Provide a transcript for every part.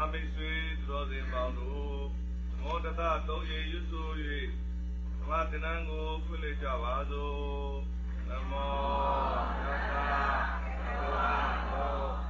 မာမိတ်ဆွေသူတော်စင်ပေါင်းတို့မောတသတုံးရည်ရွတ်ဆို၍ဓမ္မတဏ္ဍကိုဖွင့်လေကြပါစို့နမောတသဘုရား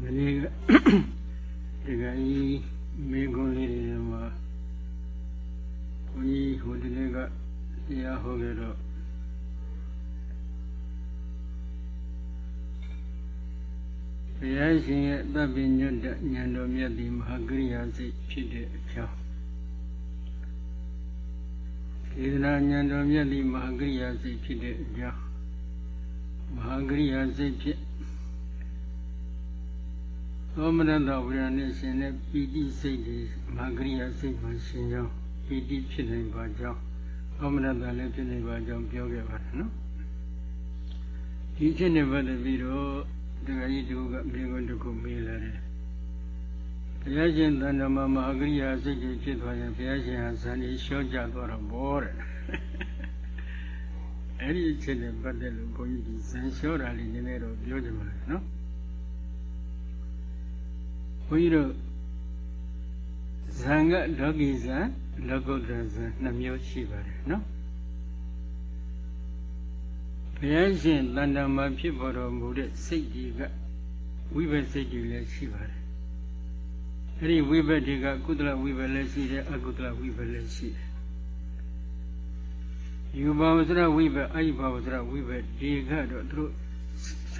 မနေ့ကဒီကကြီးမေကွန်လေးတွေမှာဘုန်းကြီးဟိုဒီနေ့ကတရားဟောခဲ့တော့ဘုရားရှင်ရဲ့တပ်ပညွတ်တဲ့ဉာဏ်တော်မြတ်ဒီမဟာကရိယာစိတ်ဖြစ်တဲ့အကြောင်းဒေသနာဉာဏ်တော်မြတ်ဒီမဟာကရိယာစိတ်ဖြစ်တဲ့အကြောင်းမဟာကရိယာစိတ်ဖြစ် သောမရတဝိရဏိရှင်နဲ့ပီတိစိတ်တွေမဟာကရိယာစိတ်မှရှင်ကြောင်းပီတိဖြစ်နိုင်ပါကြောင်းသောမရတလည်းဖြစ်နိုင်ပါကြောင်းပြောခဲ့ပါတယ်နော်ဒီချက်နဲ့ပတ်သက်ပြီးတော့တခါကြီးတူကမြေခွန်းတစ်ခုမေးလာတယ်ဘုရားရှင်တန်တမမဟာကရိယာစိတ်ကြီးဖြစ်သွားရင်ဘုရားရှင်ဟာဇန်ကြီးလျှော့ကြသွားတော့ဘောတဲ့အဲ့ဒီအချက်နဲ့ပတ်သက်လို့ဘုန်းကြီးဒီဇန်လျှော့တာလေးနည်းနည်းတော့ပြောကြပါမယ်နော် ဘုန်းကြီးတို့ဇံကလောကီဇံလောကုတ္တရဇံနှစ်မျိုးရှိပါတယ်နော်ဘုရားရှင်တန်တမာဖြစ်ပေါ်တော်မူတဲ့စိတ်ကြီးကဝိဘတ်စိတ်ကြီးလည်းရှိပါတယ်အဲ့ဒီဝိဘတ်တွေကကုသလဝိဘတ်လည်းရှိတယ်အကုသလဝိဘတ်လည်းရှိတယ်ယူဘာဝစရဝိဘတ်အိဘာဝစရဝိဘတ်ဒီကတော့သူတို့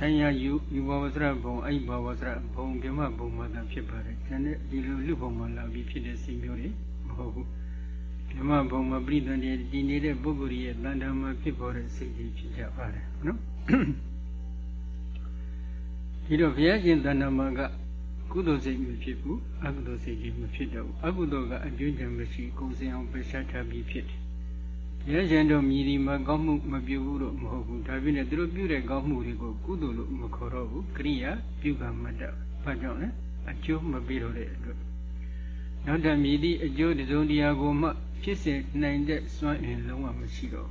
ဆိုင်ရာယူယူဘာဝစရဘုံအိဘာဝစရဘုံပြမဘုံမှာတာဖြစ်ပါတယ်။ဒါနဲ့ဒီလိုလူဘုံမှာလာပြီးဖြစ်တဲ့စိတ်မျိုးတွေမဟုတ်ဘူး။ပြမဘုံမှာပြိတ္တန်တည်နေတဲ့ပုဂ္ဂိုလ်ရဲ့တန်တမှာဖြစ်ပေါ်တဲ့စိတ်ကြီးဖြစ်ကြပါတယ်နော်။ဒီတော့ဘုရားရှင်တန်တမှာကကုသိုလ်စိတ်မဖြစ်ဘူးအကုသိုလ်စိတ်ကြီးမဖြစ်တော့ဘူးအကုသိုလ်ကအကျဉ်းချံမရှိကိုယ်စင်အောင်ပယ်ရှားထားပြီးဖြစ်တယ်။ ရဲရှင်တို့မြည်ဒီမှာကောင်းမှုမပြုဘူးလို့မဟုတ်ဘူးဒါပြည့်နဲ့သူတို့ပြုတဲ့ကောင်းမှုတွေကိုကုသိုလ်လို့မခေါ်တော့ဘူးကရိယာပြုကမတ္တဘာကြောင့်လဲအကျိုးမပေးတော့တဲ့အတွက်နောက်တမြည်ဒီအကျိုးတစုံတရာကိုမှ ဖြစ်စေနိုင်တဲ့စွမ်းအင်လုံးဝမရှိတော့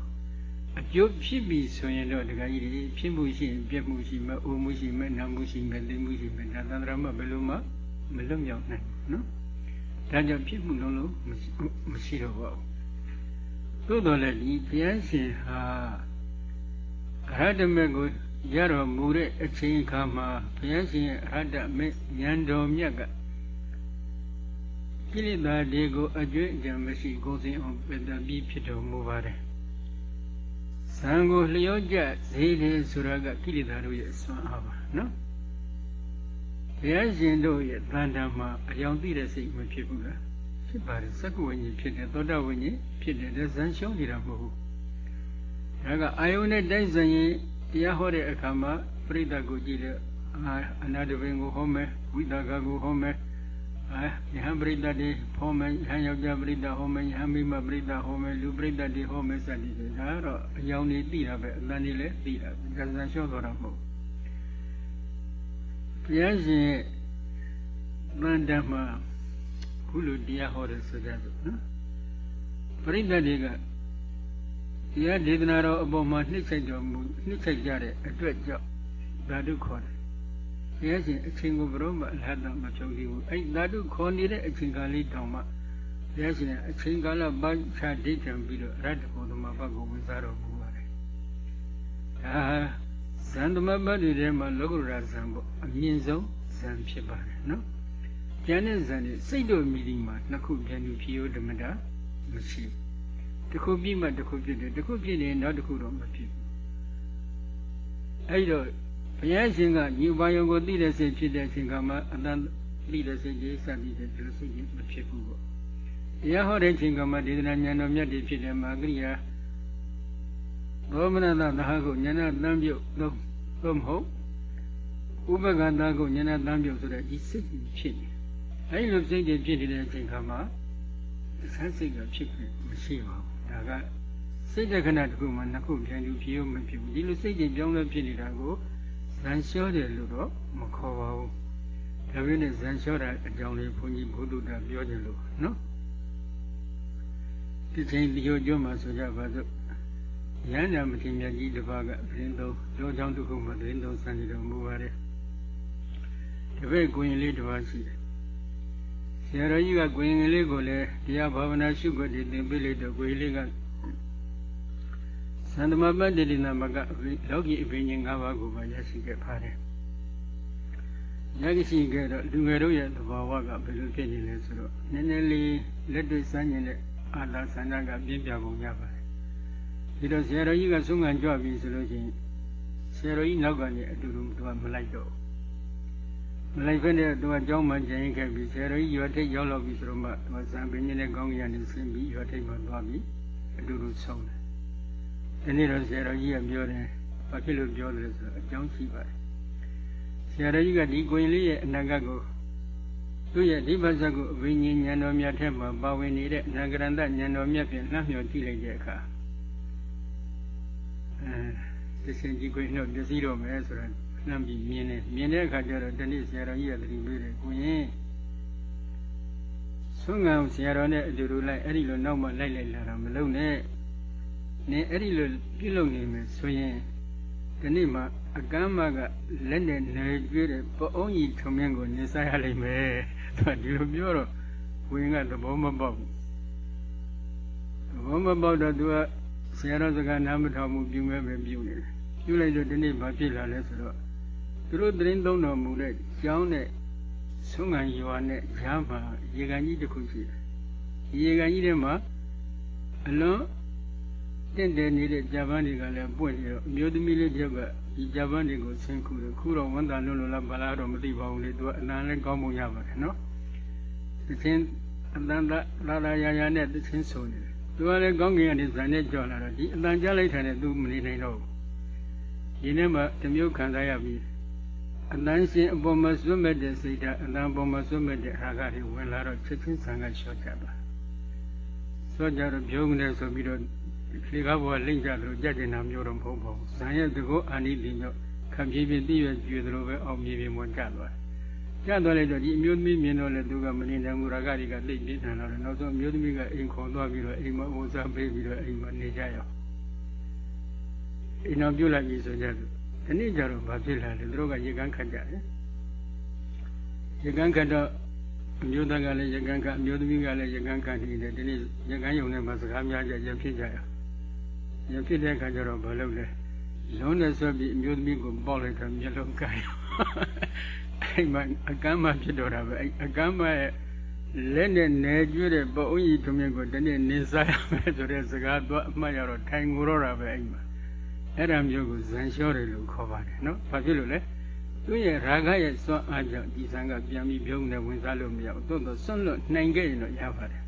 အကျိုးဖြစ်ပြီဆိုရင်တော့ဒကာကြီးတွေဖြစ်မှုရှိရင်ပြက်မှုရှိမှအိုမှုရှိမှနာမှုရှိမှသိမှုရှိမှဒါသန္တရာမဘယ်လိုမှမလွတ်မြောက်နိုင်ဘူးနော်ဒါကြောင့်ဖြစ်မှုလုံးလုံးမရှိတော့ပါဘူး သို့တော်လည်းဒီဘုရားရှင်ဟာအရဟတမေကိုရတော်မူတဲ့အချိန်အခါမှာဘုရားရှင်ရဲ့အရဟတမေဉာဏ်တော်မြတ်ကကိလေသာတွေကိုအကျွင့်အကြံမရှိကိုယ်စဉ်အောင်ပယ်တတ်ပြီးဖြစ်တော်မူပါတယ်။ဇံကိုလျော့ကျဈေးလေဆိုတာကကိလေသာတို့ရဲ့ဆွမ်းအားပါနော်။ဘုရားရှင်တို့ရဲ့တန်တမ်းမှာအယောင်သိတဲ့စိတ်မဖြစ်ဘူးလား။ ဖြစ်ပါတယ်စက္ကဝိညာဉ်ဖြစ်တယ်သောတာဝိညာဉ်ဖြစ်တယ်ဇံရှုံးနေတာမဟုတ်ဘူး။ဒါကအာယုန်နဲ့တိုက်ဆိုင်ရင်အတရားဟောတဲ့အခါမှာပြိဿကိုကြည့်လေအာအနာတပင်ကိုဟောမယ်ဝိသကကိုဟောမယ်အာယဟံပရိသတ်တွေဟောမယ်ယဟံယောက်ျားပရိသတ်ဟောမယ်ယဟံမိမပရိသတ်ဟောမယ်လူပရိသတ်တွေဟောမယ်စသည်ဖြင့်ဒါကတော့အယောင်တွေသိတာပဲအတန်တွေလည်းသိတာပဲဇန်လျှော့သွားတာမဟုတ်ဘုရားရှင်ရဲ့တန်တမှာ ခုလိုတရားဟောတယ်ဆိုကြတယ်နော်ပရိသတ်တွေကတရားဒေသနာတော်အပေါ်မှာနှိမ့်ဆက်တော်မူနှိမ့်ဆက်ကြတဲ့အတွက်ကြောင့်ဓာတုခေါ်တယ်ဘုရားရှင်အချိန်ကိုဘရောမအလဟတမဖြုံးသေးဘူးအဲ့ဓာတုခေါ်နေတဲ့အချိန်ကာလလေးတောင်မှဘုရားရှင်အချိန်ကာလပန်းချဒိဋ္ဌံပြီးတော့ရတ္တဘုဒ္ဓမဘတ်ကိုဝင်စားတော်မူပါတယ်ဒါဇန်သမဘတ်တွေထဲမှာလောကုတ္တရာဇန်ပေါ့အမြင့်ဆုံးဇန်ဖြစ်ပါတယ်နော် ကျန်တဲ့ဇန်တွေစိတ်တော်မြည်ဒီမှာနှစ်ခုပြန်ပြီးဖြစ်ရဓမ္မတာမရှိတစ်ခုပြီးမှတစ်ခုဖြစ်တယ်တစ်ခုဖြစ်ရင်နောက်တစ်ခုတော့မဖြစ်ဘူးအဲ့တော့ဘုရားရှင်ကညီပါယုံကိုသိတဲ့စိတ်ဖြစ်တဲ့အချိန်ကမှအတန်သိတဲ့စိတ်ကြီးစသည်တဲ့ဒီလိုစိတ်ကြီးမဖြစ်ဘူးပေါ့တရားဟောတဲ့အချိန်ကမှဒေသနာဉာဏ်တော်မြတ်တွေဖြစ်တယ်မာဂရိယာသောမနတသဟကိုဉာဏ်တန်ပြုတ်တော့တော့မဟုတ်ဥပကန္တကိုဉာဏ်တန်ပြုတ်ဆိုတဲ့ဒီစိတ်ကြီးဖြစ်နေ အဲ့လိုစိတ်တွေဖြစ်နေတဲ့အချိန်ကမှဆန်းစိတ်ကဖြစ်ဖြစ်မရှိပါဘူးဒါကစိတ်တခဏတစ်ခုမှနှစ်ခုပြန်ယူဖြစ်ရမဖြစ်ဘူးဒီလိုစိတ်ကြီးပြောင်းလဲဖြစ်နေတာကိုဇန်လျှောတယ်လို့တော့မခေါ်ပါဘူးဒါပေမဲ့ဇန်လျှောတာအကြောင်းလေးဘုန်းကြီးဘုဒ္ဓတာပြောကြလို့နော်ဒီချိန်ဒီလိုကြွမှာဆိုကြပါစို့ရဟန္တာမထေရမြတ်ကြီးတစ်ပါးကပြင်းသုံးကြောကြောင်းတစ်ခုမှပြင်းသုံးစံကြတော်မူပါတယ်တပည့်ကိုရင်လေးတစ်ပါးရှိတယ် ဆရာတော်ကြီးကကိုရင်လေးကိုလည်းတရားဘာဝနာရှုခွင့်တင်ပေးလိုက်တော့ကိုရင်လေးကသန္တမပတ္တိနာမကလောကီအပင်ရှင်၅ပါးကိုပါရရှိခဲ့ပါတယ်။ရရှိခဲ့တော့လူငယ်တို့ရဲ့သဘာဝကဘယ်လိုဖြစ်နေလဲဆိုတော့နည်းနည်းလေးလက်တွေ့စမ်းကျင်တဲ့အာသာဆန္ဒကပြင်းပြပုံရပါတယ်။ဒီတော့ဆရာတော်ကြီးကဆုံးခံကြွပြီဆိုလို့ရှိရင်ဆရာတော်ကြီးနောက်ကနေအတူတူသူကမလိုက်တော့ မလိုက်ဖက်နဲ့သူကကြောင်းမှကျင်ခဲ့ပြီဆရာတော်ကြီးရွာထိပ်ရောက်တော့ပြီဆိုတော့မှသူကဇံပင်နဲ့ကောင်းကင်ကနေဆင်းပြီးရွာထိပ်မှာသွားပြီးအတူတူဆုံးတယ်ဒီနေ့တော့ဆရာတော်ကြီးကပြောတယ်ဘာဖြစ်လို့ပြောတယ်ဆိုတော့အကြောင်းရှိပါတယ်ဆရာတော်ကြီးကဒီကိုရင်လေးရဲ့အနာဂတ်ကိုသူ့ရဲ့ဒီပါဇက်ကိုအဘိညာဉ်ဉာဏ်တော်မြတ်ထက်မှာပါဝင်နေတဲ့အနာဂရန္တဉာဏ်တော်မြတ်ဖြင့်နှမ်းမြော်ကြည့်လိုက်တဲ့အခါအဲဒီစင်ကြီးကိုတော့ပစ္စည်းတော့မယ်ဆိုတာ နှမ်းပြီးမြင်တယ်မြင်တဲ့အခါကျတော့ဒီနေ့ဆရာတော်ကြီးကသတိပေးတယ်ကိုရင်ဆုံးငံဆရာတော်နဲ့အတူတူလိုက်အဲ့ဒီလိုနောက်မှလိုက်လိုက်လာတာမလုပ်နဲ့နင်အဲ့ဒီလိုပြုလုပ်နေမယ်ဆိုရင်ဒီနေ့မှအကမ်းမကလက်နဲ့နယ်ကျွေးတဲ့ပအုံးကြီးထုံမြင့်ကိုနေစားရလိမ့်မယ်သူကဒီလိုပြောတော့ဝင်းကသဘောမပေါက်ဘူးသဘောမပေါက်တော့သူကဆရာတော်စကားနားမထောင်ဘူးပြုမဲ့ပဲပြုနေတယ်ပြုလိုက်တော့ဒီနေ့ဘာဖြစ်လာလဲဆိုတော့ သူတို့သတင်းသုံးတော်မူတဲ့ကျောင်းနဲ့ဆုံးငံရွာနဲ့ဂျားမှာရေကန်ကြီးတစ်ခုရှိတယ်ရေကန်ကြီးထဲမှာအလွန်တင့်တယ်နေတဲ့ဂျပန်တွေကလည်းပွင့်နေတော့အမျိုးသမီးလေးတယောက်ကဒီဂျပန်တွေကိုဆင်းခုတယ်ခုတော့ဝန်တာလုံးလုံးလားဘာလားတော့မသိပါဘူးလေသူကအနန္တလည်းကောင်းပုံရပါတယ်နော်သချင်းအတန်တလာလာရရနဲ့သချင်းဆိုနေတယ်သူကလည်းကောင်းကင်ကနေဇန်နဲ့ကြော်လာတော့ဒီအတန်ကြားလိုက်တယ်သူမနေနိုင်တော့ဘူးဒီနေ့မှတမျိုးခံစားရပြီး အတန်ရှင်အပေါ်မှာစွတ်မဲ့တဲ့စိတ်ဓာတ်အတန်ပေါ်မှာစွတ်မဲ့တဲ့အာဃာတွေဝင်လာတော့ချက်ချင်းဆံကလျှော့ကြပါစောကြတော့ပြုံးနေဆိုပြီးတော့လေကားဘောလိမ့်ကြလို့ကြက်တင်တာမျိုးတော့မဟုတ်ပါဘူး။ဇံရဲ့တကောအာနိတိမျိုးခံပြေးပြေးတည်ရွယ်ကျွေသလိုပဲအောင်ပြေးပြေးမွန်ကြသွားတယ်။ကြသွားလိုက်တော့ဒီအမျိုးသမီးမြင်တော့လေသူကမနေနိုင်ဘူးရာဂတွေကလိမ့်နေတယ်တော့နောက်ဆုံးအမျိုးသမီးကအိမ်ခေါ်သွားပြီးတော့အိမ်မှာဝစားပေးပြီးတော့အိမ်မှာနေကြရအောင်။အိမ်တော်ပြုတ်လိုက်ပြီဆိုကြတယ်။ ဒီနေ့ကျတော့ဘာဖြစ်လာလဲသူတို့ကရေကန်းခတ်ကြတယ်။ရေကန်းခတ်တော့အမျိုးသားကလည်းရကန်းကအမျိုးသမီးကလည်းရကန်းကနေတယ်ဒီနေ့ရကန်းယုံနဲ့မှာစကားများကြရဖြစ်ကြရရဖြစ်တဲ့အခါကျတော့ဘာလုပ်လဲလုံးနဲ့ဆွဲပြီးအမျိုးသမီးကိုပေါက်လိုက်တော့မျက်လုံးကင်အဲ့မှာအကမ်းမဖြစ်တော့တာပဲအဲ့အကမ်းမရဲ့လက်နဲ့နယ်ကျွေးတဲ့ပအုံးကြီးထုံမြင့်ကိုတနေ့နင်းစားရမယ်ဆိုတဲ့စကားတော့အမှတ်ရတော့ထိုင်ငိုတော့တာပဲအဲ့မှာ အဲ့ဒါမျိုးကိုဇန်လျှောတယ်လို့ခေါ်ပါတယ်နော်ဘာဖြစ်လို့လဲသူရဲ့ရာဂရဲ့စွမ်းအားကြောင့်ဒီဆံကပြန်ပြီးပြုံးနေဝင်စားလို့မရဘူးသို့တော့စွန့်လွတ်နိုင်ခဲ့ရင်တော့ရပါတယ်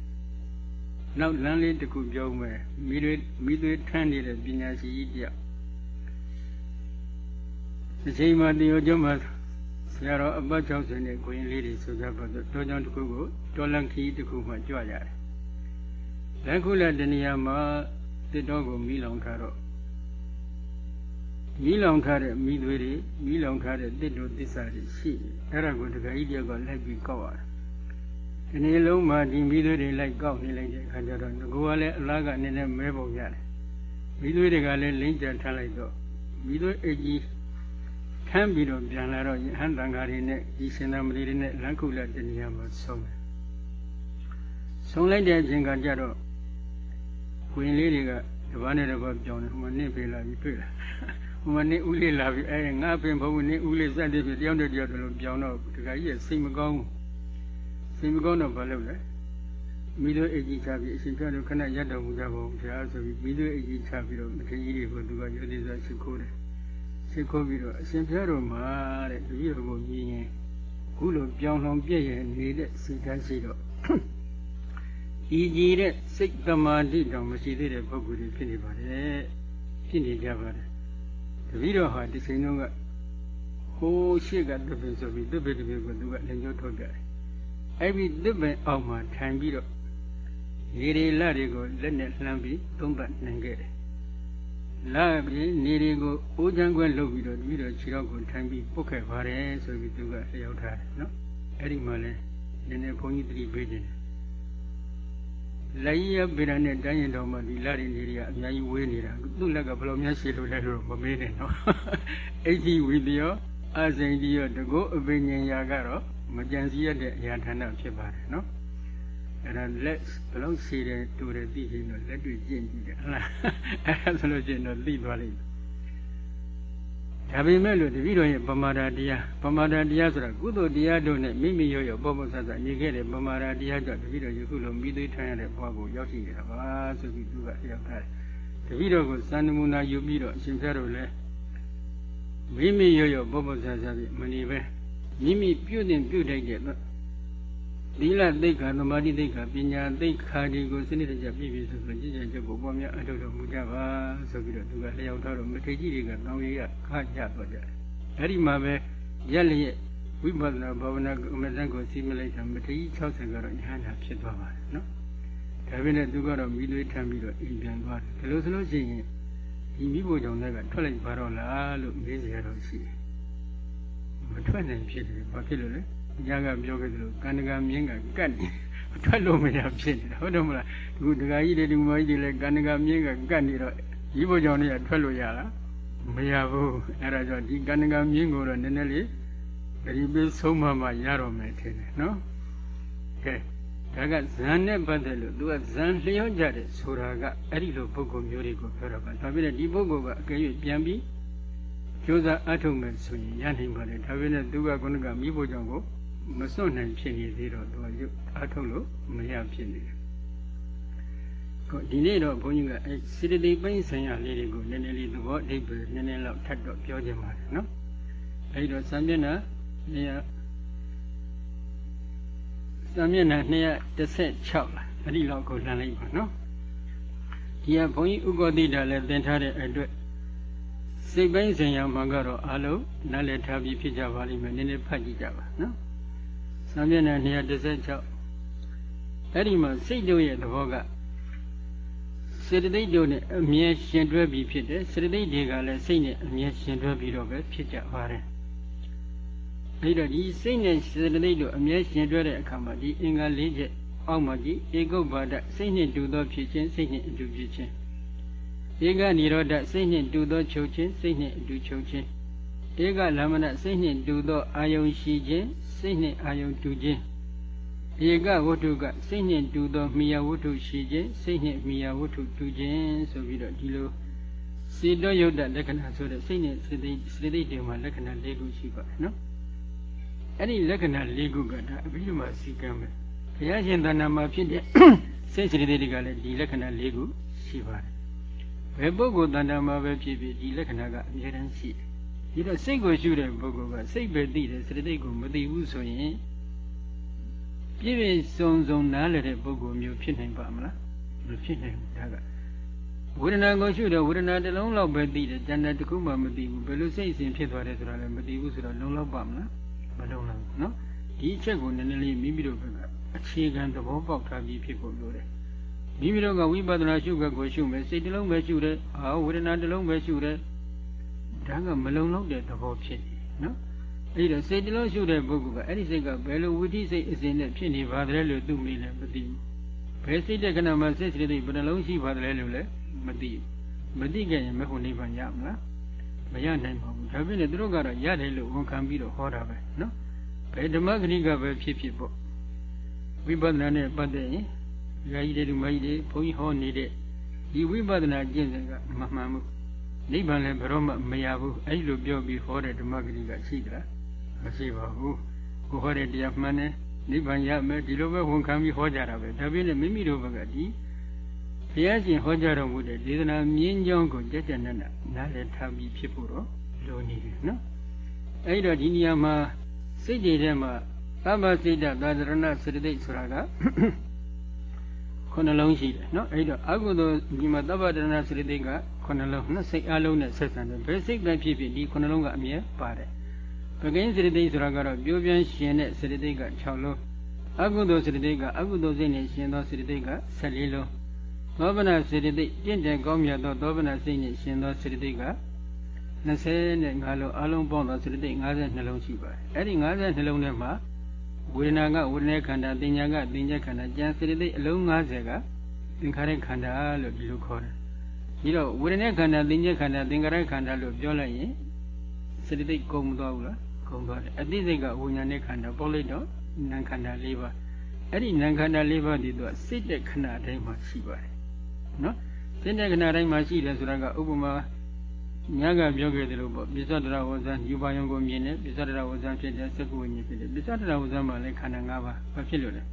နောက်လမ်းလေးတစ်ခုပြောမယ်မိတွေမိတွေထမ်းနေတဲ့ပညာရှိကြီးတယောက်ဒီချိန်မှာတရားကျုံးမှာဆရာတော်အပတ်60နဲ့ကိုရင်လေးတွေဆိုကြပါတော့တောကြောင်တစ်ခုကိုတော်လန်ခီတစ်ခုမှကြွရတယ်။လက်ခုလက်တနေရာမှာတစ်တော်ကိုမိလောင်ထားတော့ မိလောင်ထားတဲ့မိသွေးတွေမိလောင်ထားတဲ့တစ်တို့သစ္စာတွေရှိတယ်။အဲ့ဒါကိုတခါကြီးတယောက်ကလိုက်ပြီးကောက်ရတယ်။ဒီနေ့လုံးမှာဒီမိသွေးတွေလိုက်ကောက်နေလိုက်တဲ့အခါကျတော့ငကိုကလည်းအလားကနည်းနည်းမဲပုံရတယ်။မိသွေးတွေကလည်းလိမ့်ကြထားလိုက်တော့မိသွေးအကြီးထမ်းပြီးတော့ပြန်လာတော့ယဟန်တန်ဃာတွေနဲ့ဒီရှင်သာမဏေတွေနဲ့လမ်းခုလက်တနေရာမှာဆုံးတယ်။ဆုံးလိုက်တဲ့အချိန်ကကြတော့ဝင်လေးတွေကတပားနဲ့တပားပြောင်းတယ်ဟိုမှာနင့်ဖေးလာပြီးတွေ့လာ ဟိုမှာနင့်ဦးလေးလာပြီးအဲငါပင်ဘုံနင့်ဦးလေးစတဲ့ပြတယောက်တည်းတယောက်တည်းလို့ပြောင်းတော့တခါကြီးကစိတ်မကောင်းဘူးစိတ်မကောင်းတော့ဘာလုပ်လဲမိတို့အကြီးချပြီးအရှင်ပြတော်ခဏရက်တော်မူကြပါဦးဘုရားဆိုပြီးမိတို့အကြီးချပြီးတော့မထေရကြီးတွေကိုသူကရိုသေစွာရှိခိုးတယ်ရှိခိုးပြီးတော့အရှင်ဘုရားတော်မှာတဲ့တပည့်တော်ကိုမြင်ရင်ခုလိုပြောင်းလောင်ပြည့်ရဲ့နေတဲ့စိတ်ဓာတ်ရှိတော့ဤကြီးတဲ့စိတ်သမာဓိတောင်မရှိသေးတဲ့ပုဂ္ဂိုလ်တွေဖြစ်နေပါတယ်ဖြစ်နေကြပါတယ် တပည့်တော်ဟာဒီချိန်တုန်းကဟိုးရှိကတပည့်ဆိုပြီးတပည့်တပည့်ကိုသူကလည်းညှို့ထုတ်ကြတယ်အဲ့ဒီတပည့်အောက်မှာထိုင်ပြီးတော့ရေရီလတွေကိုလက်နဲ့လှမ်းပြီးသုံးပတ်နိုင်ခဲ့တယ်လာပြီးနေတွေကိုအိုးချမ်းခွဲလုပ်ပြီးတော့ပြီးတော့ခြေထောက်ကိုထိုင်ပြီးပုတ်ခဲ့ပါတယ်ဆိုပြီးသူကလျှောက်ထားတယ်နော်အဲ့ဒီမှာလဲနည်းနည်းဘုန်းကြီးတတိပေးခြင်း လိုက်ရပေရနဲ့တိုင်းရင်တော်မှဒီလာရီနေတွေကအများကြီးဝေးနေတာသူ့လက်ကဘယ်လိုများရှည်လို့လဲလို့မမေးနဲ့နော်အိဋ္ဌိဝိတယောအစိန်တိယောတကောအပင်ဉ္ယာကတော့မကြံစည်ရတဲ့အရာဌာနဖြစ်ပါတယ်နော်အဲ့ဒါလက်ဘလုံးရှည်တယ်တူတယ်သိရင်တော့လက်တွေ့ကျင့်ကြည့်တယ်ဟုတ်လားအဲ့ဒါဆိုလို့ရှိရင်တော့သိသွားလိမ့်မယ် ဒါပေမဲ့လို့တပည့်တော်ရဲ့ပမာဒတရားပမာဒတရားဆိုတာကုသိုလ်တရားတို့နဲ့မိမိရောရောပေါ့ပေါ့ဆဆနေခဲ့တဲ့ပမာဒတရားကြောင့်တပည့်တော်ယခုလိုမိသေးထိုင်ရတဲ့ဘဝကိုရောက်ရှိနေတာပါဆိုပြီးသူကရောက်ထားတယ်တပည့်တော်ကိုစံနမူနာယူပြီးတော့အရှင်ဖျားတို့လည်းမိမိရောရောပေါ့ပေါ့ဆဆပြီးမနေပဲမိမိပြုတင်ပြုတိုက်တဲ့ သီလသိက္ခာသမာဓိသိက္ခာပညာသိက္ခာတွေကိုစနစ်တကျပြည့်ပြည့်စုံစုံကြည်ကြံကြဖို့ပေါ်များအထောက်တော်မူကြပါဆိုပြီးတော့သူကလျှောက်ထားတော့မထေကြီးတွေကတောင်းရရခါကြတော့ကြတယ်အဲ့ဒီမှာပဲရက်လျက်ဝိပဿနာဘာဝနာအမတန်ကိုစီမလိုက်တာမထေကြီး60ကတော့ဉာဏ်သာဖြစ်သွားပါတယ်နော်ဒါပေမဲ့သူကတော့မိသွေးထမ်းပြီးတော့အိမ်ပြန်သွားတယ်ဒါလို့ဆိုလို့ရှိရင်ဒီမိဖို့ကြောင့်လည်းထွက်လိုက်ပါတော့လားလို့မေးကြရတော့ရှိတယ်မထွက်နိုင်ဖြစ်တယ်ဘာဖြစ်လို့လဲ ညကပြောခဲ့သလိုကန္တကမြင်းကကတ်နေထွက်လို့မရဖြစ်နေတာဟုတ်တယ်မလားဒီဒကာကြီးတွေဒီမကြီးတွေလည်းကန္တကမြင်းကကတ်နေတော့ဒီဘုံကြောင့်လည်းထွက်လို့ရလားမရဘူးအဲ့ဒါကြောင့်ဒီကန္တကမြင်းကိုတော့နည်းနည်းလေးဂရိပေးဆုံးမမှရတော့မယ်ထင်တယ်နော်ကဲဒါကဇန်နဲ့ပတ်သက်လို့သူကဇန်လျော့ကြတယ်ဆိုတာကအဲ့ဒီလိုပုဂ္ဂိုလ်မျိုးတွေကိုပြောတော့ပါဒါပေမဲ့ဒီပုဂ္ဂိုလ်ကအကယ်၍ပြန်ပြီးကျိုးစားအထုတ်မယ်ဆိုရင်ရနိုင်ပါလေဒါပေမဲ့သူကခုနကမိဖို့ကြောင့်ကို မစွန့်နိုင်ဖြစ်နေသေးတော့သူကရုပ်အထုတ်လို့မရဖြစ်နေတယ်။ဒီနေ့တော့ဘုန်းကြီးကအဲစေတသိက်ပိုင်းဆိုင်ရာလေးတွေကိုနည်းနည်းလေးသဘောအဓိပ္ပာယ်နည်းနည်းလောက်ထပ်တော့ပြောခြင်းပါတယ်နော်။အဲဒီတော့စံမျက်နှာနေရာစံမျက်နှာ216လားအဲ့ဒီလောက်ကိုလှမ်းလိုက်ပါနော်။ဒီကဘုန်းကြီးဥက္ကဋ္ဌတာလည်းသင်ထားတဲ့အတွက်စိတ်ပိုင်းဆိုင်ရာမှာကတော့အလုံးနားလည်ထားပြီးဖြစ်ကြပါလိမ့်မယ်နည်းနည်းဖတ်ကြည့်ကြပါနော်။။ စာမျက်နှာ216အဲ့ဒီမှာစိတ်တို့ရဲ့သဘောကစေတသိက်တို့နဲ့အမြဲရှင်တွဲပြီးဖြစ်တယ်စေတသိက်တွေကလည်းစိတ်နဲ့အမြဲရှင်တွဲပြီးတော့ပဲဖြစ်ကြပါတယ်။အဲ့တော့ဒီစိတ်နဲ့စေတသိက်တို့အမြဲရှင်တွဲတဲ့အခါမှာဒီအင်္ဂါ၄ချက်အောက်မှာကြည့်ဧကုပ္ပါဒစိတ်နှင့်တူသောဖြစ်ခြင်းစိတ်နှင့်အတူဖြစ်ခြင်းဧကនិရောဓစိတ်နှင့်တူသောချုပ်ခြင်းစိတ်နှင့်အတူချုပ်ခြင်းဧကလမနစိတ်နှင့်တူသောအာယုံရှိခြင်း စိတ်နှင့်အာယုံတူခြင်းဧကဝတ္ထုကစိတ်နှင့်တူသောမိယာဝတ္ထုရှိခြင်းစိတ်နှင့်မိယာဝတ္ထုတူခြင်းဆိုပြီးတော့ဒီလိုစေတောယုတ်တလက္ခဏာဆိုတဲ့စိတ်နဲ့စေတိစေတိတွေမှာလက္ခဏာ၄ခုရှိပါတယ်နော်အဲ့ဒီလက္ခဏာ၄ခုကဒါအဘိဓမ္မာစီကံပဲဘုရားရှင်သဏ္ဍာန်မှာဖြစ်တဲ့စိတ်စေတိတွေကလည်းဒီလက္ခဏာ၄ခုရှိပါတယ်ဘယ်ပုဂ္ဂိုလ်တဏ္ဍာမှာပဲဖြစ်ဖြစ်ဒီလက္ခဏာကအမြဲတမ်းရှိတယ် ဒီတော့စိတ်ကိုရှုတဲ့ပုဂ္ဂိုလ်ကစိတ်ပဲသိတယ်စေတသိက်ကိုမသိဘူးဆိုရင်ပြည့်ပြည့်စုံစုံနားလည်တဲ့ပုဂ္ဂိုလ်မျိုးဖြစ်နိုင်ပါမလားမဖြစ်နိုင်ဘူးဒါကဝေဒနာကိုရှုတော့ဝေဒနာတစ်လုံးလောက်ပဲသိတယ်ဉာဏ်တစ်ခုမှမသိဘူးဘယ်လိုစိတ်အစဉ်ဖြစ်သွားတယ်ဆိုတာလည်းမသိဘူးဆိုတော့လုံလောက်ပါမလားမလုံလောက်ဘူးနော်ဒီအချက်ကိုနည်းနည်းလေးမိမိတို့ကအခြေခံသဘောပေါက်ထားပြီးဖြစ်ဖို့လိုတယ်မိမိတို့ကဝိပဿနာရှုခက်ကိုရှုမယ်စိတ်တစ်လုံးပဲရှုတယ်အာဝေဒနာတစ်လုံးပဲရှုတယ် ဒါကမလုံလောက်တဲ့သဘောဖြစ်နေနော်အဲ့တော့စိတ်တစ်လုံးရှုတဲ့ပုဂ္ဂိုလ်ကအဲ့ဒီစိတ်ကဘယ်လိုဝိသိစိတ်အစဉ်နဲ့ဖြစ်နေပါသလဲလို့သူမိလည်းမသိဘူးဘယ်စိတ်တဲ့ခဏမှာစိတ်စိတ်တွေဘယ်နှလုံးရှိပါသလဲလို့လည်းမသိဘူးမသိခဲ့ရင်မဟုတ်နိဗ္ဗာန်ရမလားမရနိုင်ပါဘူးဒါဖြစ်နေသူတို့ကတော့ရတယ်လို့ဝန်ခံပြီးတော့ဟောတာပဲနော်ဘယ်ဓမ္မဂရိကပဲဖြစ်ဖြစ်ပေါ့ဝိပဿနာနဲ့ပတ်သက်ရင်ယာယီတွေလူမကြီးတွေဘုန်းကြီးဟောနေတဲ့ဒီဝိပဿနာကျင့်စဉ်ကမမှန်ဘူး နိဗ္ဗာန်လည်းဘယ်တော့မှမရဘူးအဲ့လိုပြောပြီးဟောတဲ့ဓမ္မဂရိကရှိသလားမရှိပါဘူးကိုဟောတဲ့တရားမှန်တယ်နိဗ္ဗာန်ရမယ်ဒီလိုပဲဝန်ခံပြီးဟောကြတာပဲဒါပြင်လည်းမိမိတို့ဘက်ကဒီဘုရားရှင်ဟောကြားတော်မူတဲ့ဒေသနာမြင့်ကြောင်းကိုကြက်ကြက်နက်နက်နားလည်ထားပြီးဖြစ်ဖို့တော့လိုနေတယ်နော်အဲ့တော့ဒီနေရာမှာစိတ်တွေထဲမှာသဗ္ဗစိတ္တသာသရဏစရတိတ်ဆိုတာကခုနှလုံးရှိတယ်နော်အဲ့တော့အကုသိုလ်ဒီမှာသဗ္ဗတရဏစရတိတ်က ခုနှလုံးနှစ်စိတ်အလုံးနဲ့ဆက်ဆံတယ်ဘယ်စိတ်ပဲဖြစ်ဖြစ်ဒီခုနှလုံးကအမြဲပါတယ်ပကိန်းစရတိတ်ဆိုတာကတော့ပြိုးပြန်ရှင်တဲ့စရတိတ်က6လုံးအကုသိုလ်စရတိတ်ကအကုသိုလ်စိတ်နဲ့ရှင်သောစရတိတ်က14လုံးသောဗနာစေတသိက်တင့်တယ်ကောင်းမြတ်သောသောဗနာစိတ်နှင့်ရှင်သောစေတသိက်က25လုံးအလုံးပေါင်းသောစေတသိက်52လုံးရှိပါတယ်။အဲ့ဒီ52လုံးထဲမှာဝေဒနာကဝေဒနာခန္ဓာ၊တင်ညာကတင်ညာခန္ဓာ၊ကြံစေတသိက်အလုံး50ကသင်္ခါရခန္ဓာလို့ဒီလိုခေါ်တယ်။ ဒီတော့ဝေဒနာခန္ဓာ၊တင်ညာခန္ဓာ၊သင်္ခါရခန္ဓာလို့ပြောလိုက်ရင်စေတသိက်ကုန်မသွားဘူးလား။ကုန်သွားတယ်။အတိစိတ်ကဝိညာဉ်နဲ့ခန္ဓာပေါ်လိုက်တော့နာမ်ခန္ဓာ၄ပါး။အဲ့ဒီနာမ်ခန္ဓာ၄ပါးဒီတော့စိတ်တဲ့ခဏတိုင်းမှာရှိပါတယ်နော်စိတ်တဲ့ခဏတိုင်းမှာရှိတယ်ဆိုတာကဥပမာညကပြောခဲ့တယ်လို့ပေါ့ပိဿတရဝဇံယူပါယုံကိုမြင်တယ်ပိဿတရဝဇံဖြစ်တဲ့စက္ကုဝိညာဉ်ဖြစ်တယ်ပိဿတရဝဇံမှာလည်းခန္ဓာ၅ပါးဘာဖြစ်လို့လဲ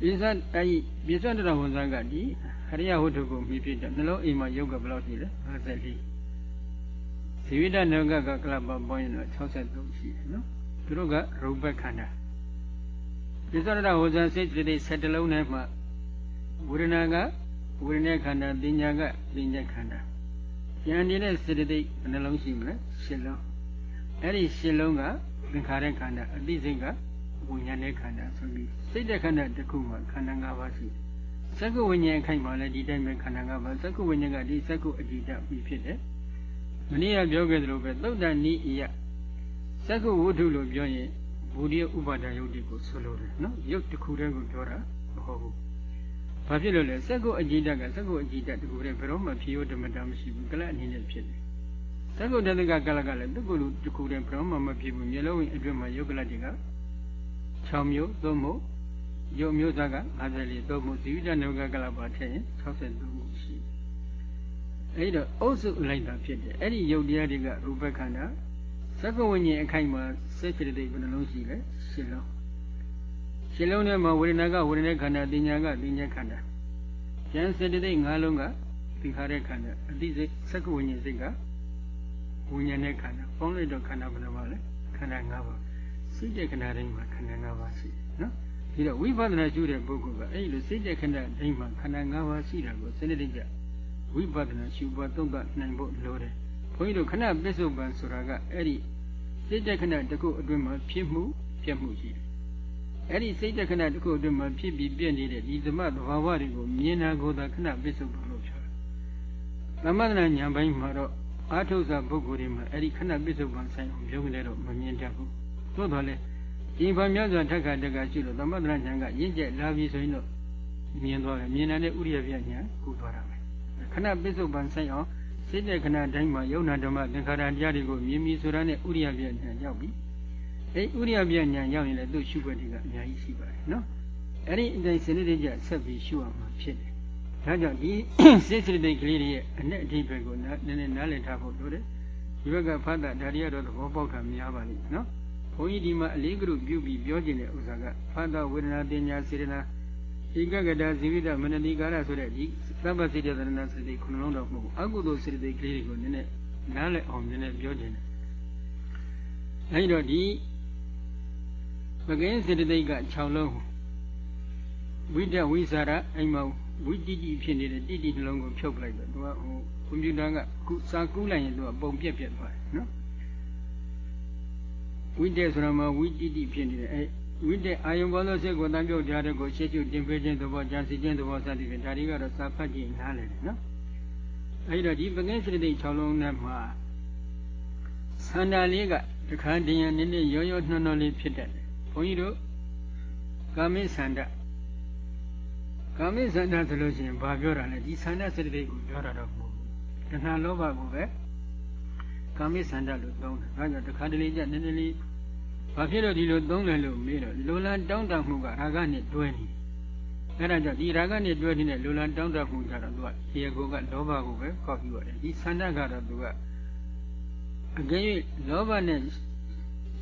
ပိဿအဲဒီပိဿတရဝဇံကဒီ ဟရိယဝတ္ထုကိုမြည်ဖြစ်တဲ့နှလုံးအိမ်မှာယုတ်ကဘယ်လောက်ရှိလဲ54ဇီဝိတနောကကကလပပေါင်းရင်တော့63ရှိတယ်နော်သူတို့ကရုပ်ဘခန္ဓာပိဿတရဝဇံစိတ်တိ7လုံးနဲ့မှဝေဒနာကဝိညာဉ်ခန္ဓာတင်ညာကတင်ညာခန္ဓာဉာဏ်နေတဲ့စေတသိက်ဘယ်နှလုံးရှိမလဲရှစ်လုံးအဲ့ဒီရှစ်လုံးကသင်္ခါရခန္ဓာအတိစိတ်ကဝိညာဉ်နဲ့ခန္ဓာဆိုပြီးစိတ်တဲ့ခန္ဓာတစ်ခုမှာခန္ဓာ၅ပါးရှိ စက္ကုဝိညာဉ်အခိုက်မှာလည်းဒီတိုင်းပဲခန္ဓာ၅ပါးစက္ကုဝိညာဉ်ကဒီစက္ကုအတိတပြီးဖြစ်တယ်မနေ့ကပြောခဲ့သလိုပဲသုတ်တန်ဤအယစက္ကုဝုဒ္ဓလို့ပြောရင်ဘူရိယဥပါဒယုတ်တိကိုဆိုလိုတယ်နော်ယုတ်တစ်ခုတည်းကိုပြောတာမဟုတ်ဘူးဘာဖြစ်လို့လဲစက္ကုအကြည်တကစက္ကုအကြည်တတကူတဲ့ဘယ်တော့မှဖြေရဓမ္မတာမရှိဘူးကလအနေနဲ့ဖြစ်တယ်စက္ကုတတကကလကလည်းတကူလူတကူတဲ့ဘယ်တော့မှမဖြစ်ဘူးမျိုးလုံးဝင်အတွင်းမှာယုတ်ကလတွေက6မျိုးသို့မ ဟုတ်ယုတ်မျိုးသားက54သို့မဟုတ်ဇီဝိတနုကကလပါထည့်ရင်63ခုရှိအဲ့တော့အုပ်စုလိုက်တာဖြစ်တယ်အဲ့ဒီယုတ်တရားတွေကရူပခန္ဓာစက္ကုဝိညာဉ်အခိုက်မှာစိတ်စိတ်တွေဘယ်နှလုံးရှိလဲရှင်းလုံးရှင်းလုံးထဲမှာဝေဒနာကဝေဒနာခန္ဓာတင်ညာကတင်ညာခန္ဓာဉာဏ်စေတသိက်၅လုံးကသင်္ခါရခန္ဓာအတိစိတ်စက္ကဝိညာဉ်စိတ်ကဝိညာဉ်နဲ့ခန္ဓာပေါင်းလိုက်တော့ခန္ဓာဘယ်နှပါလဲခန္ဓာ၅ပါးစိတ်တဲ့ခန္ဓာတိုင်းမှာခန္ဓာ၅ပါးရှိတယ်နော် ဒီတော့ဝိပဿနာရှုတဲ့ပုဂ္ဂိုလ်ကအဲ့လိုစိတ်တဲ့ခန္ဓာတိုင်းမှာခန္ဓာ၅ပါးရှိတာကိုစနစ်တကျဝိပဿနာရှုပါသုံးသပ်နိုင်ဖို့လိုတယ်ဘုန်းကြီးတို့ခဏပစ္စုပန်ဆိုတာကအဲ့ဒီစိတ်တဲ့ခန္ဓာတစ်ခုအတွင်းမှာဖြစ်မှုပြတ်မှုရှိတယ်အဲ့ဒီစိတ်တခဏတစ်ခုအတွင်းမှာဖြစ်ပြီးပြည့်နေတဲ့ဒီသမသဘာဝတွေကိုမြင်တာကိုသာခဏပစ္စုပ္ပန်လို့ပြောတယ်။သမထနာဉာဏ်ပိုင်းမှာတော့အာထုဇာပုဂ္ဂိုလ်တွေမှာအဲ့ဒီခဏပစ္စုပ္ပန်ဆိုင်အောင်ပြုံးနေတော့မမြင်တတ်ဘူး။သို့တော်လည်း ဒီဘာများစွာထက်ခါတက်ကရှိလို့သမထနာဉာဏ်ကရင့်ကျက်လာပြီဆိုရင်တော့မြင်သွားတယ်။မြင်တဲ့ဥရိယပြဉာဏ်ကူသွားတာပဲ။ခဏပစ္စုပ္ပန်ဆိုင်အောင်စိတ်တဲ့ခဏတိုင်းမှာယုံနာဓမ္မသင်္ခါရတရားတွေကိုမြင်ပြီးဆိုတာနဲ့ဥရိယပြဉာဏ်ရောက်ပြီ။အဲဥရိယပြညာရောက်ရင်လည်းသူ့ရှုွက်တွေကအများကြီးရှိပါတယ်နော်အဲ့ဒီအတိုင်းစနစ်တကျဆက်ပြီးရှုအောင်မှာဖြစ်တယ်ဒါကြောင့်ဒီစိတ်စိတ်တွေကလေးတွေရဲ့အနဲ့အဓိပ္ပာယ်ကိုနည်းနည်းနားလည်ထားဖို့လိုတယ်ဒီဘက်ကဖတ်တာဒါရီကတော့သဘောပေါက်တာများပါလိမ့်နော်ဘု န်းကြီးဒီမှာအလေးကရုပြုပြီးပြောခြင်းတဲ့ဥစ္စာကဖတ်တာဝေဒနာတင်ညာစေရနာဧကဂတဇီဝိတမနတိကာရဆိုတဲ့ဒီသဗ္ဗစေတသရဏစတိခုနှလုံးတော်မဟုတ်ဘူးအကုသိုလ်စေတသိက်ကလေးတွေကိုနည်းနည်းနားလည်အောင်နည်းနည်းပြောခြင်းတယ်အဲဒီတော့ဒီပကင်းစေတသိက်က6လုံးဝိတ္တဝိဇာရအိမ်မဝဝိတိတိဖြစ်နေတဲ့တိတိနှလုံးကိုဖြုတ်လိုက်တော့သူကဟိုကွန်ပျူတာကခုစာကူးလိုက်ရင်သူကပုံပြက်ပြက်သွားတယ်နော် ဝိတေဆိုတာမှာဝိတိတိဖြစ်နေတယ်အဲဝိတေအာယုံဘောသောစိတ်ကိုတန်ပြုတ်ထားတဲ့ကိုရှေ့ရှုတင်ပေးခြင်းသဘောကြာစီခြင်းသဘောစသည်ဖြင့်ဒါတွေကတော့စာဖတ်ကြည့်နားလည်တယ်နော်အဲဒီတော့ဒီပကင်းစိတ္တိ6လုံးနဲ့မှာသန္တာလေးကတခါတည်းရနည်းနည်းရောရောနှောနှောလေးဖြစ်တတ်တယ်ဘုန်းကြီးတို့ကာမိသန္တာကာမိသန္တာဆိုလို့ရှိရင်ဘာပြောတာလဲဒီသန္တာစိတ္တိကိုပြောတာတော့မဟုတ်ဘူးတဏှာလောဘကိုပဲကာမိသန္တာလို့သုံးတယ်ဒါကြောင့်တခါတလေကျနည်းနည်းလေး ဘာဖြစ်လို့ဒီလိုသုံးလဲလို့မေးတော့လိုလားတောင်းတမှုကရာဂနဲ့တွဲနေအဲ့ဒါကြောင့်ဒီရာဂနဲ့တွဲနေတဲ့လိုလားတောင်းတမှုကြတော့သူကရေကိုကလောဘကိုပဲကောက်ပြီးရတယ်ဒီသန္တာကတော့သူကအကယ်၍လောဘနဲ့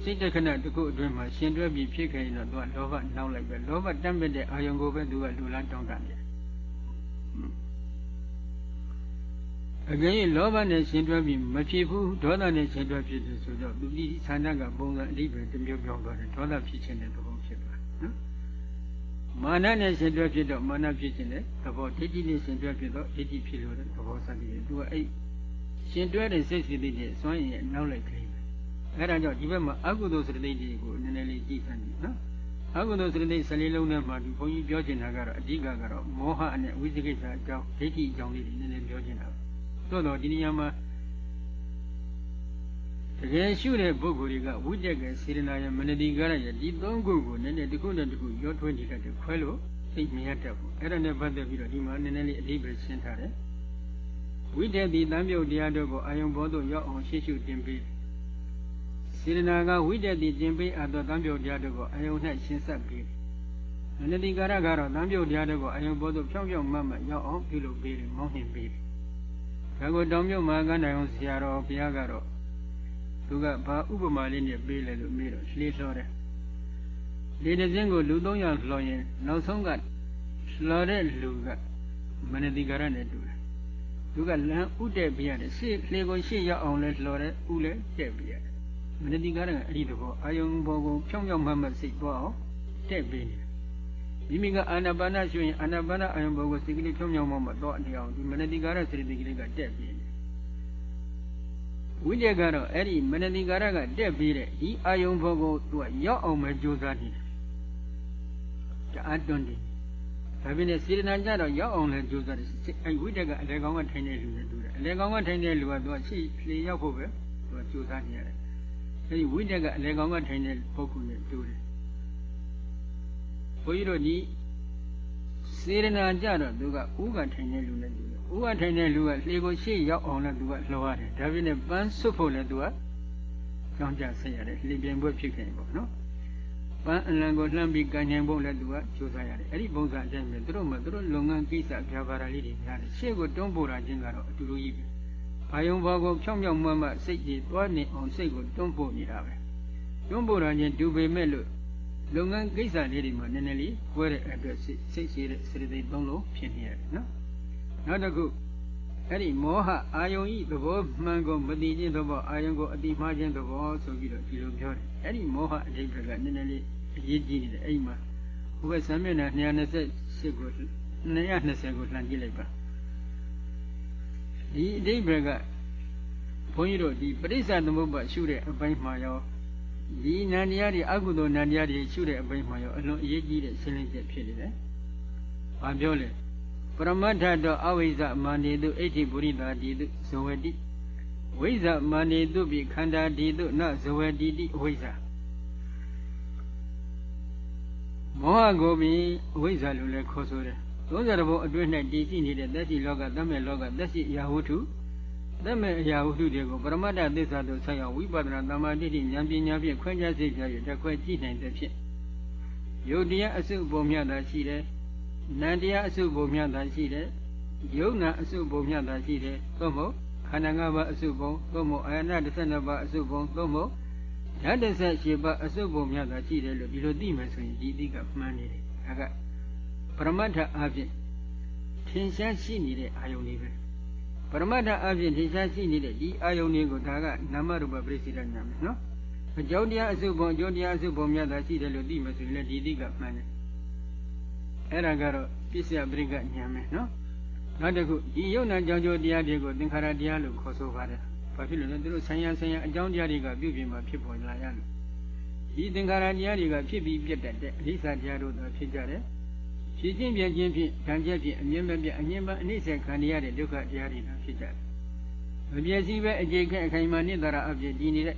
စိတ်တခဏတစ်ခုအတွင်းမှာရှင်တွဲပြီးဖြစ်ခဲ့ရင်တော့သူကလောဘနောက်လိုက်ပဲလောဘတတ်မဲ့တဲ့အာယုံကိုပဲသူကလူလားတောင်းတတယ် အကယ်၍လောဘနဲ့ရှင်တွဲပြီးမဖြစ်ဘူးဒေါသနဲ့ရှင်တွဲဖြစ်တယ်ဆိုတော့သူဒီဆန္ဒကပုံစံအဓိပ္ပာယ်တစ်မျိုးပြောသွားတယ်ဒေါသဖြစ်ခြင်းတဲ့သဘောဖြစ်သွားနော်မာနနဲ့ရှင်တွဲဖြစ်တော့မာနဖြစ်ခြင်းတဲ့သဘောဒိဋ္ဌိနဲ့ရှင်တွဲဖြစ်တော့ဒိဋ္ဌိဖြစ်လို့တဲ့သဘောစသည်သူကအဲ့ရှင်တွဲတဲ့စိတ်စီတိနဲ့စွန့်ရင်နောက်လိုက်ခလိအဲ့ဒါကြောင့်ဒီဘက်မှာအကုသိုလ်စရတိတွေကိုနည်းနည်းလေးကြည့်စမ်းကြည့်နော်အကုသိုလ်စရတိ14လုံးနဲ့မှဒီဘုန်းကြီးပြောချင်တာကတော့အဓိကကတော့မောဟနဲ့ဝိသိကိစ္စအကြောင်းဒိဋ္ဌိအကြောင်းလေးတွေနည်းနည်းပြောချင်တာ သို့တော့ဒီနေရာမှာတကယ်ရှုတဲ့ပုဂ္ဂိုလ်တွေကဝိတ္တကစေရနာယမနတိကာရယဒီသုံးခုကိုနည်းနည်းတစ်ခုနဲ့တစ်ခုရောထွေးနေတတ်တယ်ခွဲလို့သိမြင်ရတတ်ဘူးအဲ့ဒါနဲ့ပတ်သက်ပြီးတော့ဒီမှာနည်းနည်းလေးအဓိပ္ပာယ်ရှင်းထားတယ်ဝိတ္တတိတံပြုတ်တရားတို့ကိုအာယုံဘောသို့ရောက်အောင်ရှေ့ရှုတင်ပေးစေရနာကဝိတ္တတိတင်ပေးအပ်သောတံပြုတ်တရားတို့ကိုအာယုံ၌ရှင်းဆက်ပေးမနတိကာရကတော့တံပြုတ်တရားတို့ကိုအာယုံဘောသို့ဖြောင်းဖြောင်းမတ်မတ်ရောက်အောင်ပြုလုပ်ပေးတယ်မောင်းနှင်ပေးတယ် ဒါကိုတောင်မြုပ်မှာကန်းတိုင်အောင်ဆရာတော်ဘုရားကတော့သူကဘာဥပမာလေးနဲ့ပေးလဲလို့မေးတော့လှေလှော်တယ်လေတစ်စင်းကိုလူ300လှော်ရင်နောက်ဆုံးကလှော်တဲ့လူကမနတိကာရနဲ့တူတယ်သူကလမ်းဥတက်ပြရတယ်ရှေ့လေကိုရှေ့ရောက်အောင်လဲလှော်တယ်ဥလဲတက်ပြရတယ်မနတိကာရကအဲ့ဒီတဘောအာယုံဘောကိုဖြောင်းဖြောင်းမှတ်မှတ်စိတ်သွားအောင်တက်ပေးနေ မိမိကအာနာပါနရှုရင်အာနာပါနအာယုံဘောကိုစိတ်ကလေးဖြောင်းဖြောင်းမှတ်မှတ်တော့အတရားဒီမနတိကာရစိတ်တိကလေးကတက်ပြီးနေဝိဇ္ဇကတော့အဲ့ဒီမနတိကာရကတက်ပြီးတဲ့ဒီအာယုံဘောကိုသူကရောက်အောင်ပဲကြိုးစားနေတယ်တအားတွန်းတယ်ဒါပြင်စေတနာကြတော့ရောက်အောင်လဲကြိုးစားတယ်အဲ့ဝိဇ္ဇကအလေကောင်းကထိုင်တဲ့လူနဲ့တူတယ်အလေကောင်းကထိုင်တဲ့လူကသူကရှေ့လေရောက်ဖို့ပဲသူကကြိုးစားနေရတယ်အဲ့ဒီဝိဇ္ဇကအလေကောင်းကထိုင်တဲ့ပုဂ္ဂိုလ်နဲ့တူတယ် ဘုန်းကြီးတို့ဒီစေရနာကြတော့သူကဥကထိုင်တဲ့လူနဲ့တူတယ်ဥကထိုင်တဲ့လူကလှေကိုရှေ့ရောက်အောင်လဲသူကလှော်ရတယ်ဒါပြင်နဲ့ပန်းစွတ်ဖို့လဲသူကကြောင်းကြဆက်ရတယ်လှေပြင်ဖို့ဖြစ်ခဲ့ပေါ့နော်ပန်းအလံကိုလှမ်းပြီးကန်ញင်ဖို့လဲသူကကြိုးစားရတယ်အဲ့ဒီပုံစံအတိုင်းပဲသူတို့မှသူတို့လုပ်ငန်းကိစ္စပြပါရာလေးတွေများတယ်ရှေ့ကိုတွန်းပို့တာချင်းကတော့အတူတူကြီးပဲအာယုံဘောကိုဖြောင်းဖြောင်းမှတ်မှစိတ်ကြီးသွားနေအောင်စိတ်ကိုတွန်းပို့နေတာပဲတွန်းပို့တာချင်းဒူပေမဲ့လို့ လုပ်ငန်းကိစ္စလေးတွေမှာနည်းနည်းလေးကွဲတဲ့အတွက်စိတ်စိတ်ရှိတဲ့စေတသိက်သုံးလုံးဖြစ်နေရတယ်နော်နောက်တစ်ခုအဲ့ဒီမောဟအာယုံဤသဘောမှန်ကိုမသိခြင်းသဘောအာယုံကိုအတိမှားခြင်းသဘောဆိုပြီးတော့ဒီလိုပြောတယ်အဲ့ဒီမောဟအဓိပ္ပာယ်ကနည်းနည်းလေးအရေးကြီးနေတယ်အဲ့ဒီမှာဘုရားဆံမျက်နှာ228ကို220ကိုလှန်ကြည့်လိုက်ပါဒီအဓိပ္ပာယ်ကဘုန်းကြီးတို့ဒီပရိစ္ဆာသမုပ္ပါရှုတဲ့အပိုင်းမှာရော ဒီနန္တရားတွေအကုသိုလ်နန္တရားတွေရှုတဲ့အပိုင်းမှာရောအလွန်အရေးကြီးတဲ့ရှင်းလင်းချက်ဖြစ်နေတယ်။ဘာပြောလဲပရမတ္ထတောအဝိဇ္ဇမာနေတုအဋ္ဌိပုရိသာတိတုဇဝတိဝိဇ္ဇမာနေတုပိခန္ဓာတိတုနဇဝတိတိအဝိဇ္ဇမောဟကိုပင်အဝိဇ္ဇလို့လည်းခေါ်ဆိုတယ်။သုံးဆယ်ဘုံအတွင်း၌တည်ရှိနေတဲ့သက်ရှိလောကတမဲ့လောကသက်ရှိအရာဝတ္ထု သက်မဲ့အရာဝတ္ထုတွေကိုပရမတ္ထသစ္စာသို့ဆက်ရောက်ဝိပဿနာတမ္မာတိတိဉာဏ်ပညာဖြင့်ခွင့်ခြားစေပြ၍တခွဲကြည့်နိုင်တဲ့ဖြင့်ယုတ်တရားအစုပုံမြတ်တာရှိတယ်နန္တရားအစုပုံမြတ်တာရှိတယ်ယုံနာအစုပုံမြတ်တာရှိတယ်သို့မဟုတ်ခန္ဓာ၅ပါးအစုပုံသို့မဟုတ်အာယနာ12ပါးအစုပုံသို့မဟုတ်ဓာတ်18ပါးအစုပုံမြတ်တာရှိတယ်လို့ဒီလိုသိမယ်ဆိုရင်ဒီသိကမှန်နေတယ်ဒါကပရမတ္ထအဖြစ်ထင်ရှားရှိနေတဲ့အာယုန်လေးပဲ ပရမတ္ထအဖြစ်ထင်ရှားရှိနေတဲ့ဒီအာယုန်လေးကိုဒါကနာမရူပပရိစ္ဆေဒညာမယ်နော်အကြောင်းတရားအစုပုံအကျိုးတရားအစုပုံများသာရှိတယ်လို့သိမှဆိုရင်လည်းဒီသိကမှန်တယ်အဲ့ဒါကတော့ပစ္စယပရိကဉာဏ်ပဲနော်နောက်တစ်ခုဒီယုံနာကြောင့်ကြိုးတရားတွေကိုသင်္ခါရတရားလို့ခေါ်ဆိုပါတယ်ဘာဖြစ်လို့လဲသူတို့ဆံရဆံရအကြောင်းတရားတွေကပြုပြင်မှာဖြစ်ပေါ်လာရလို့ဒီသင်္ခါရတရားတွေကဖြစ်ပြီးပြတ်တတ်တဲ့အနိစ္စတရားတို့သာဖြစ်ကြတယ် ဖြစ်ချင်းပြချင်းဖြင့်ဓာန်ချက်ဖြင့်အမြင်မပြအငြင်းပအနိစ္စခံရတဲ့ဒုက္ခတရားတွေသာဖြစ်ကြတယ်မပြည့်စည်ပဲအခြေခံအခိုင်အမာနိတရာအဖြစ်တည်နေတဲ့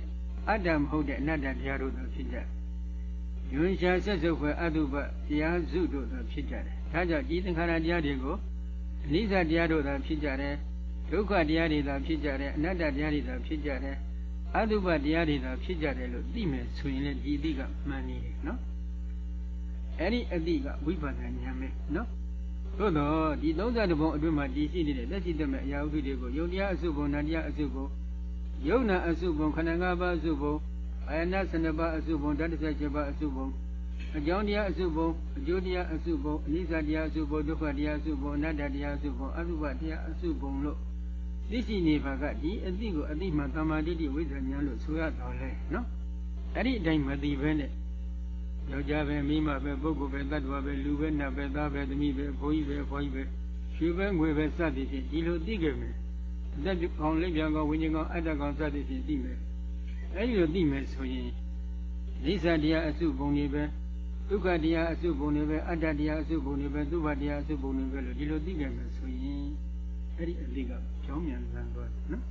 အတ္တမဟုတ်တဲ့အနတ္တတရားတို့သာဖြစ်ကြတယ်ယွန်ရှာဆက်စုပ်ဖွယ်အတုပတရားစုတို့သာဖြစ်ကြတယ်ဒါကြောင့်ဒီသင်္ခါရတရားတွေကိုအနိစ္စတရားတို့သာဖြစ်ကြတယ်ဒုက္ခတရားတွေသာဖြစ်ကြတယ်အနတ္တတရားတွေသာဖြစ်ကြတယ်အတုပတရားတွေသာဖြစ်ကြတယ်လို့သိမယ်ဆိုရင်လည်းဒီအသိကမှန်နေတယ်နော် အဲ့ဒီအသိကဝိပဿနာဉာဏ်ပဲနော်သို့တော့ဒီ32ဘုံအတွင်းမှာတည်ရှိနေတဲ့လက်ရှိတမဲ့အရာဥဒိတွေကိုယုံတရားအစုဘုံနတရားအစုဘုံယုံနာအစုဘုံခန္ဓာ၅ပါးအစုဘုံအာယနာ12ပါးအစုဘုံဓာတ်17ပါးအစုဘုံအကြောင်းတရားအစုဘုံအကျိုးတရားအစုဘုံအနိစ္စတရားအစုဘုံဒုက္ခတရားအစုဘုံအနတ္တတရားအစုဘုံအတုပတရားအစုဘုံလို့သိရှိနေပါကဒီအသိကိုအသိမှတမာတိတိဝိဇ္ဇာဉာဏ်လို့ဆိုရတော့လဲနော်အဲ့ဒီအတိုင်းမသိဘဲနဲ့ ယောက်ျားပဲမိန်းမပဲပုဂ္ဂိုလ်ပဲတ attva ပဲလူပဲနတ်ပဲသားပဲသမီးပဲဘိုးကြီးပဲဖွားကြီးပဲရွှေပဲငွေပဲစသည်ဖြင့်ဒီလိုသိခဲ့မယ်အသက်ကောင်လက်ပြန်ကောင်ဝိညာဉ်ကောင်အတ္တကောင်စသည်ဖြင့်သိမယ်အဲ့ဒီလိုသိမယ်ဆိုရင်လိစ္ဆာတရားအစုပုံတွေပဲဒုက္ခတရားအစုပုံတွေပဲအတ္တတရားအစုပုံတွေပဲသုဘတရားအစုပုံတွေပဲလို့ဒီလိုသိကြမယ်ဆိုရင်အဲ့ဒီအတိကကြောင်းမြန်လန်းသွားတယ်နော်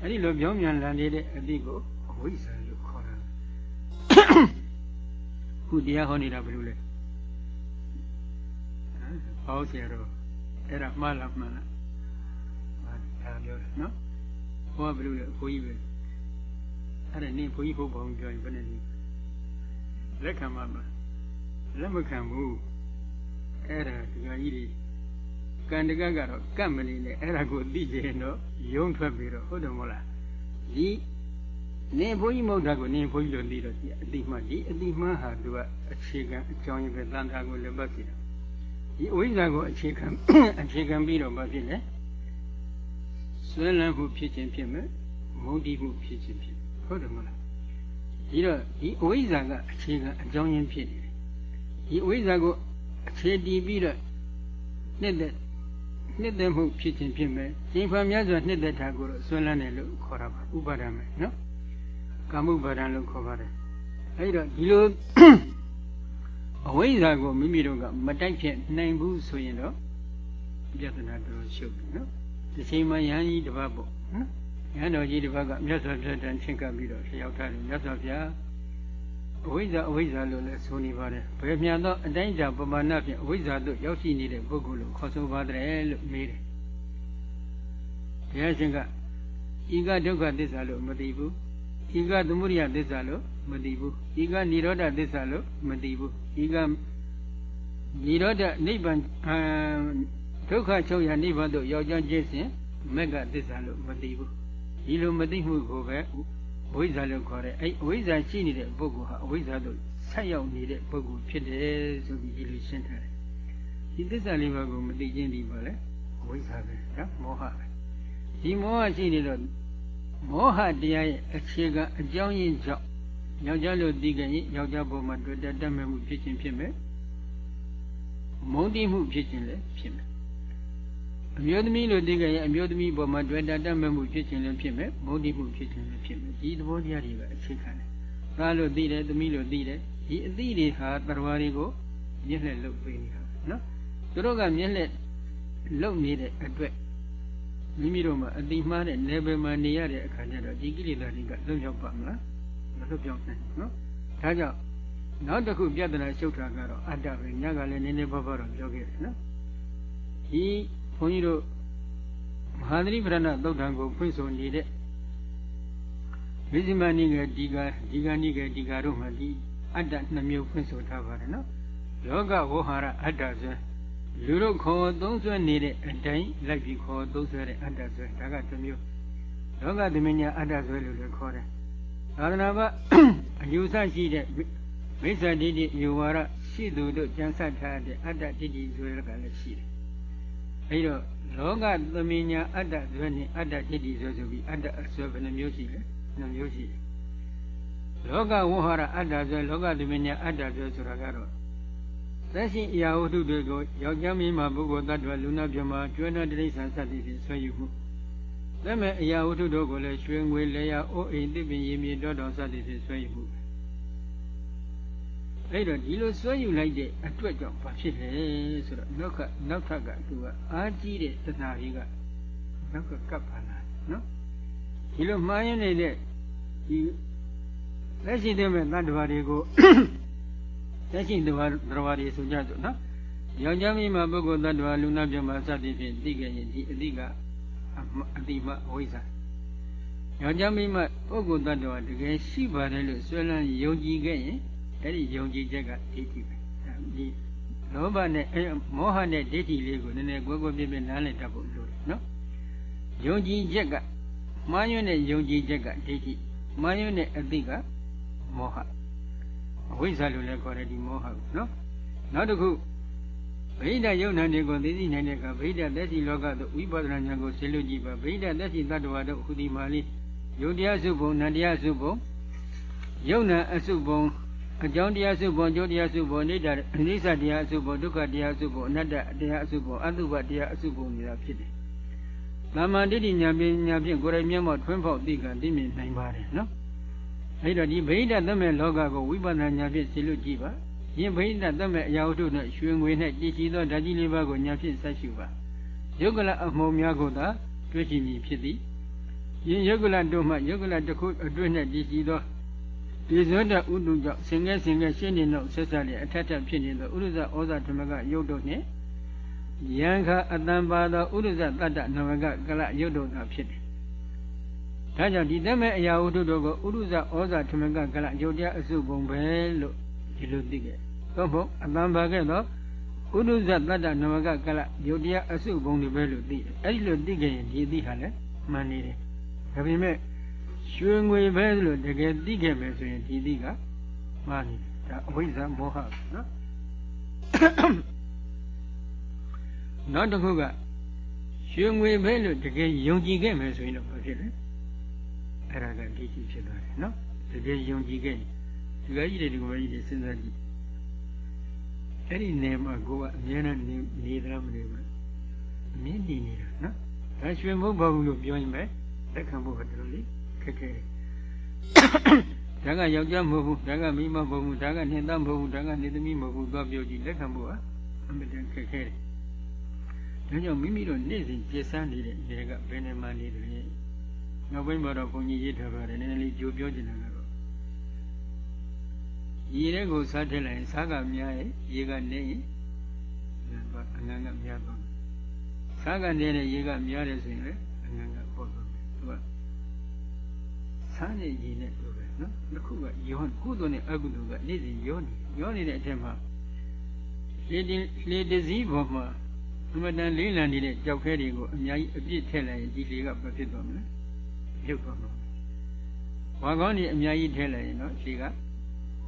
အဲ့ဒီလိုကြောင်းမြန်လန်းနေတဲ့အတိကိုအဝိဇ္ဇာလို့ခေါ်တာ ခုတရားဟောနေတာဘယ်လိုလဲဟောဆရာတော်အဲ့ဒါမှားလားမှန်လားမှန်ဒါပြောတယ်နော်ဟောဘယ်လိုလဲအဖိုးကြီးပဲအဲ့ဒါနင်းဘုန်းကြီးဟုတ်ပါဘူးပြောရင်ဘယ်နဲ့နည်းလက်ခံမှာမလားလက်မခံဘူးအဲ့ဒါဒီကကြီးတွေကံတကကတော့ကတ်မနေနဲ့အဲ့ဒါကိုသိကြရင်တော့ယုံထွက်ပြီးတော့ဟုတ်တယ်မဟုတ်လားဒီ နေဘုန်းကြီးမဟုတ်တာကိုနေဘုန်းကြီးလို့သိတော့ဒီအတိမှဒီအတိမှဟာသူကအခြေခံအကြောင်းရင်းပဲတန်ခါကိုလည်းပတ်ပြီဒီအဝိဇ္ဇာကိုအခြေခံအခြေခံပြီးတော့မဖြစ်နဲ့ဆွဲလန်းမှုဖြစ်ခြင်းဖြစ်မယ်မုန်းတိမှုဖြစ်ခြင်းဖြစ်ဟုတ်တယ်မဟုတ်လားဒီတော့ဒီအဝိဇ္ဇာကအခြေခံအကြောင်းရင်းဖြစ်နေတယ်ဒီအဝိဇ္ဇာကိုအခြေတည်ပြီးတော့နှစ်သက်နှစ်သက်မှုဖြစ်ခြင်းဖြစ်မယ်။ရှင်ဖန်များစွာနှစ်သက်တာကိုတော့ဆွဲလန်းတယ်လို့ခေါ်တာပါဥပါဒံပဲနော်။ ကာမှုပါဒံလို့ခေါ်ပါတယ်။အဲဒီတော့ဒီလိုအဝိဇ္ဇာကိုမိမိတို့ကမတိုက်ဖြစ်နိုင်ဘူးဆိုရင်တော့ပြဿနာတော်ရှုပ်ပြီနော်။ဒီချိန်မှာယဟန်ကြီးတစ်ပတ်ပေါ့နော်။ယဟန်တော်ကြီးတစ်ပတ်ကမြတ်စွာဘုရားတန်ချင်းကပ်ပြီးတော့လျှောက်ထားတယ်မြတ်စွာဘုရားအဝိဇ္ဇာအဝိဇ္ဇာလို့လည်းဆိုနေပါတယ်ဘယ်မြန်သောအတိုင်းအတာပမာဏဖြင့်အဝိဇ္ဇာတို့ရောက်ရှိနေတဲ့ပုဂ္ဂိုလ်လို့ခေါ်ဆိုပါတယ်လို့မေးတယ်ဘုရားရှင်ကဤကဒုက္ခသစ္စာလို့မသိဘူး ဤကသမုဒိယသစ္စာလို့မသိဘူးဤကនិရောဓသစ္စာလို့မသိဘူးဤကនិရောဓနိဗ္ဗာန်ဒုက္ခချုပ်ရနိဗ္ဗာန်တို့ရောက်ကြခြင်းစဉ်မက္ကသစ္စာလို့မသိဘူးဒီလိုမသိမှုကိုပဲအဝိဇ္ဇာလို့ခေါ်တယ်အဲ့အဝိဇ္ဇာရှိနေတဲ့ပုဂ္ဂိုလ်ဟာအဝိဇ္ဇာတို့ဆက်ရောက်နေတဲ့ပုဂ္ဂိုလ်ဖြစ်တယ်ဆိုပြီးဒီလိုရှင်းထားတယ်ဒီသစ္စာလေးပါးကိုမသိချင်းဒီပါလေအဝိဇ္ဇာပဲနော်မောဟပဲဒီမောဟရှိနေတော့ မောဟတရားရဲ့အခြေခံအကြောင်းရင်းကြောင့်ယောက်ျားလို့သိကြရင်ယောက်ျားပေါ်မှာတွေ့တတ်မဲ့မှုဖြစ်ခြင်းဖြစ်မယ်မုန်းတိမှုဖြစ်ခြင်းလည်းဖြစ်မယ်အမျိုးသမီးလို့သိကြရင်အမျိုးသမီးပေါ်မှာတွေ့တာတတ်မဲ့မှုဖြစ်ခြင်းလည်းဖြစ်မယ်မုန်းတိမှုဖြစ်ခြင်းလည်းဖြစ်မယ်ဒီသဘောတရားတွေကအခြေခံတယ်သားလို့သိတယ်သမီးလို့သိတယ်ဒီအသိတွေဟာတရားတွေကိုမျက်လှည့်လုပ်ပေးနေတာနော်သူတို့ကမျက်လှည့်လုပ်နေတဲ့အတွက် မိမိတို့မှာအတိမှားတဲ့ level မှာနေရတဲ့အခါကျတော့ဒီကိလေသာတွေကလွတ်ရောက်ပါမလားမလွတ်ပြောင်းနိုင်နော်ဒါကြောင့်နောက်တစ်ခုပြဿနာရှုပ်တာကတော့အတ္တပဲညကလည်းနည်းနည်းပါးပါးတော့ပြောခဲ့တယ်နော်ဒီဘုန်းကြီးတို့မဟာသတိပရဏသုတ်တံကိုဖွင့်ဆိုနေတဲ့ဝိဇိမနိကေဒီကဒီကနိကေဒီကတို့မှဒီအတ္တနှမျိုးဖွင့်ဆိုထားပါတယ်နော်ယောဂဝဟာရအတ္တဆို လူတို့ခေါ်သုံးဆွဲနေတဲ့အတိုင်းလိုက်ပြီးခေါ်သုံးဆွဲတဲ့အတ္တဆွဲဒါကတစ်မျိုးလောကသမညာအတ္တဆွဲလို့လည်းခေါ်တယ်သာသနာ့ဘအယူဆရှိတဲ့မိစ္ဆာဒိဋ္ဌိယူဝါဒရှိသူတို့ကြံစတ်ထားတဲ့အတ္တဒိဋ္ဌိဆွဲကလည်းရှိတယ်အဲဒီတော့လောကသမညာအတ္တဆွဲနဲ့အတ္တဒိဋ္ဌိဆွဲဆိုပြီးအတ္တအဆွဲဘယ်နှမျိုးရှိလဲနှမျိုးရှိတယ်လောကဝဟရအတ္တဆွဲလောကသမညာအတ္တဆွဲဆိုတာကတော့ သသက်ရှိအရာဝတ္ထုတွေကိုယောက်ျားမင်းမပုဂ္ဂိုလ်တ attva လူနာပြမကျွမ်းတဲ့တိရစ္ဆာန်စသည်ဖြင့်ဆွဲယူမှုသက်မဲ့အရာဝတ္ထုတို့ကိုလည်းရွှေငွေလေယာအိုးအိမ်တစ်ပင်ရေမြေတောတော်စသည်ဖြင့်ဆွဲယူမှုအဲ့တော့ဒီလိုဆွဲယူလိုက်တဲ့အတွက်ကြောင့်ဘာဖြစ်လဲဆိုတော့နောက်ကနောက်ထပ်ကသူကအာကြီးတဲ့တဏှာကြီးကနောက်ကကပ်ပါလာနော်ဒီလိုမှားရင်းနေတဲ့ဒီလက်ရှိတဲ့မဲ့တတ္တဝါ တွေကိုလက်ရှိတတ္တဝါတွေဆိုကြစို့နော်ယောက်ျားမိန်းမပုဂ္ဂိုလ်တ attva လူနာပြမစသည်ဖြင့်သိခဲ့ရင်ဒီအတိကအတိမအဝိဇ္ဇာယောက်ျားမိန်းမပုဂ္ဂိုလ်တ attva တကယ်ရှိပါတယ်လို့ဆွဲလန်းယုံကြည်ခဲ့ရင်အဲ့ဒီယုံကြည်ချက်ကဒိဋ္ဌိပဲဒီလောဘနဲ့အဲမောဟနဲ့ဒိဋ္ဌိလေးကိုနည်းနည်းကွယ်ကွယ်ပြည့်ပြည့်နားလည်တတ်ဖို့လိုတယ်နော်ယုံကြည်ချက်ကမှားယွင်းတဲ့ယုံကြည်ချက်ကဒိဋ္ဌိမှားယွင်းတဲ့အသိကမောဟ အဝိဇ္ဇာလို့လည်းခေါ်တယ်ဒီမောဟကိုနော်နောက်တစ်ခုဗိဓာယုံနာတွေကိုသိသိနိုင်တဲ့ကဗိဓာသက်ရှိလောကသို့ဝိပဿနာဉာဏ်ကိုဆင်းလို့ကြည့်ပါဗိဓာသက်ရှိတ attva တို့ဟူဒီမာလေးယုတ်တရားစုဘုံနန္တရားစုဘုံယုံနာအစုဘုံအကြောင်းတရားစုဘုံအကျိုးတရားစုဘုံအိဋ္ဌအိဋ္ဌတရားစုဘုံဒုက္ခတရားစုဘုံအနတ္တတရားစုဘုံအတုပတရားအစုဘုံနေတာဖြစ်တယ်။သမ္မာဒိဋ္ဌိဉာဏ်ပညာဖြင့်ကိုယ်တိုင်မျက်မှောက်ထွန်းဖောက်သိကသိမြင်နိုင်ပါတယ်နော်။ အဲဒီတော့ဒီဗိဓာသမဲ့လောကကိုဝိပဿနာဉာဏ်ဖြင့်သိလို့ကြည့်ပါ။ယင်ဗိဓာသမဲ့အရာဝတ္ထုနဲ့ရွှေငွေနဲ့ကြည်ရှိသောဓာတ်ကြီးလေးပါးကိုဉာဏ်ဖြင့်ဆက်ရှုပါ။ယုတ်ကလအမှုံများကိုသာတွေ့ရှိမည်ဖြစ်သည်။ယင်ယုတ်ကလတို့မှယုတ်ကလတစ်ခုအတွင်းနဲ့ကြည်ရှိသောဒီဇောတဥတုကြောင့်ဆင်ငယ်ဆင်ငယ်ရှင်းနေတော့ဆက်ဆက်လျက်အထက်ထက်ဖြစ်နေသောဥရဇဩဇဓမ္မကယုတ်တို့နှင့်ယံခအတံပါသောဥရဇတတ္တနမကကလယုတ်တို့သာဖြစ်တယ်။ ဒါကြောင့်ဒီသက်မဲ့အရာဝတ္ထုတို့ကိုဥရဇဩဇဓမ္မကကလယုတ်တရားအစုပုံပဲလို့ဒီလိုသိခဲ့။သို့မဟုတ်အတံပါခဲ့သောဥရဇတတ္တနမကကလယုတ်တရားအစုပုံတွေပဲလို့သိတယ်။အဲ့ဒီလိုသိခဲ့ရင်ဒီသိဟာလည်းမှန်နေတယ်။ဒါပေမဲ့ရွှေငွေပဲလို့တကယ်သိခဲ့မယ်ဆိုရင်ဒီသိကမှားနေတယ်ဒါအဝိဇ္ဇာမောဟနော်နောက်တစ်ခုကရွှေငွေပဲလို့တကယ်ယုံကြည်ခဲ့မယ်ဆိုရင်တော့ဘာဖြစ်လဲ အဲ့ဒါကဒီကြည့်ဖြစ်သွားတယ်နော်တကယ်ယုံကြည်ခဲ့ရင်ဒီကကြီးတွေဒီကကြီးတွေစဉ်းစားကြည့်အဲ့ဒီနေမှာကိုကအမြဲတမ်းနေနေသလားမနေဘူးအမြဲနေနေတာနော်ဒါရွှေမဟုတ်ပါဘူးလို့ပြောရင်ပဲလက်ခံဖို့ကတော်တော်လေးခက်ခဲဒါကယောက်ျားမဟုတ်ဘူးဒါကမိန်းမမဟုတ်ဘူးဒါကနှင်းသားမဟုတ်ဘူးဒါကနေသမီးမဟုတ်ဘူးသွားပြောကြည့်လက်ခံဖို့ကအမှန်တန်ခက်ခဲတယ်ဒါကြောင့်မိမိတို့နေ့စဉ်ပြည့်စမ်းနေတဲ့နေကဘယ်နဲ့မှနေတယ် နောက်ပိုင်းမှာတော့ဘုန်းကြီးရေးထားပါတယ်နည်းနည်းလေးကြိုပြောချင်တယ်ကတော့ရေတဲ့ကိုစားထည့်လိုက်ရင်စားကများရဲ့ရေကနေရင်အငန်းကများသွားစားကနေတဲ့ရေကများတယ်ဆိုရင်လည်းအငန်းကပေါ့သွားတယ်သူကဆန်းတဲ့ရည်နဲ့လိုပဲနော်တစ်ခုကယောကုသိုလ်နဲ့အကုသိုလ်ကနေ့စဉ်ယောနေယောနေတဲ့အထက်မှာလေတင်လေတစည်းပေါ်မှာအမတန်လေးလံနေတဲ့ကြောက်ခဲတွေကိုအများကြီးအပြစ်ထည့်လိုက်ရင်ဒီလေကမဖြစ်သွားမ လဲပြုတ်သွားမှာဝါကောင်းကြီးအများကြီးထည့်လိုက်ရင်တော့ဒီက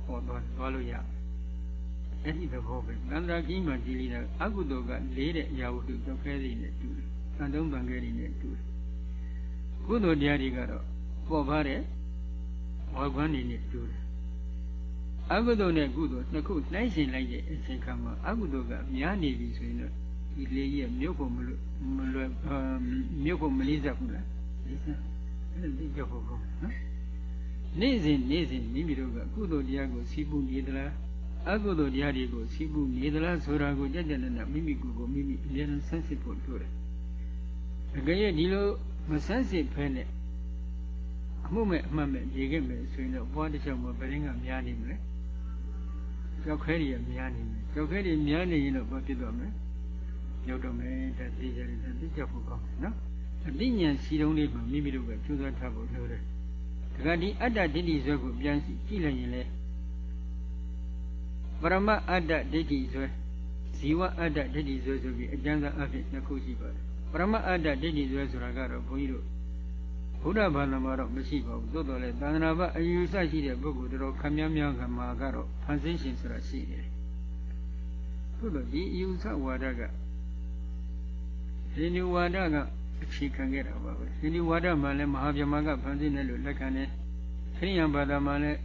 ဟောသွားသွားလို့ရအဲ့ဒီသဘောပဲတန္တရာကြီးမှဒီလေကအကုသိုလ်ကလေးတဲ့အရာဝတ္ထုကြောက်ခဲတွေနဲ့တူတယ်။တန်တုံးတန်ခဲတွေနဲ့တူတယ်။ကုသိုလ်တရားတွေကတော့ပေါ်ပါတဲ့ဝါခွန်းနေနဲ့တူတယ်အကုသိုလ်နဲ့ကုသိုလ်နှစ်ခုနှိုင်းရှင်လိုက်တဲ့အချိန်ခါမှာအကုသိုလ်ကများနေပြီဆိုရင်တော့ဒီလေးကြီးမြို့ဖို့မလို့မလွယ်မြို့ဖို့မလေးစားဘူးလားလေးစား အဲ့ဒါသိကြဖို့ကောနော်နေ့စဉ်နေ့စဉ်မိမိတို့ကကုသိုလ်တရားကိုစီးပူနေသလားအကုသိုလ်တရားတွေကိုစီးပူနေသလားဆိုတာကိုကြက်ကြက်နဲ့မိမိကိုယ်ကိုမိမိအမြဲတမ်းဆန်းစစ်ဖို့လိုတယ်အကယ်၍ဒီလိုမဆန်းစစ်ဖဲနဲ့အမှုမဲ့အမှတ်မဲ့ရေခဲ့မယ်ဆိုရင်တော့ဘွားတစ်ချောင်းမှာဗရင်ကများနေမလဲကြောက်ခဲတွေများနေမယ်ကြောက်ခဲတွေများနေရင်တော့ဘာဖြစ်သွားမလဲရောက်တော့မယ်ဒါသိကြတယ်သိကြဖို့ကောင်းနော် အသိဉာဏ်စီတုံးလေးမှာမိမိတို့ကကျိုးစားထားဖို့လိုတယ်ဒါကဒီအတ္တဒိဋ္ဌိဇွဲကိုပြန်ကြည့်လိုက်ရင်လေပရမအတ္တဒိဋ္ဌိဇွဲဇီဝအတ္တဒိဋ္ဌိဇွဲဆိုပြီးအကျဉ်းစားအဖြစ်နှစ်ခုရှိပါတယ်ပရမအတ္တဒိဋ္ဌိဇွဲဆိုတာကတော့ဘုန်းကြီးတို့ဘုရားဘာသာမှာတော့မရှိပါဘူးသို့တော်လည်းသာသနာ့ဘအယူဆရှိတဲ့ပုဂ္ဂိုလ်တို့ခမည်းများကမှာကတော့ဖန်ဆင်းရှင်ဆိုတာရှိနေတယ်သို့တော်ဒီအယူဆဝါဒကဒီနုဝါဒက အခြေခံခဲ့တာပါပဲဒီနုဝါဒမှာလည်းမဟာဗျမကဖန်ဆင်းတယ်လို့လက်ခံတယ်ခရိယံဘာသာမှာလည်း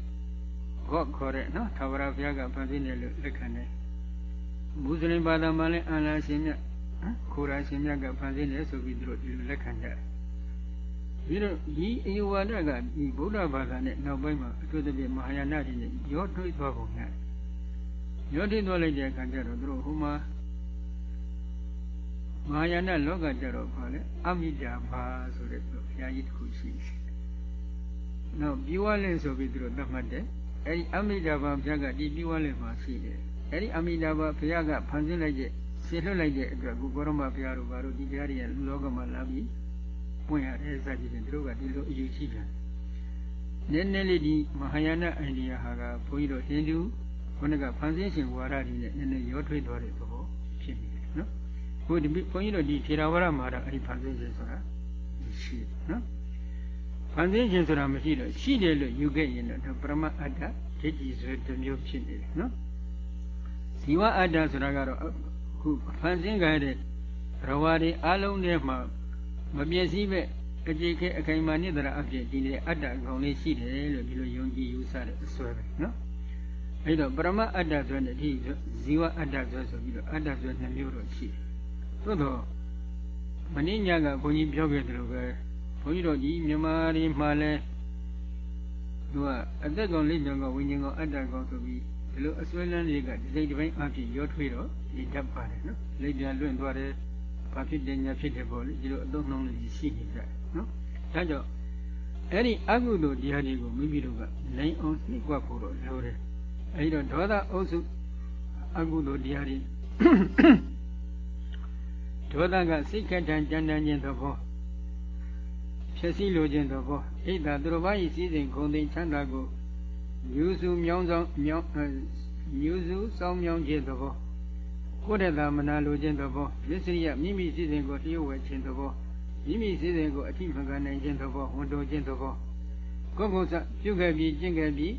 ဂေါ့ခေါ်တဲ့နော်သာဝရဘုရားကဖန်ဆင်းတယ်လို့လက်ခံတယ်မွတ်စလင်ဘာသာမှာလည်းအလ္လာဟ်ရှင်မြတ်ခိုရာရှင်မြတ်ကဖန်ဆင်းတယ်ဆိုပြီးသူတို့ဒီလိုလက်ခံကြတယ်ပြီးတော့ဒီအယဝါဒကဒီဗုဒ္ဓဘာသာနဲ့နောက်ပိုင်းမှာအထူးသဖြင့်မဟာယာနတွေနဲ့ရောထွေးသွားပုံရတယ်ရောထွေးသွားလိုက်တဲ့အခါကျတော့သူတို့ဟိုမှာ မဟာယာနလောကကြတော့ဘာလဲအမိတာဘာဆိုတဲ့ဘုရားကြီးတစ်ခုရှိတယ်။နောက်ပြီးဝလဲဆိုပြီးသူတို့သတ်မှတ်တယ်။အဲဒီအမိတာဘာဘုရားကဒီပြီးဝလဲမှာရှိတယ်။အဲဒီအမိတာဘာဘုရားကဖန်ဆင်းလိုက်တဲ့ဆေလွတ်လိုက်တဲ့အတွက်ကိုဘောရမဘုရားတို့ဘာလို့ဒီတရားတွေကလူလောကမှာလာပြီးပွင့်ရတယ်စသဖြင့်သူတို့ကဒီလိုအယူရှိပြန်။နည်းနည်းလေးဒီမဟာယာနအိန္ဒိယဟာကဘုန်းကြီးတို့ဟိန္ဒူခုနကဖန်ဆင်းရှင်ဝါဒတွေနဲ့နည်းနည်းရောထွေးသွားတဲ့သဘောဖြစ်နေတယ်နော်။ ဟိုဒီဘုန်းကြီးတို့ဒီထေရဝါဒမှာတော့အဲ့ဒီဖန်ဆင်းခြင်းဆိုတာရှိနော်ဖန်ဆင်းခြင်းဆိုတာမရှိတော့ရှိတယ်လို့ယူခဲ့ရင်တော့ပရမအတ္တဒိဋ္ဌိဆိုတဲ့မျိုးဖြစ်နေတယ်နော်ဇီဝအတ္တဆိုတာကတော့ခုဖန်ဆင်းကြတဲ့ဘဝတွေအလုံးထဲမှာမပြည့်စည်မဲ့အခြေခဲအခိုင်အမာနေတဲ့အဖြစ်ဒီနေအတ္တအကောင်လေးရှိတယ်လို့ဒီလိုယုံကြည်ယူဆတဲ့အစွဲပဲနော်အဲ့တော့ပရမအတ္တဆိုတဲ့ဒီဇီဝအတ္တဆိုဆိုပြီးတော့အတ္တဆိုနှစ်မျိုးတော့ရှိတယ် သို့တော့မင်းညကဘုန်းကြီးပြောခဲ့တယ်လို့ပဲဘုန်းကြီးတို့ဒီမြန်မာတွေမှာလဲသူကအသက်ကောင်လက်ကြောင့်ကဝိညာဉ်ကောင်အတ္တကောင်ဆိုပြီးဒီလိုအစွဲလန်းတွေကဒီစိတ်တစ်ပိုင်းအဖြစ်ရောထွေးတော့ဒီတတ်ပါတယ်နော်လက်ပြန်လွင့်သွားတယ်ဘာဖြစ်တယ်ညာဖြစ်တယ်ပေါ့လေဒီလိုအသုံးနှုန်းလေးရှိနေကြတယ်နော်ဒါကြောင့်အဲ့ဒီအကုသိုလ်တရားတွေကိုမိမိတို့ကနိုင်အောင်နှိကွက်ဖို့တော့လိုတယ်အဲ့ဒီတော့ဒေါသအုပ်စုအကုသိုလ်တရားတွေ ဒေါသကစိတ်ခက်ထန်ကြမ်းတမ်းခြင်းသဘောဖြစ်စည်းလိုခြင်းသဘောဣဒ္ဓသူတော်ဘာဤစည်းစိမ်ဂုံသိမ်းချမ်းသာကိုမြူစုမြောင်းဆောင်မြောင်းမြူစုစောင်းမြောင်းခြင်းသဘောကိုယ်တည်းသာမနာလိုခြင်းသဘောမစ္စရိယမိမိစည်းစိမ်ကိုလျှို့ဝှက်ခြင်းသဘောမိမိစည်းစိမ်ကိုအထိမခံနိုင်ခြင်းသဘောဝန်တိုခြင်းသဘောကိုယ်ကိုယ်စပြုခဲ့ပြီးကျင့်ခဲ့ပြီး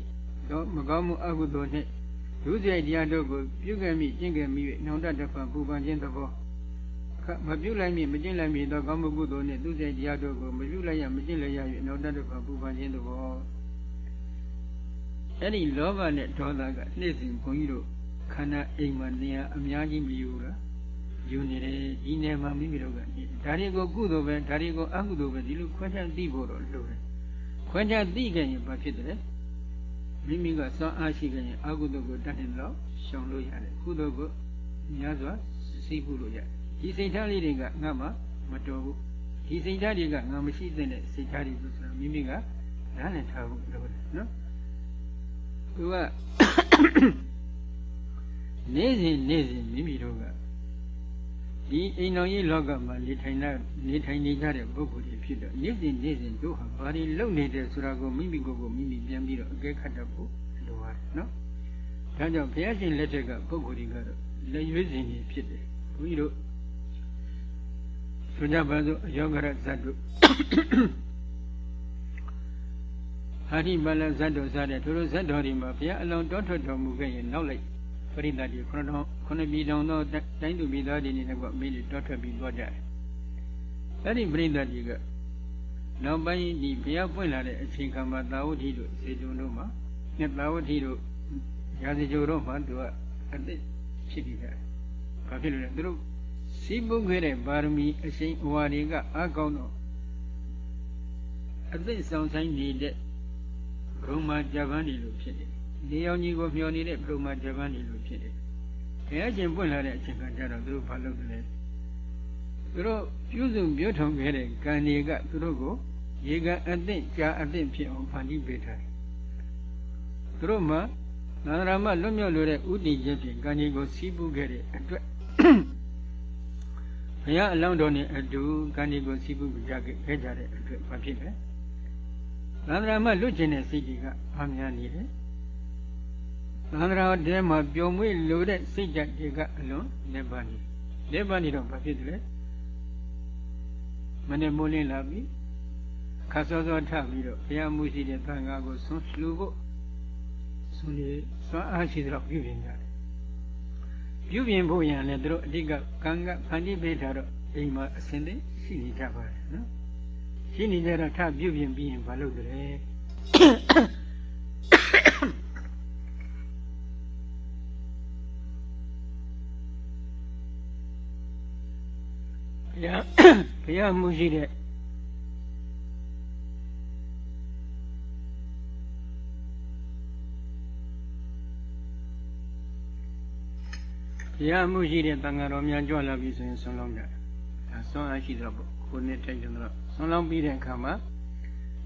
တော့မကောင်းမှုအကုသိုလ်နှင့်ဒုစရိုက်တရားတို့ကိုပြုခဲ့မိကျင့်ခဲ့မိ၍နှောင့်တတဖန်ပူပန်ခြင်းသဘော မပြုတ်လိုက်မိမကျင့်လိုက်မိသောကောင်းမှုကုသိုလ်နှင့်သူစိတ်တရားတို့ကိုမပြုတ်လိုက်ရမကျင့်လိုက်ရ၍နောက်တတ်တစ်ခါပူပန်ခြင်းသဘောအဲ့ဒီလောဘနဲ့ဒေါသကနှိမ့်စဉ်ဘုန်းကြီးတို့ခန္ဓာအိမ်မှာနေရာအများကြီးမယူလားယူနေတယ်ဒီနယ်မှာမိမိတို့ကဒါတွေကိုကုသိုလ်ပဲဒါတွေကိုအကုသိုလ်ပဲဒီလိုခွဲခြားသိဖို့တော့လိုတယ်ခွဲခြားသိကြရင်ဘာဖြစ်တယ်မိမိကစွမ်းအားရှိကြရင်အကုသိုလ်ကိုတတ်တယ်လို့ရှောင်လို့ရတယ်ကုသိုလ်ကိုများစွာစိတ်ဖို့လို့ရတယ် ဒီစိတ်ထားလေးတွေကငါမှမတော်ဘူးဒီစိတ်ထားတွေကငါမရှိတဲ့စိတ်ထားတွေဆိုတော့မိမိကနားလည်ထားဖို့လိုတယ်နော်သူကနေ့စဉ်နေ့စဉ်မိမိတို့ကဒီအိမ်တော်ကြီးလောကမှာနေထိုင်နေနေထိုင်နေကြတဲ့ပုဂ္ဂိုလ်တွေဖြစ်တော့နေ့စဉ်နေ့စဉ်တို့ဟာဘာတွေလုပ်နေတယ်ဆိုတာကိုမိမိကိုယ်ကိုမိမိပြန်ပြီးတော့အကဲခတ်တတ်ဖို့လိုပါတယ်နော်ဒါကြောင့်ဘုရားရှင်လက်ထက်ကပုဂ္ဂိုလ်တွေကတော့လက်ရွေးစဉ်တွေဖြစ်တယ်ဘုန်းကြီးတို့ ဆိုကြပါစို့အယောဂရဇတ်တို့ဟာရိမလဇတ်တို့စတဲ့သူတို့ဇတ်တော်တွေမှာဘုရားအလောင်းတောထွက်တော်မူခဲ့ရင်နောက်လိုက်ပရိသတ်တွေခုနတော်ခုနပြည်တော်သောတိုင်းသူပြည်သားတွေနဲ့ကမင်းတွေတောထွက်ပြီးသွားကြတယ်။အဲ့ဒီပရိသတ်တွေကနောက်ပိုင်းဒီဘုရားပွင့်လာတဲ့အချိန်ခါမှာသာဝတိတို့စေတုံတို့မှာနဲ့သာဝတိတို့ရာဇဂိုတို့မှာသူကအသက်ဖြစ်ပြီးကြတယ်။ဘာဖြစ်လို့လဲသူတို့ စီးပုတ်ခဲ့တဲ့ပါရမီအရှိန်အဝါတွေကအားကောင်းတော့အသိဆောင်ဆိုင်နေတဲ့ဘုံမာဂျပန်တွေလိုဖြစ်တယ်။နေအောင်ကြီးကိုမျှော်နေတဲ့ဘုံမာဂျပန်တွေလိုဖြစ်တယ်။ဘုရားရှင်ပွင့်လာတဲ့အချိန်ကကြတော့သူတို့ဘာလုပ်လဲ။သူတို့ပြုစုပြောထောင်ခဲ့တဲ့ကံတွေကသူတို့ကိုရေကအသင့်ကြာအသင့်ဖြစ်အောင်ဖန်တီးပေးထားတယ်။သူတို့မှသန္တရာမလွတ်မြောက်လို့တဲ့ဥတည်ချက်ဖြင့်ကံကြီးကိုစီးပူးခဲ့တဲ့အတွက် ဘုရားအလောင်းတော်နဲ့အတူကံဒီကိုစီးပူးကြခဲ့ကြတဲ့အတွက်ဘာဖြစ်လဲသန္တရာမလွတ်ကျင်တဲ့စိတ်တွေကဘာများနေလဲသန္တရာတဲမှာပျော်မွေ့လိုတဲ့စိတ်ဓာတ်တွေကအလွန်လက်ပါနေလက်ပါနေတော့ဘာဖြစ်လဲမနေ့မိုးလင်းလာပြီခါစောစောထပြီးတော့ဘုရားမူရှိတဲ့သံဃာကိုဆွလှူဖို့ဆွနေစွမ်းအားရှိတော့ပြုပြင်ကြတယ် ပြုပြင်ဖို့ရန်လည်းတို့အဓိကကံကဖန်တီးပေးထားတော့အိမ်မှာအစင်သိရှိနေကြပါတယ်နော်ရှိနေကြတော့ထပြုပြင်ပြီးရင်မလုပ်ကြတယ်ဘုရားဘုရားမှုရှိတဲ့ ဘုရားမှုရှိတဲ့တန်ဃာတော်များကြွလာပြီဆိုရင်ဆွမ်းလောင်းကြတယ်။ဒါဆွမ်းအားရှိတော့ပေါ့ကိုနှစ်ထိုက်တယ်တော့ဆွမ်းလောင်းပြီးတဲ့အခါမှာ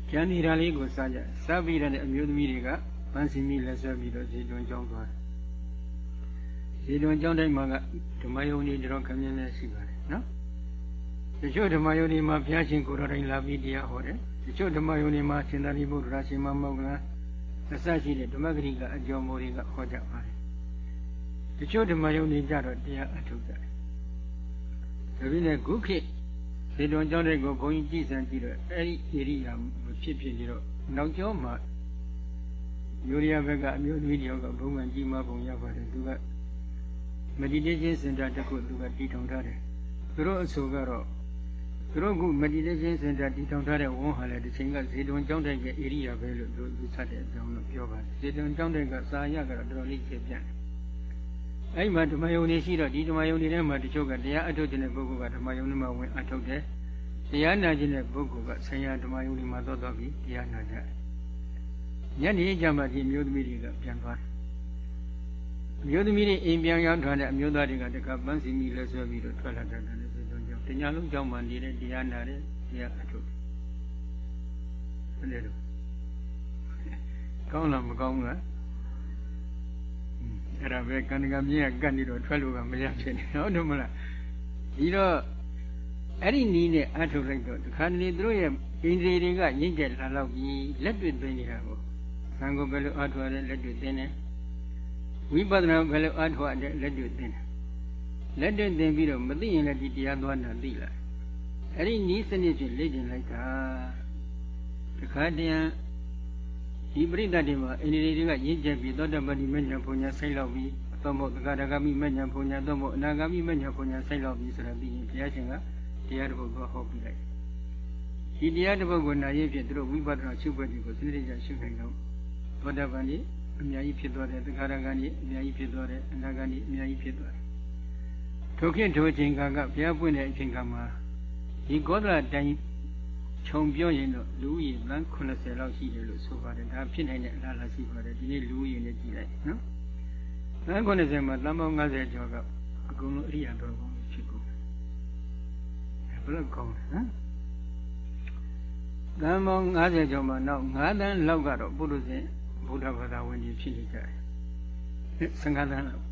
ကျန်နေတာလေးကိုစားကြ။စားပြီးတဲ့အမျိုးသမီးတွေကပန်းစီမီလက်ဆွဲပြီးတော့ဇေတွန်ကျောင်းသွားတယ်။ဇေတွန်ကျောင်းတိုင်းမှာကဓမ္မယုံကြီးတော်ခမင်းလည်းရှိပါတယ်နော်။တချို့ဓမ္မယုံတွေမှာဘုရားရှင်ကိုယ်တော်တိုင်လာပြီးတရားဟောတယ်။တချို့ဓမ္မယုံတွေမှာရှင်သာရိပုတ္တရာရှင်မမောက္ကလအစရှိတဲ့ဓမ္မဂရိကအကျော်မိုးတွေကဟောကြပါတယ် တချို့ဓမ္မယုံတွေကြတော့တရားအထုတ်ကြတယ်။ဒါပြီးနဲ့ခုခေတ်ဒီတော်ကြောင့်တဲ့ကိုဘုန်းကြီးကြည်စံကြည့်တော့အဲ့ဒီဧရိယာမဖြစ်ဖြစ်နေတော့နောက်ကျောမှာယူရီးယားဘက်ကအမျိုးသမီးတယောက်ကဘုံမှန်ကြီးမပုံရပါတယ်သူက meditation center တစ်ခုသူကတည်ထောင်ထားတယ်သူတို့အဆိုကတော့သူတို့က meditation center တည်ထောင်ထားတဲ့ဝန်းဟာလည်းတစ်ချိန်ကဇေတုံကျောင်းတိုက်ကဧရိယာပဲလို့သူသူဆက်တဲ့အကြောင်းလို့ပြောပါတယ်ဇေတုံကျောင်းတိုက်ကစာရကတော့တော်တော်လေးကျေပြန့်တယ် အဲ့မှာဓမ္မယုံနေရှိတော့ဒီဓမ္မယုံနေထဲမှာတချို့ကတရားအထုတ်တဲ့ပုဂ္ဂိုလ်ကဓမ္မယုံထဲမှာဝင်အထုတ်တယ်တရားနာခြင်းတဲ့ပုဂ္ဂိုလ်ကဆရာဓမ္မယုံဒီမှာသွားသွားပြီးတရားနာကြတယ်ညနေကျမှဒီအမျိုးသမီးတွေကပြန်သွားတယ်အမျိုးသမီးတွေအိမ်ပြန်ရောက်ထွက်တဲ့အမျိုးသားတွေကတကပန်းစီမိလဲဆွဲပြီးတော့ထွက်လာတယ်လည်းဆိုတော့ကြောင့်တရားလုံးကြောင့်မှနေတဲ့တရားနာတဲ့တရားအထုတ်တယ်ဟုတ်တယ်လို့ကောင်းလားမကောင်းဘူးလား အဲ့ဒါပဲကန္တကမြင်းကကတ်နေတော့ထွက်လို့ကမရဖြစ်နေဟုတ်တယ်မလားဒီတော့အဲ့ဒီနီးနဲ့အထုတ်လိုက်တော့တခါတလေသူတို့ရဲ့ဣန္ဒြေတွေကရင့်ကျက်လာတော့ပြီးလက်တွေ့သိနေတာပေါ့သံဃာဘယ်လိုအထုတ်ရလဲလက်တွေ့သိနေဝိပဿနာဘယ်လိုအထုတ်ရလဲလက်တွေ့သိနေလက်တွေ့သိပြီးတော့မသိရင်လည်းဒီတရားသွားတာသိလာအဲ့ဒီနီးစနစ်ဖြင့်လေ့ကျင့်လိုက်တာတခါတည်း ဒီပရိသတ်တွေမှာအိန္ဒိတွေကရင့်ကျက်ပြီးသောတပတိမညာဘုံညာဆိတ်လောက်ပြီးသောမို့သက္ကတဂမိမညာဘုံညာသောမို့အနာဂမိမညာဘုံညာဆိတ်လောက်ပြီးဆိုတော့ပြီးရင်ဘုရားရှင်ကတရားတစ်ပုဒ်ကိုဟောပြလိုက်ဒီတရားတစ်ပုဒ်ကိုနာရည်ဖြင့်သူတို့ဝိပဿနာရှုပ်ွက်တွေကိုစနစ်တကျရှုနိုင်တော့သောတပန်ကြီးအများကြီးဖြစ်သွားတယ်သက္ကတဂန်ကြီးအများကြီးဖြစ်သွားတယ်အနာဂန်ကြီးအများကြီးဖြစ်သွားတယ်ထိုခေတ်ထိုအချိန်ကဘုရားပွင့်တဲ့အချိန်ကမှာဒီကောသလတိုင်း ခြုံပြောရင်တော့လူဦးရေလမ်း80လောက်ရှိတယ်လို့ဆိုပါတယ်ဒါဖြစ်နိုင်တဲ့အလားအလာရှိပါတယ်ဒီနေ့လူဦးရေနဲ့ကြည့်လိုက်နော်လမ်း80မှာတန်ပေါင်း90ကျော်ကအကုန်လုံးအရိယာတော်ကောင်းဖြစ်ကုန်တယ်ဘယ်လိုကောင်းလဲဟမ်တန်ပေါင်း90ကျော်မှာနောက်9တန်းလောက်ကတော့ပုရုဇဉ်ဗုဒ္ဓဘာသာဝင်ကြီးဖြစ်နေကြတယ်15တန်းလောက်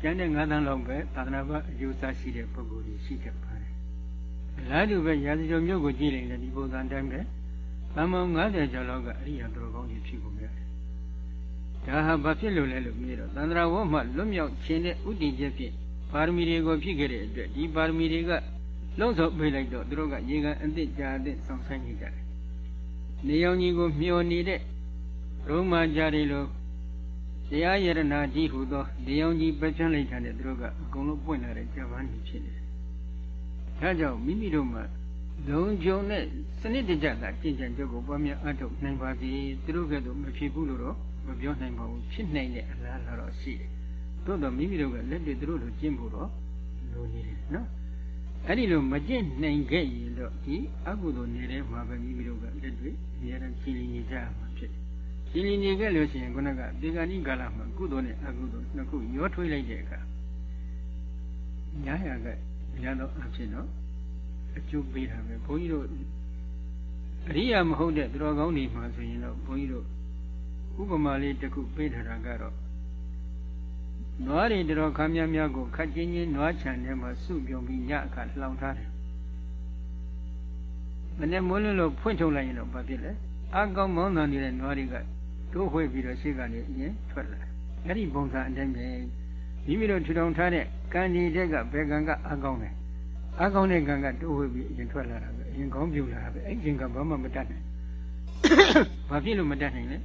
ကျန်တဲ့9တန်းလောက်ပဲသာသနာ့ဘအယူဆရှိတဲ့ပုဂ္ဂိုလ်တွေရှိကြပါ လာတူပဲရာဇဂုံမြို့ကိုကြည့်လိုက်တယ်ဒီပုံစံတိုင်းပဲသံမောင်90ကျော်လောက်ကအရိယာတော်ကောင်းကြီးဖြစ်ကုန်ကြတယ်ဒါဟာဘာဖြစ်လို့လဲလို့မေးတော့သန္တရာဝတ်မှလွတ်မြောက်ခြင်းတဲ့ဥတည်ချက်ဖြင့်ပါရမီတွေကိုဖြည့်ခဲ့တဲ့အတွက်ဒီပါရမီတွေကလုံးစုံပေးလိုက်တော့သူတို့ကရေကန်အသစ်ကြာအသစ်ဆောင်ဆိုင်နေကြတယ်နေရောင်ကြီးကိုမျှော်နေတဲ့ရုံးမာကြတွေလို့တရားယရနာကြီးဟူသောနေရောင်ကြီးပဲချမ်းလိုက်တဲ့သူတို့ကအကုန်လုံးပွင့်လာတဲ့ကြပန်းကြီးဖြစ်နေတယ် ဒါကြောင့်မိမိတို့မှာလုံခြုံတဲ့စနစ်တကျသာကြင်ကြံကြုပ်ကိုပွားများအထုတ်နိုင်ပါပြီသူတို့ကဲ့သို့မဖြစ်ဘူးလို့တော့မပြောနိုင်ပါဘူးဖြစ်နိုင်တဲ့အလားအလာတော့ရှိတယ်သို့တော့မိမိတို့ကလက်တွေ့သူတို့လိုကျင့်ဖို့တော့လိုနေတယ်နော်အဲ့ဒီလိုမကျင့်နိုင်ခဲ့ရင်တော့ဒီအကုသိုလ်နေတဲ့မှာပဲမိမိတို့ကလက်တွေ့အများနဲ့ကြည်လင်နေကြမှာဖြစ်တယ်ကြည်လင်နေခဲ့လို့ရှိရင်ခုနကဒီကဏိကာလမှာကုသိုလ်နဲ့အကုသိုလ်နှစ်ခုရောထွေးလိုက်တဲ့အခါညာရက ရတော့အဖြစ်တော့အကျိုးပေးတာပဲဘုန်းကြီးတို့အရိယာမဟုတ်တဲ့သူတော်ကောင်းတွေမှာဆိုရင်တော့ဘုန်းကြီးတို့ဥပမာလေးတစ်ခုပေးထားတာကတော့နွားတွေတော်ခမ်းများများကိုခတ်ချင်းချင်းနွားခြံထဲမှာစုပြုံပြီးညအခါလှောင်ထားတယ်မနေ့မိုးလင်းလို့ဖွင့်ထုတ်လိုက်ရင်တော့ဘာဖြစ်လဲအကောင်းမောင်းတန်နေတဲ့နွားတွေကတိုးဝှေ့ပြီးတော့ရှေ့ကနေအရင်ထွက်လာအဲ့ဒီပုံစံအတိုင်းပဲ မိမိတို့ထူထောင်ထားတဲ့ကံဒီတဲ့ကဘယ်ကံကအကောင်းလဲအကောင်းတဲ့ကံကတိုးဝှေ့ပြီးအရင်ထွက်လာတာပဲအရင်ကောင်းပြူလာတာပဲအဲ့ဒီကံဘာမှမတတ်နိုင်ဘာဖြစ်လို့မတတ်နိုင်လဲ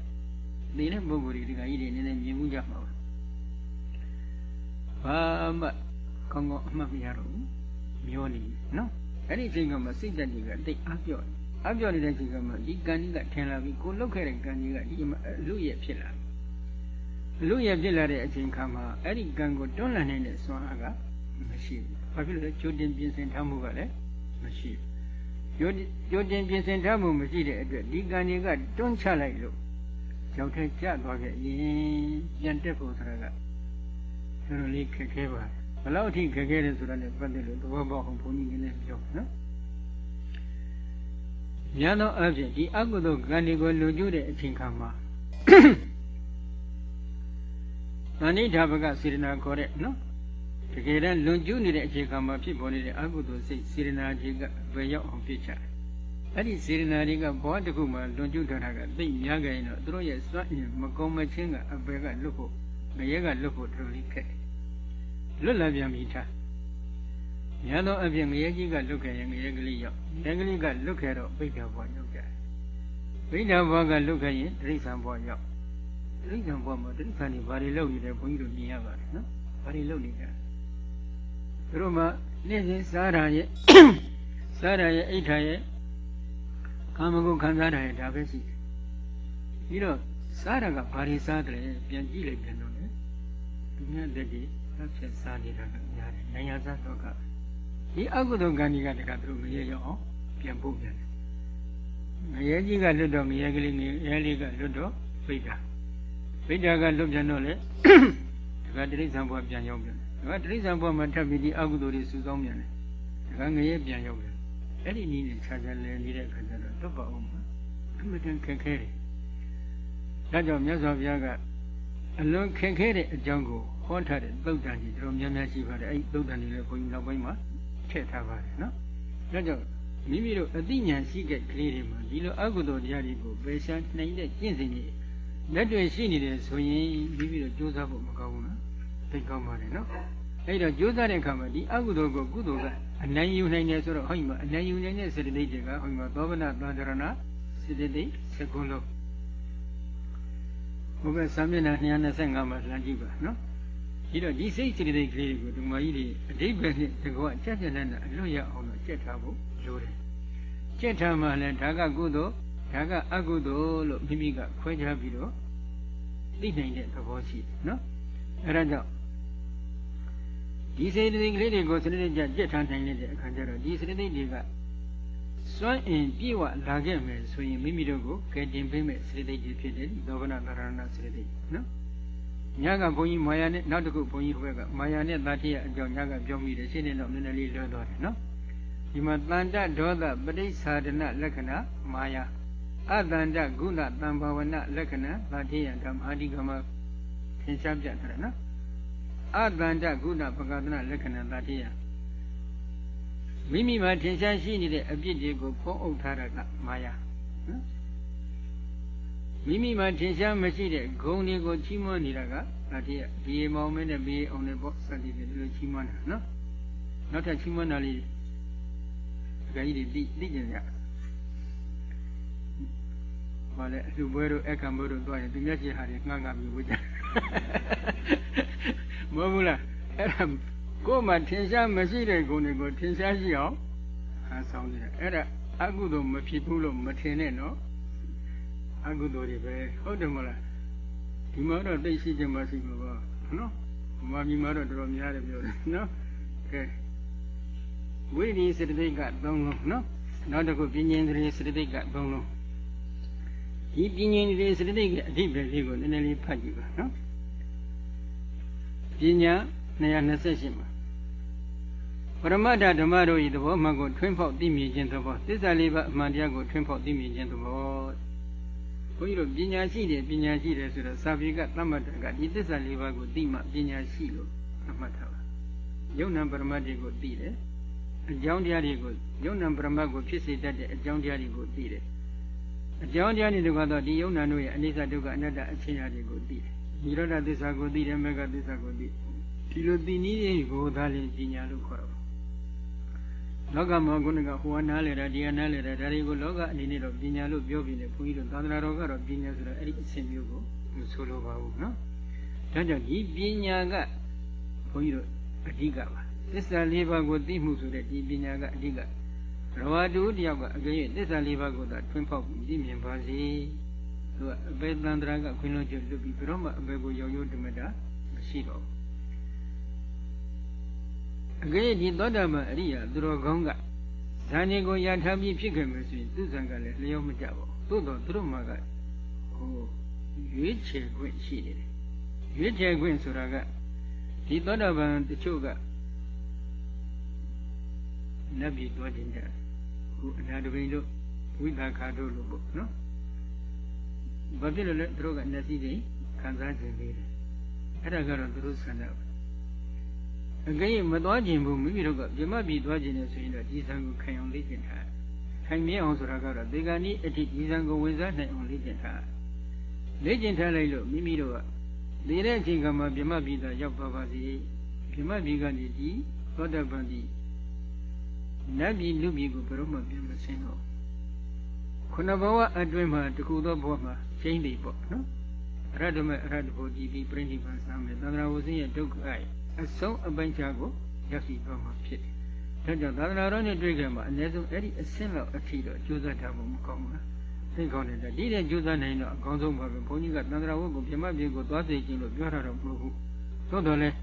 ဒီတဲ့ပုဂ္ဂိုလ်တွေဒီကကြီးတွေနည်းနည်းမြင်မှုကြမှာပါဘာမှကောင်းကောင်းအမှတ်မရတော့ဘူးမျောနေနော်အဲ့ဒီအချိန်ကမှစိတ်တက်တွေကတိတ်အားပြော့အားပြော့နေတဲ့အချိန်ကမှဒီကံကြီးကထင်လာပြီးကိုလုတ်ခဲ့တဲ့ကံကြီးကဒီလူရဲ့ဖြစ်လာ လူရဲ့ဖြစ်လာတဲ့အချိန်ခါမှာအဲ့ဒီကံကိုတွန်းလှန်နေတဲ့စွမ်းအားကမရှိဘူး။ဘာဖြစ်လို့လဲကြိုတင်ပြင်ဆင်ထားမှုကလည်းမရှိဘူးရိုရိုတင်ပြင်ဆင်ထားမှုမရှိတဲ့အတွက်ဒီကံတွေကတွန်းချလိုက်လို့ရောက်ထဲကျသွားခဲ့ရင်ပြန်တက်ဖို့ဆိုတာကတော်တော်လေးခက်ခဲပါတယ်ဘယ်လောက်အထိခက်ခဲတယ်ဆိုတာနဲ့ပတ်သက်လို့သဘောပေါက်အောင်ဘုန်းကြီးနည်းနည်းပြောနော်ညာသောအဖြစ်ဒီအကုသိုလ်ကံတွေကိုလွန်ကျူးတဲ့အချိန်ခါမှာ သဏိဌာပကစေရနာခေါ်တဲ့နော်တကယ်တမ်းလွန်ကျူးနေတဲ့အချိန်ခါမှာဖြစ်ပေါ်နေတဲ့အကုသိုလ်စိတ်စေရနာကြီးကဘယ်ရောက်အောင်ဖြစ်ချတယ်အဲ့ဒီစေရနာတွေကဘောတစ်ခုမှလွန်ကျူးထားတာကသိများကြရင်တော့သူတို့ရဲ့စွန့်ရင်မကုံမချင်းကအပေကလွတ်ဖို့ငရဲကလွတ်ဖို့တော်တော်လေးခက်လွတ်လာပြန်ပြီထားညာတော့အပြင်ငရဲကြီးကလွတ်ခဲ့ရင်ငရဲကလေးရောက်ငရဲကလေးကလွတ်ခဲ့တော့ပိဋကဘွားရောက်ကြတယ်ပိဋကဘွားကလွတ်ခဲ့ရင်တိရစ္ဆာန်ဘွားရောက် တိရစ္ဆာန်ဘွားမှာတိရစ္ဆာန်တွေဘာတွေလုပ်နေတယ်ဘုန်းကြီးတို့မြင်ရပါတယ်နော်ဘာတွေလုပ်နေကြသူတို့မှနေ့စဉ်စားတာရဲ့စားတာရဲ့အိဋ္ဌာရဲ့ကာမဂုဏ်ခံစားတာရဲ့ဒါပဲရှိတယ်ပြီးတော့စားတာကဘာတွေစားတယ်ပြန်ကြည့်လိုက်ပြန်တော့လေသူများတက်ကြီးဆက်ဆက်စားနေတာကများတယ်နိုင်ငံစားတော့ကဒီအကုသိုလ်ကံကြီးကတကသူတို့မရရအောင်ပြန်ပို့ပြန်တယ်ငရဲကြီးကလွတ်တော့ငရဲကလေးငရဲလေးကလွတ်တော့ပိဋ္ဌာပိဋ္ဌာကလွတ်ပြန်တော့လေဒါကတိရစ္ဆာန်ဘဝပြန်ရောက်ပြန်တယ်ဒါကတိရစ္ဆာန်ဘဝမှာထပ်ပြီးဒီအကုသိုလ်တွေစုဆောင်းပြန်တယ်ဒါကငရဲပြန်ရောက်ပြန်အဲ့ဒီနည်းနဲ့ခြားခြားလဲနေတဲ့ခါကျတော့လွတ်ပါအောင်မှာအမှန်တန်ခက်ခဲတယ်ဒါကြောင့်မြတ်စွာဘုရားကအလွန်ခက်ခဲတဲ့အကြောင်းကိုဟောထားတဲ့သုတ်တန်ကြီးတို့များများရှိပါတယ်အဲ့ဒီသုတ်တန်ကြီးလည်းဘုန်းကြီးနောက်ပိုင်းမှာထည့်ထားပါတယ်နော်ဒါကြောင့်မိမိတို့အသိဉာဏ်ရှိတဲ့ကလေးတွေမှာဒီလိုအကုသိုလ်တရားတွေကိုပယ်ရှားနိုင်တဲ့ကျင့်စဉ်တွေ လက်တွေ့ရှိနေတယ်ဆိုရင်မိမိတို့ကြိုးစားဖို့မကောင်းဘူးနော်သိကောင်းပါတယ်နော်အဲ့တော့ကြိုးစားတဲ့အခါမှာဒီအကုသိုလ်ကိုကုသိုလ်ကအနိုင်ယူနိုင်တယ်ဆိုတော့ဟောဒီမှာအနိုင်ယူနိုင်တဲ့စေတသိက်တွေကဟောဒီမှာသောဗနာသံဃရဏစေတသိက်စကုလုံးဘုရားစာမျက်နှာ225မှာလှမ်းကြည့်ပါနော်ဒီတော့ဒီစိတ်စေတသိက်ကလေးတွေကိုဒီမကြီးတွေအတိပ္ပယ်နဲ့တကွာကြက်ကြက်နဲ့အလွတ်ရအောင်လို့ကြက်ထားဖို့လိုတယ်ကြက်ထားမှလည်းဒါကကုသိုလ် ဒါကအကုသိုလ်လို့မိမိကခွဲခြားပြီးတော့သိနိုင်တဲ့သဘောရှိတယ်နော်အဲဒါကြောင့်ဒီစေတသိက်ကလေးတွေကိုစနစ်တကျကြက်ထားနိုင်တဲ့အခါကျတော့ဒီစေတသိက်တွေကစွန့်အင်ပြေဝလာခဲ့မယ်ဆိုရင်မိမိတို့ကိုကယ်တင်ပေးမယ်စေတသိက်တွေဖြစ်တယ်သောဗနာသရဏစေတသိက်နော်ညကဘုန်းကြီးမာယာနဲ့နောက်တစ်ခုဘုန်းကြီးဟိုဘက်ကမာယာနဲ့တာတိယအကြောင်းညကပြောမိတယ်ရှင်းနေတော့နည်းနည်းလေးလွှဲသွားတယ်နော်ဒီမှာတန်တဒေါသပဋိသဒနာလက္ခဏာမာယာ အတန်တဂုဏတံဘာဝနာလက္ခဏာတာတိယဓမ္မအာဒီကမသင်ရှားပြထားတယ်နော်အတန်တဂုဏပကဒနာလက္ခဏာတာတိယမိမိမှာထင်ရှားရှိနေတဲ့အပြစ်တွေကိုဖုံးအုပ်ထားတာကမာယာနော်မိမိမှာထင်ရှားမရှိတဲ့ဂုဏ်တွေကိုချီးမွမ်းနေတာကဒါတည်းဘီမောင်မင်းနဲ့ဘီအောင်နဲ့ပေါ့စသည်ဖြင့်ဒီလိုချီးမွမ်းတာနော်နောက်ထပ်ချီးမွမ်းတာလေးဒကာကြီးတွေသိသိကြကြ ဘာလဲအလူပွဲတို့အခမ်းပွဲတို့တွားရင်သူမျက်ရှိဟာတွေငှငှပြီးဝကြမဟုတ်ဘူးလားအဲ့ဒါကိုယ်မှထင်ရှားမရှိတဲ့ဂုဏ်တွေကိုထင်ရှားရှိအောင်ဟန်ဆောင်နေတာအဲ့ဒါအကုသိုလ်မဖြစ်ဘူးလို့မထင်နဲ့နော်အကုသိုလ်တွေပဲဟုတ်တယ်မလားဒီမှာတော့သိရှိခြင်းမရှိဘူးပေါ့နော်မမီမှာတော့တော်တော်များတယ်ပြောတယ်နော်ကဲဝိရိယစတတိက3လုံးနော်နောက်တစ်ခုပညာန္တရေစတတိက3လုံး ဒီပညာန္တရေစတတိကအဓိပ္ပာယ်လေးကိုနည်းနည်းလေးဖတ်ကြည့်ပါနော်ပညာ228မှာပရမတ္ထဓမ္မတို့ဤသဘောမှန်ကိုထွင်းဖောက်သိမြင်ခြင်းသဘောသစ္စာလေးပါအမှန်တရားကိုထွင်းဖောက်သိမြင်ခြင်းသဘောဘုန်းကြီးတို့ပညာရှိတယ်ပညာရှိတယ်ဆိုတော့စာပေကသတ်မှတ်တာကဒီသစ္စာလေးပါးကိုသိမှပညာရှိလို့သတ်မှတ်တာပါယုံနာပရမတ်တွေကိုသိတယ်အကြောင်းတရားတွေကိုယုံနာပရမတ်ကိုဖြစ်စေတတ်တဲ့အကြောင်းတရားတွေကိုသိတယ် အကြောင်းတရားတွေကတော့ဒီယုံနာတို့ရဲ့အနိစ္စဒုက္ခအနတ္တအခြေအရာတွေကိုသိတယ်နိရောဓသစ္စာကိုသိတယ်မေဃသစ္စာကိုသိဒီလိုသိနည်းတွေကိုသာလင်ပညာလို့ခေါ်တော့လောကမှာခုနကဟိုကနားလေတာဒီကနားလေတာဒါတွေကိုလောကအနေနဲ့တော့ပညာလို့ပြောပြီးလေဘုန်းကြီးတို့သာသနာတော်ကတော့ပညာဆိုတော့အဲ့ဒီအစဉ်မျိုးကိုမဆိုလိုပါဘူးနော်ဒါကြောင့်ဒီပညာကဘုန်းကြီးတို့အဓိကပါသစ္စာလေးပါးကိုသိမှုဆိုတဲ့ဒီပညာကအဓိက ရဝတူတယောက်ကအကြိမ်သစ္စာလေးပါးကိုသာထွန်းဖောက်ပြီးသိမြင်ပါစေသူကအဘေတန္တရာကခွင်းလုံးကျွတ်လွတ်ပြီးဘယ်တော့မှအဘေကိုရောင်ရိုးတမတာမရှိတော့ဘူးအကယ်ဒီသောတာပန်အရိယာသူတော်ကောင်းကသဇာနေကိုရထားပြီးဖြစ်ခဲ့မယ်ဆိုရင်သူဇံကလည်းလျော့မကြပါဘူးသို့တော့သူတို့မှာကဟိုရွေးချယ်ခွင့်ရှိနေတယ်ရွေးချယ်ခွင့်ဆိုတာကဒီသောတာပန်တချို့ကနတ်ပြည်သွားခြင်းကြ ခုအနာတပိန်တို့ဝိသခါတို့လို့ပေါ့နော်ဘာဖြစ်လို့လဲသူတို့ကမျက်စိတွေခံစားခြင်းလေးတယ်အဲ့ဒါကတော့သူတို့ဆန္ဒပဲအကယ်မသွားခြင်းဘူးမိမိတို့ကပြမပြီးသွားခြင်းနဲ့ဆိုရင်တော့ဒီဆံကိုခံအောင်လေ့ကျင့်ထားခိုင်မြဲအောင်ဆိုတာကတော့ဒီကနေ့အထိဒီဆံကိုဝင်စားနိုင်အောင်လေ့ကျင့်ထားလေ့ကျင့်ထားလိုက်လို့မိမိတို့ကဒီတဲ့အချိန်ကမှပြမပြီးသားရောက်ပါပါစေပြမပြီးကနေဒီသောတပန်ဒီ နတ်ပြည်လူပြည်ကိုဘယ်တော့မှပြန်မဆင်းတော့ခုနဘဝအတွင်းမှာတခုသောဘဝမှာရှင်းနေပေါ့နော်အရဟတမေအရဟတဘောကြည်ပြီးပြိဋိဘံစမ်းမယ်သန္တရာဝဇင်းရဲ့ဒုက္ခရဲ့အဆုံးအပိုင်းခြားကိုရောက်ရှိသွားမှာဖြစ်တယ်ဒါကြောင့်သာသနာတော်နဲ့တွေ့ကြမှာအ ਨੇ ဆုံးအဲ့ဒီအဆင့်လောက်အထီတော့ကြိုးစားထားဖို့မကောင်းဘူးလားသိကောင်းတယ်ဒီတဲ့ကြိုးစားနိုင်တော့အကောင်းဆုံးပါပဲဘုန်းကြီးကသန္တရာဝတ်ကိုပြမပြေကိုသွားစေခြင်းလို့ပြောတာတော့မဟုတ်ဘူးသို့တော်လည်း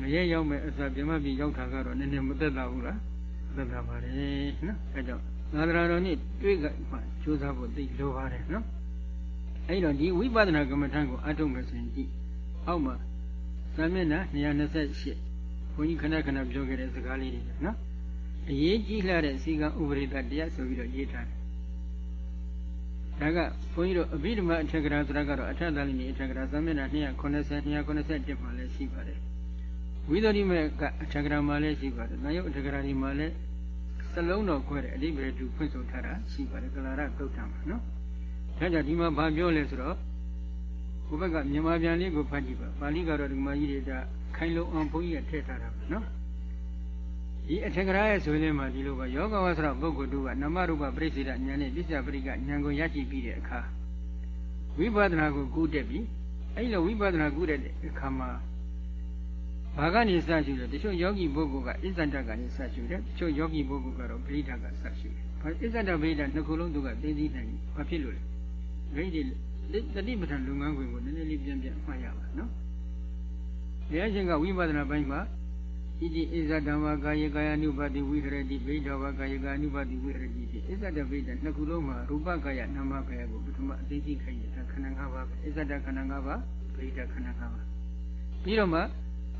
ငရဲရောက်မဲ့အစာပြမပြေရောက်တာကတော့နည်းနည်းမသက်သာဘူးလားသက်သာပါလေနော်အဲကြောင့်သာသနာတော်နဲ့တွေ့ကြမှာကြိုးစားဖို့သိလိုပါတယ်နော်အဲ့တော့ဒီဝိပဿနာကမ္မထံကိုအထုတ်မယ်ဆိုရင်ဒီအောက်မှာသာမျက်နှာ228ဘုန်းကြီးခဏခဏပြောခဲ့တဲ့စကားလေးတွေနော်အရေးကြီးလှတဲ့စီကံဥပရိသတရားဆိုပြီးတော့ရေးထားတယ်ဒါကဘုန်းကြီးတို့အဘိဓမ္မာအထက်ကရာဆိုတာကတော့အထက်သားလေးနေအထက်ကရာသာမျက်နှာ290 291မှာလည်းရှိပါတယ် ဝိသုဒ္ဓိမေကအထက်ကရာမှာလည်းရှိပါတယ်။နာယုတ်အထက်ကရာဒီမှာလည်းစလုံးတော်ခွဲတဲ့အဓိပ္ပာယ်တူဖွင့်ဆိုထားတာရှိပါတယ်ကလာရသုတ်တံမှာနော်။ဒါကြောင့်ဒီမှာဘာပြောလဲဆိုတော့ဘုဘက်ကမြန်မာပြန်လေးကိုဖတ်ကြည့်ပါ။ပါဠိကတော့ဒီမှာကြီးတွေကခိုင်လုံအောင်ဘုန်းကြီးကထည့်ထားတာပဲနော်။ဒီအထက်ကရာရဲ့ဆိုရင်မှဒီလိုပဲယောဂဝဆရာပုဂ္ဂိုလ်တို့ကနမရူပပြိစိတဉာဏ်နဲ့ပစ္စယပရိကဉာဏ်ကိုရရှိပြီးတဲ့အခါဝိပဿနာကိုကူးတက်ပြီးအဲ့လိုဝိပဿနာကူးတဲ့အခါမှာ ဘာကနေစရှုလဲတချို့ယောဂီပုဂ္ဂိုလ်ကအစ္ဆန္ဒကနေစရှုတယ်တချို့ယောဂီပုဂ္ဂိုလ်ကတော့ပရိဒကစရှုတယ်ဘာအစ္ဆန္ဒပရိဒနှစ်ခုလုံးသူကသိသိနိုင်ဘာဖြစ်လို့လဲဂိတ်ဒီတတိပဋ္ဌာန်လုပ်ငန်းခွင်ကိုနည်းနည်းလေးပြန်ပြန်မှတ်ရပါနော်ဘုရားရှင်ကဝိပဿနာပိုင်းမှာဣတိဣဇဓမ္မကာယကာယ ानु ပါတိဝိဟရတိဗိဓဝကာယကာ ानु ပါတိဝိဟရတိဣဇဒဗိဓနှစ်ခုလုံးမှာရူပကာယနာမကာယကိုပထမအသိသိခိုင်းရတာခန္ဓာ၅ပါးပဲဣဇဒခန္ဓာ၅ပါးဗိဓခန္ဓာ၅ပါးပြီးတော့မှ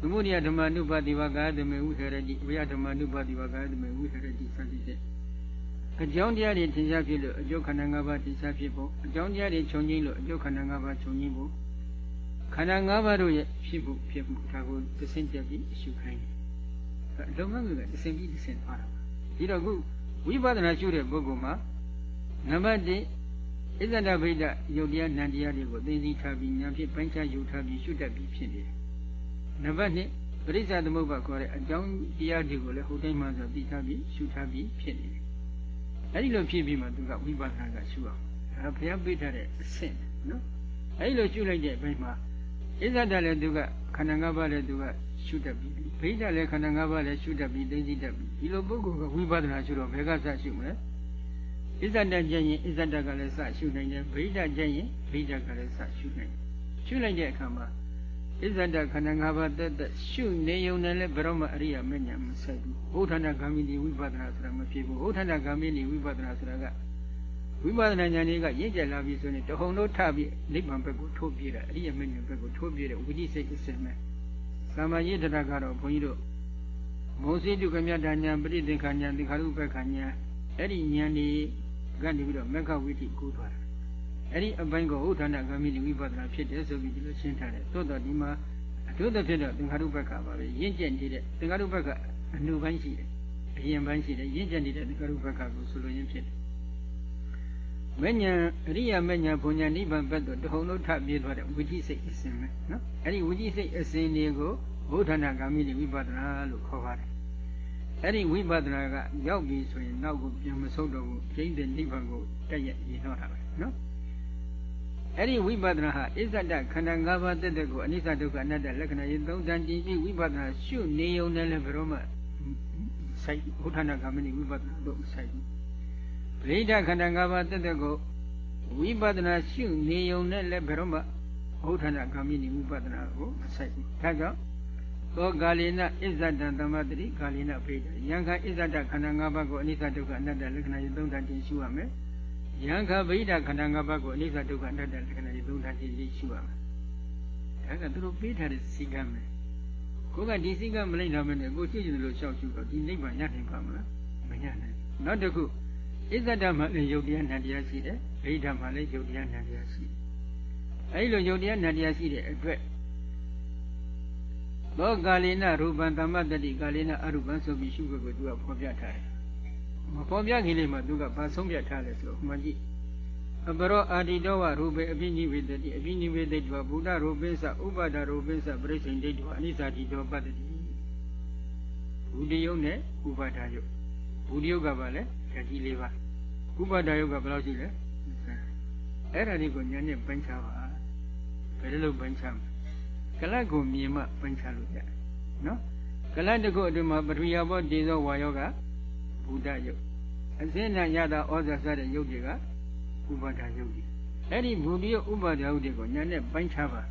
သမုဒိယဓမ္မ ानु ပါတိဝကာယတမေဝိဟရတိဝိယဓမ္မ ानु ပါတိဝကာယတမေဝိဟရတိစသဖြင့်အကြောင်းတရားတွေသင်ရှားဖြစ်လို့အကျုပ်ခန္ဓာ၅ပါးသင်ရှားဖြစ်ဖို့အကြောင်းတရားတွေခြုံငိမ့်လို့အကျုပ်ခန္ဓာ၅ပါးခြုံငိမ့်ဖို့ခန္ဓာ၅ပါးတို့ရဲ့ဖြစ်ဖို့ဖြစ်မှုဒါကိုသစင်ပြပြီးအရှုခိုင်းတယ်လုပ်ငန်းတွေကသစင်ပြီးသစင်သွားတာဒီတော့ခုဝိပဿနာရှုတဲ့ပုဂ္ဂိုလ်မှာနံပါတ်1ဣဇဒဗိဒယုတ်တရားနံတရားတွေကိုသိသိထားပြီးဉာဏ်ဖြင့်ပိုင်းခြားယူထားပြီးရှုတတ်ပြီးဖြစ်နေတယ် နံပါတ်2ပရိစ္ဆသမုပ္ပါခေါ်တဲ့အကြောင်းတရားတွေကိုလည်းဟိုတိုင်းမှဆိုသိထားပြီးရှုထားပြီးဖြစ်နေတယ်အဲဒီလိုဖြစ်ပြီးမှသူကဝိပဿနာကရှုအောင်ဒါဘုရားပေးထားတဲ့အဆင့်နော်အဲဒီလိုရှုလိုက်တဲ့အပိုင်းမှာဣဇဒလည်းသူကခန္ဓာ၅ပါးလည်းသူကရှုတတ်ပြီးဗိဓာလည်းခန္ဓာ၅ပါးလည်းရှုတတ်ပြီးသိသိတတ်ပြီးဒီလိုပုဂ္ဂိုလ်ကဝိပဿနာရှုတော့ဘယ်ကစရှုမလဲဣဇဒကျင့်ရင်ဣဇဒကလည်းစရှုနိုင်တယ်ဗိဓာကျင့်ရင်ဗိဓာကလည်းစရှုနိုင်တယ်ရှုလိုက်တဲ့အခါမှာ ဣဇဒခန္ဓာ၅ပါးတက်တက်ရှုနေုံနဲ့လည်းဘယ်တော့မှအရိယာမဉ္ဇဉ်မဆက်ဘူးဘုထာဏဂามိတိဝိပဿနာဆိုတာမဖြစ်ဘူးဘုထာဏဂามိတိဝိပဿနာဆိုတာကဝိပဿနာဉာဏ်လေးကရင့်ကျက်လာပြီဆိုရင်တဟုန်တို့ထပြီးနိဗ္ဗာန်ဘက်ကိုထိုးပြေးတာအရိယာမဉ္ဇဉ်ဘက်ကိုထိုးပြေးတဲ့ဝိသိစိတ်အစစ်မဲ့သမ္မာရိတ္တရကတော့ဘုန်းကြီးတို့မောစိတုကမြတ်ဉာဏ်ပရိသင်္ခာဉာဏ်သင်္ခါရုပ္ပခာဉာဏ်အဲ့ဒီဉာဏ်တွေကနေပြီးတော့မက္ခဝိတိကူးသွားတာ အဲ့ဒီအပိုင်းကိုဥဒ္ဒနာဂမိတိဝိပဿနာဖြစ်တယ်ဆိုပြီးဒီလိုရှင်းထားတယ်သို့တော်ဒီမှာအထုသဖြင့်တော့သင်္ခါရုပ္ပကပါပဲရင့်ကျက်နေတဲ့သင်္ခါရုပ္ပကအနုပိုင်းရှိတယ်အရင်ပိုင်းရှိတယ်ရင့်ကျက်နေတဲ့သင်္ခါရုပ္ပကကိုဆိုလိုရင်းဖြစ်တယ်မဉ္ဇဉ်အရိယာမဉ္ဇဉ်ဘုံဉဏ်နိဗ္ဗာန်ဘက်သို့တဟုန်လုံးထပြေးသွားတဲ့ဝိจิစိတ်အစဉ်ပဲနော်အဲ့ဒီဝိจิစိတ်အစဉ်တွေကိုဘုဒ္ဓနာဂမိတိဝိပဿနာလို့ခေါ်ပါတယ်အဲ့ဒီဝိပဿနာကရောက်ပြီဆိုရင်နောက်ကိုပြန်မဆုတ်တော့ဘူးကျိန်းတဲ့နိဗ္ဗာန်ကိုတက်ရည်နှောတာပဲနော် အဲ့ဒီဝိပဿနာဟာအစ္ဆတခန္ဓာ၅ပါးတက်တဲ့ကိုအနိစ္စဒုက္ခအနတ္တလက္ခဏာရင်သုံးတန်တင်ရှိဝိပဿနာရှုနေုံနဲ့လည်းဘယ်တော့မှဆိုင်ဘုထာနာကမဏိဝိပဿနာတို့ဆိုင်ဘူးပရိဒခန္ဓာ၅ပါးတက်တဲ့ကိုဝိပဿနာရှုနေုံနဲ့လည်းဘယ်တော့မှဘုထာနာကမဏိဝိပဿနာကိုမဆိုင်ဘူးဒါကြောင့်သောကာလေနအစ္ဆတံသမတတိကာလေနပရိဒယံခအစ္ဆတခန္ဓာ၅ပါးကိုအနိစ္စဒုက္ခအနတ္တလက္ခဏာရင်သုံးတန်တင်ရှုရမယ် ယံခဗိဒခန္ဓာ၅ပါးကိုအနိစ္စဒုက္ခအနတ္တလက္ခဏာကြီးသုံးဌာန်တင်ရှုရမယ်ဒါကသူတို့ပေးထားတဲ့စီကံပဲကိုကဒီစိတ်ကမလိုက်တော့မနဲ့ကိုရှိချင်တယ်လို့ရှောက်ရှုတော့ဒီနိဗ္ဗာန်ရနိုင်ပါမလားမရနိုင်နောက်တစ်ခုဣဇဒမှာလည်းယုတ်တရားနံတရားရှိတယ်ဗိဓမှာလည်းယုတ်တရားနံတရားရှိတယ်အဲဒီလိုယုတ်တရားနံတရားရှိတဲ့အတွက်သောကာလိနရူပံသမ္မတတိကာလိနအရူပံဆိုပြီးရှုဖို့ကိုသူကဖော်ပြထားတယ် မဖော်ပြခင်လေးမှာသူကဘာဆုံးပြထားလဲဆိုတော့မှန်ကြည့်အပရောအာတိတောဝရူပေအပိနိဝေတတိအပိနိဝေတိတောဘုဒ္ဓရူပိသဥပဒရူပိသပရိစိန်ဒိတောအနိစ္စတိတောပတ္တိဘုဒ္ဓယုတ်နဲ့ဥပါဒယုတ်ဘုဒ္ဓယုတ်ကဘာလဲဓာတ်ကြီးလေးပါဥပါဒယုတ်ကဘယ်လောက်ရှိလဲအဲ့ဒါလေးကိုညာနဲ့ပိုင်းခြားပါဘယ်လိုပိုင်းခြားမလဲကလတ်ကိုမြင်မှပိုင်းခြားလို့ရတယ်နော်ကလတ်တစ်ခုအတွင်းမှာပထဝီဘောဒေဇောဝါယောက ဘုဒ္ဓယုတ်အစင်းနာရတာဩဇာစတဲ့ယုတ်တွေကဥပါဒယုတ်တွေအဲ့ဒီဘုဒ္ဓယုတ်ဥပါဒယုတ်တွေကိုညာနဲ့ပိုင်းခြားပါ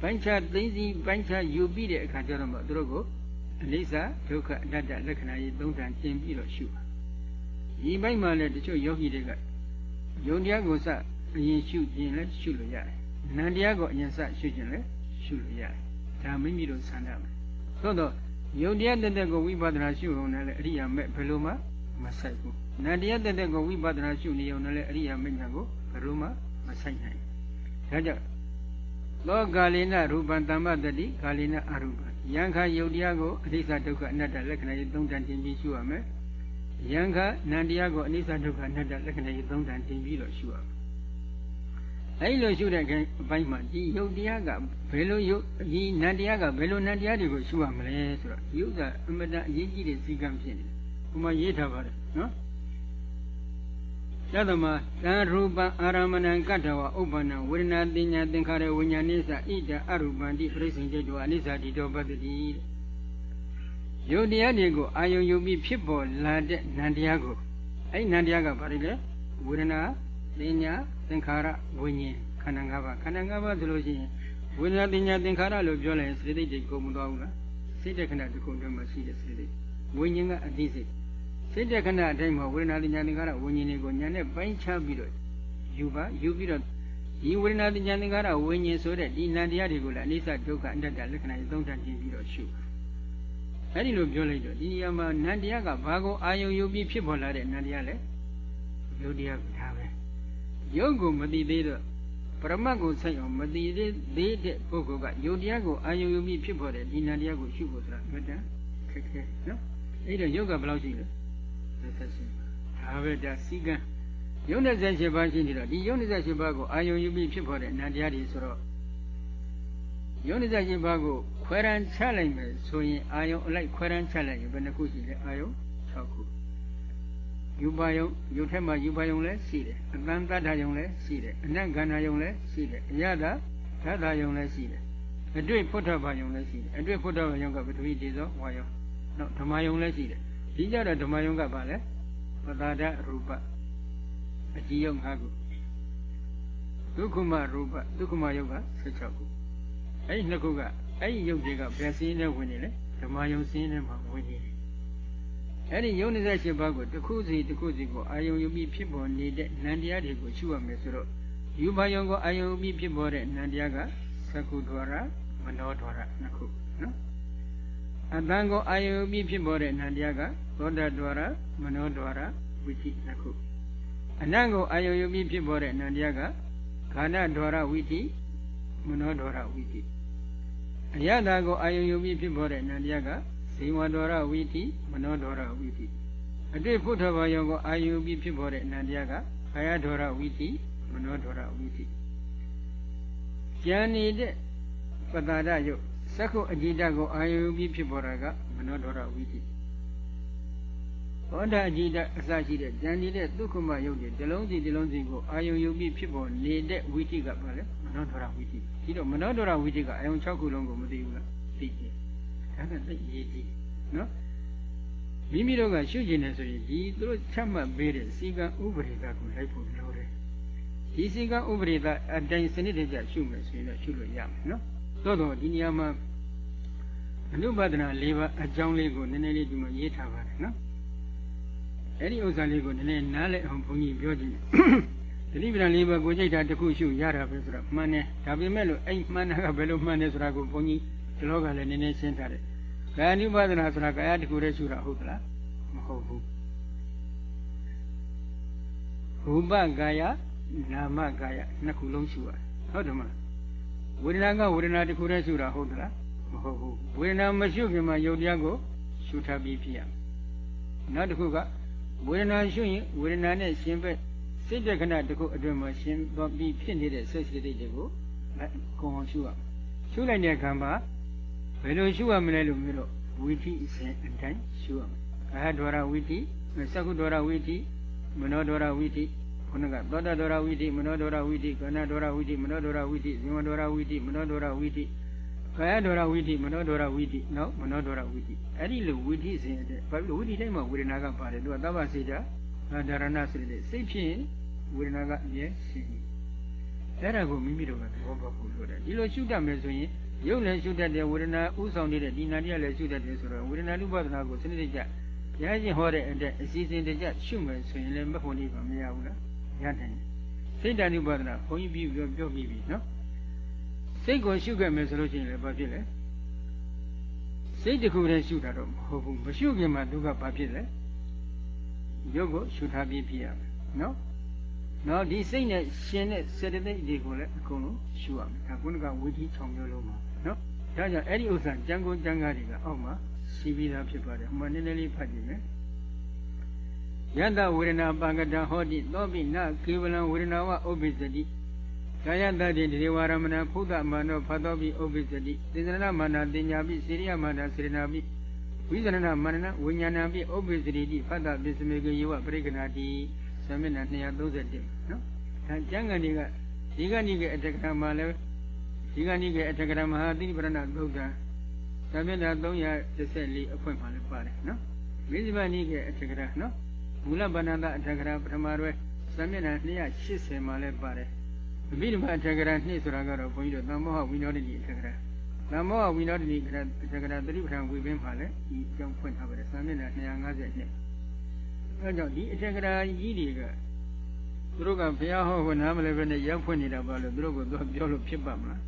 ပိုင်းခြားသိသိပိုင်းခြားယူပြီးတဲ့အခါကျတော့မှသူတို့ကိုအနိစ္စဒုက္ခအတ္တလက္ခဏာကြီးသုံးဌာန်ကျင်ပြီးတော့ရှုပါဒီဘက်မှာလည်းတချို့ယောဂီတွေကယုံတရားကိုစအရင်ရှုခြင်းလည်းရှုလို့ရတယ်နန္တရားကိုအရင်စရှုခြင်းလည်းရှုလို့ရတယ်ဒါမိမိတို့ဆန္ဒပဲသို့တော့ ယုံတရားတက်တက်ကိုဝိပဿနာရှုအောင်လည်းအရိယာမဲ့ဘယ်လိုမှမဆိုင်ဘူးနန္တရားတက်တက်ကိုဝိပဿနာရှုနေအောင်လည်းအရိယာမဲ့ညာကိုဘယ်လိုမှမဆိုင်နိုင်ဒါကြောင့်သောကာလိနရူပံတမ္ပတတိကာလိနအရူပံယံခယုတ်တရားကိုအနိစ္စဒုက္ခအနတ္တလက္ခဏာကြီးသုံးတန်တင်ပြီးရှုရမယ်ယံခနန္တရားကိုအနိစ္စဒုက္ခအနတ္တလက္ခဏာကြီးသုံးတန်တင်ပြီးတော့ရှုရမယ် အဲဒီလိုရှုတဲ့အပိုင်းမှာဒီယုတ်တရားကဘယ်လိုယုတ်ဒီနန္တရားကဘယ်လိုနန္တရားတွေကိုရှုရမလဲဆိုတော့ဒီဥစ္စာအမတန်အရေးကြီးတဲ့စည်းကမ်းဖြစ်နေတယ်။ဘုမရေးထားပါတယ်နော်။သတ္တမသံရူပံအာရမဏံကတ္တဝဥပ္ပန္နဝေဒနာတင်ညာသင်္ခါရဝိညာနိစ္စဣဒအရူပံတိပရိစ္ဆေတေတောအနိစ္စတိတောပတ္တိယုတ်တရားတွေကိုအာယုံယုံပြီးဖြစ်ပေါ်လာတဲ့နန္တရားကိုအဲ့နန္တရားကဘာလဲဝေဒနာတင်ညာ သင်္ခါရဝိညာဉ်ခန္ဓာ၅ပါးခန္ဓာ၅ပါးဆိုလို့ရှိရင်ဝိညာဉ်တင်ညာသင်္ခါရလို့ပြောလိုက်ရင်စေတိတ်တွေကုန်မသွားဘူးလားစိတ်တခဏတစ်ခုတည်းမှာရှိတဲ့စေတိတ်ဝိညာဉ်ကအသိစိတ်စိတ်တခဏအတိုင်းမှာဝေဒနာတင်ညာသင်္ခါရဝိညာဉ်တွေကိုညာနဲ့ပိုင်းခြားပြီးတော့ယူပါယူပြီးတော့ဒီဝေဒနာတင်ညာသင်္ခါရဝိညာဉ်ဆိုတဲ့ဒီနံတရားတွေကိုလည်းအနိစ္စဒုက္ခအနတ္တလက္ခဏာတွေသုံးထပ်ကြည့်ပြီးတော့ရှုအဲ့ဒီလိုပြောလိုက်တော့ဒီနေရာမှာနံတရားကဘာကိုအာယုံယူပြီးဖြစ်ပေါ်လာတဲ့နံတရားလဲယုတ်တရားကဒါပဲ ယုတ်ကိုမသိသေးတော့ပရမတ်ကိုဆိုင်အောင်မသိသေးသေးတဲ့ပုဂ္ဂိုလ်ကယုတ်တရားကိုအာယုံယူပြီးဖြစ်ပေါ်တဲ့ဒီနံတရားကိုရှုဖို့ဆိုတာအမှန်တန်ခက်ခဲနော်အဲ့တော့ယုတ်ကဘယ်လောက်ရှိလဲ28ဒါပဲဒါစီကံယုတ်28ပါးရှိနေတော့ဒီယုတ်28ပါးကိုအာယုံယူပြီးဖြစ်ပေါ်တဲ့နံတရားတွေဆိုတော့ယုတ်28ပါးကိုခွဲရန်ချလိုက်မယ်ဆိုရင်အာယုံအလိုက်ခွဲရန်ချလိုက်ရင်ဘယ်နှခုရှိလဲအာယုံ6ခု ယူပါယုံယူထက်မှာယူပါယုံလည်းရှိတယ်အတန်တတ္ထယုံလည်းရှိတယ်အနတ်ကန္နာယုံလည်းရှိတယ်အရသာဓာတာယုံလည်းရှိတယ်အတွေ့ဖုဒ္ဓဘာယုံလည်းရှိတယ်အတွေ့ဖုဒ္ဓဘာယုံကပထဝီတေဇောဝါယုံနောက်ဓမ္မယုံလည်းရှိတယ်ဒီကြတော့ဓမ္မယုံကဘာလဲပတာဒရူပအကြည်ယုံ၅ခုဒုက္ခမရူပဒုက္ခမယုံက16ခုအဲ့ဒီနှစ်ခုကအဲ့ဒီယုံတွေကဘယ်စင်းနဲ့ဝင်နေလဲဓမ္မယုံစင်းနဲ့မှဝင်နေတယ် အဲ့ဒီယုံ28ပါးကိုတစ်ခုစီတစ်ခုစီကိုအာယုံယူပြီးဖြစ်ပေါ်နေတဲ့နန္တရားတွေကိုရှုရမယ်ဆိုတော့ယူပါယုံကိုအာယုံယူပြီးဖြစ်ပေါ်တဲ့နန္တရားကသကုဒ္ဒရာမနောဒရာနှစ်ခုနော်အတန်ကိုအာယုံယူပြီးဖြစ်ပေါ်တဲ့နန္တရားကသောတဒရာမနောဒရာဝိတိနှစ်ခုအနတ်ကိုအာယုံယူပြီးဖြစ်ပေါ်တဲ့နန္တရားကခန္ဓာဒရာဝိတိမနောဒရာဝိတိအယတာကိုအာယုံယူပြီးဖြစ်ပေါ်တဲ့နန္တရားက ဇိဝဒေါရဝိတိမနောဒေါရဝိတိအတိဖုထဘာယောကိုအာယုပြီးဖြစ်ပေါ်တဲ့အနန္တရားကခယဒေါရဝိတိမနောဒေါရဝိတိဉာဏ်နေတဲ့ပတာဒယုတ်သက္ခုအကြည်တကိုအာယုပြီးဖြစ်ပေါ်တာကမနောဒေါရဝိတိဘောဓအကြည်တအစရှိတဲ့ဉာဏ်နေတဲ့ဒုက္ခမယုတ်တွေဒီလုံးစီဒီလုံးစီကိုအာယုယုပြီးဖြစ်ပေါ်နေတဲ့ဝိတိကပါလေမနောဒေါရဝိတိဒီတော့မနောဒေါရဝိတိကအယုံ6ခုလုံးကိုမသိဘူးလားသိတယ် ဒါကသိရေးကြည့်နော်မိမိတို့ကရှုကျင်နေဆိုရင်ဒီသူတို့ချမှတ်ပေးတဲ့စီကံဥပဒေကကိုလိုက်ဖို့လိုတယ်ဒီစီကံဥပဒေကအတိုင်းစနစ်တကျရှုမယ်ဆိုရင်တော့ရှုလို့ရမယ်နော်သို့တော့ဒီနေရာမှာအနုပါဒနာ၄ပါးအကြောင်းလေးကိုနည်းနည်းလေးဒီမှာရေးထားပါတယ်နော်အဲ့ဒီဥစ္စာလေးကိုနည်းနည်းနားလည်အောင်ဘုန်းကြီးပြောကြည့်တတိပဒံ၄ပါးကိုကြိတ်တာတစ်ခုရှုရတာပဲဆိုတော့မှန်တယ်ဒါပေမဲ့လို့အဲ့မှန်တာကဘယ်လိုမှန်တယ်ဆိုတာကိုဘုန်းကြီး ဒီလောကလည်းနည်းနည်းရှင်းထားတယ်ကာယ ानु ပါဒနာဆိုတာကာယတစ်ခုတည်းရှုတာဟုတ်သလားမဟုတ်ဘူးရူပကာယနာမကာယနှစ်ခုလုံးရှုရတယ်ဟုတ်တယ်မလားဝေဒနာကဝေဒနာတစ်ခုတည်းရှုတာဟုတ်သလားမဟုတ်ဘူးဝေဒနာမရှုခင်မှာယုတ်တရားကိုရှုထားပြီးဖြစ်ရမယ်နောက်တစ်ခုကဝေဒနာရှုရင်ဝေဒနာနဲ့ရှင်ဘက်စိတ်တက္ခဏတစ်ခုအတွင်းမှာရှင်သွားပြီးဖြစ်နေတဲ့စိတ်စိတ်တွေကိုကိုယ်အောင်ရှုရမယ်ရှုလိုက်တဲ့အခါမှာဘ ယ်လိုရှုရမလဲလို့မျိုးတော့ဝိသိအစဉ်အတိုင်းရှုရမယ်အာဟဒဝရဝိသိသကုဒဝရဝိသိမနောဒဝရဝိသိခုနကသောတဒဝရဝိသိမနောဒဝရဝိသိကဏဒဝရဝိသိမနောဒဝရဝိသိဇင်ဝဒဝရဝိသိမနောဒဝရဝိသိကာယဒဝရဝိသိမနောဒဝရဝိသိနော်မနောဒဝရဝိသိအဲ့ဒီလိုဝိသိစဉ်တဲ့ဘာလို့ဝိသိတိုင်းမှာဝေဒနာကပါတယ်သူကသဗ္ဗစေတဒါရဏဆိုတဲ့စိတ်ဖြင့်ဝေဒနာကအမြဲရှိနေအဲ့ဒါကိုမိမိတို့ကသဘောပေါက်ဖို့လိုတယ်ဒီလိုရှုတတ်မယ်ဆိုရင် ရုပ်လည်းရှုတတ်တယ်ဝေဒနာဥဆောင်နေတဲ့ဒီနာတရားလည်းရှုတတ်တယ်ဆိုတော့ဝေဒနာဥပဒနာကိုစနစ်တကျဘုရားရှင်ဟောတဲ့အတဲ့အစီအစဉ်တကျရှုမယ်ဆိုရင်လည်းမဟုတ်နေပါမရဘူးလားရတယ်စိတ်တ ानु ပါဒနာဘုန်းကြီးပြီးပြောပြောပြီးပြီနော်စိတ်ကိုရှုခဲ့မယ်ဆိုလို့ရှိရင်လည်းဘာဖြစ်လဲစိတ်တစ်ခုတည်းရှုတာတော့မဟုတ်ဘူးမရှုခင်မှာဒုက္ခဘာဖြစ်လဲရုပ်ကိုရှုထားပြီးဖြစ်ရမယ်နော်နော်ဒီစိတ်နဲ့ရှင်တဲ့စေတသိက်တွေကိုလည်းအကုန်လုံးရှုရမယ်ဒါကုဏကဝိသီ6မျိုးလုံးပါ နော်ဒါကြောင့်အဲ့ဒီဥစ္စာကြံကုန်ကြံကားတွေကအောက်မှာရှိပြီးသားဖြစ်ပါတယ်အမှန်နည်းနည်းလေးဖတ်ကြည့်မယ်ယတဝေဒနာပံကတဟောတိသောပိနကေဝလံဝေဒနာဝဥပ္ပိစတိကာယတတိဒေဝရမဏဖုဒ္ဓမာနောဖတ်သောပိဥပ္ပိစတိသေဇနမာနာတင်ညာပိစေရိယမာနာစေရနာပိဝိဇရဏမာနဝိညာဏပိဥပ္ပိစတိတိဖတ်တာပိစမေကေယောပရိကနာတိသမျက်နှာ231နော်ဒါကျမ်းဂန်တွေကဒီကနေ့ကအတ္တကရမှာလည်း ဒီကနေ့ကအတ္တကရမဟာတိပရဏသုဒ္ဓသမျက်နှာ314အဖွင့်မှာလည်းပါတယ်နော်မိဇ္ဇမနိကအတ္တကရနော်မူလဗန္နတအတ္တကရပထမရွယ်သမျက်နှာ280မှာလည်းပါတယ်အဘိဓမ္မာအတ္တကရ2ဆိုတာကတော့ဘုန်းကြီးတို့သံမောဟဝိနောဒတိအတ္တကရသံမောဟဝိနောဒတိအတ္တကရသတိပဋ္ဌာန်ဝိပင်းမှာလည်းဒီအကြောင်းဖွင့်ထားပါတယ်သမျက်နှာ252အဲကြောင့်ဒီအထက်ကရာကြီးတွေကသူတို့ကဘုရားဟောဖို့နားမလဲပဲနဲ့ရောက်ဖွင့်နေတာပါလို့သူတို့ကတော့ပြောလို့ဖြစ်ပါမလား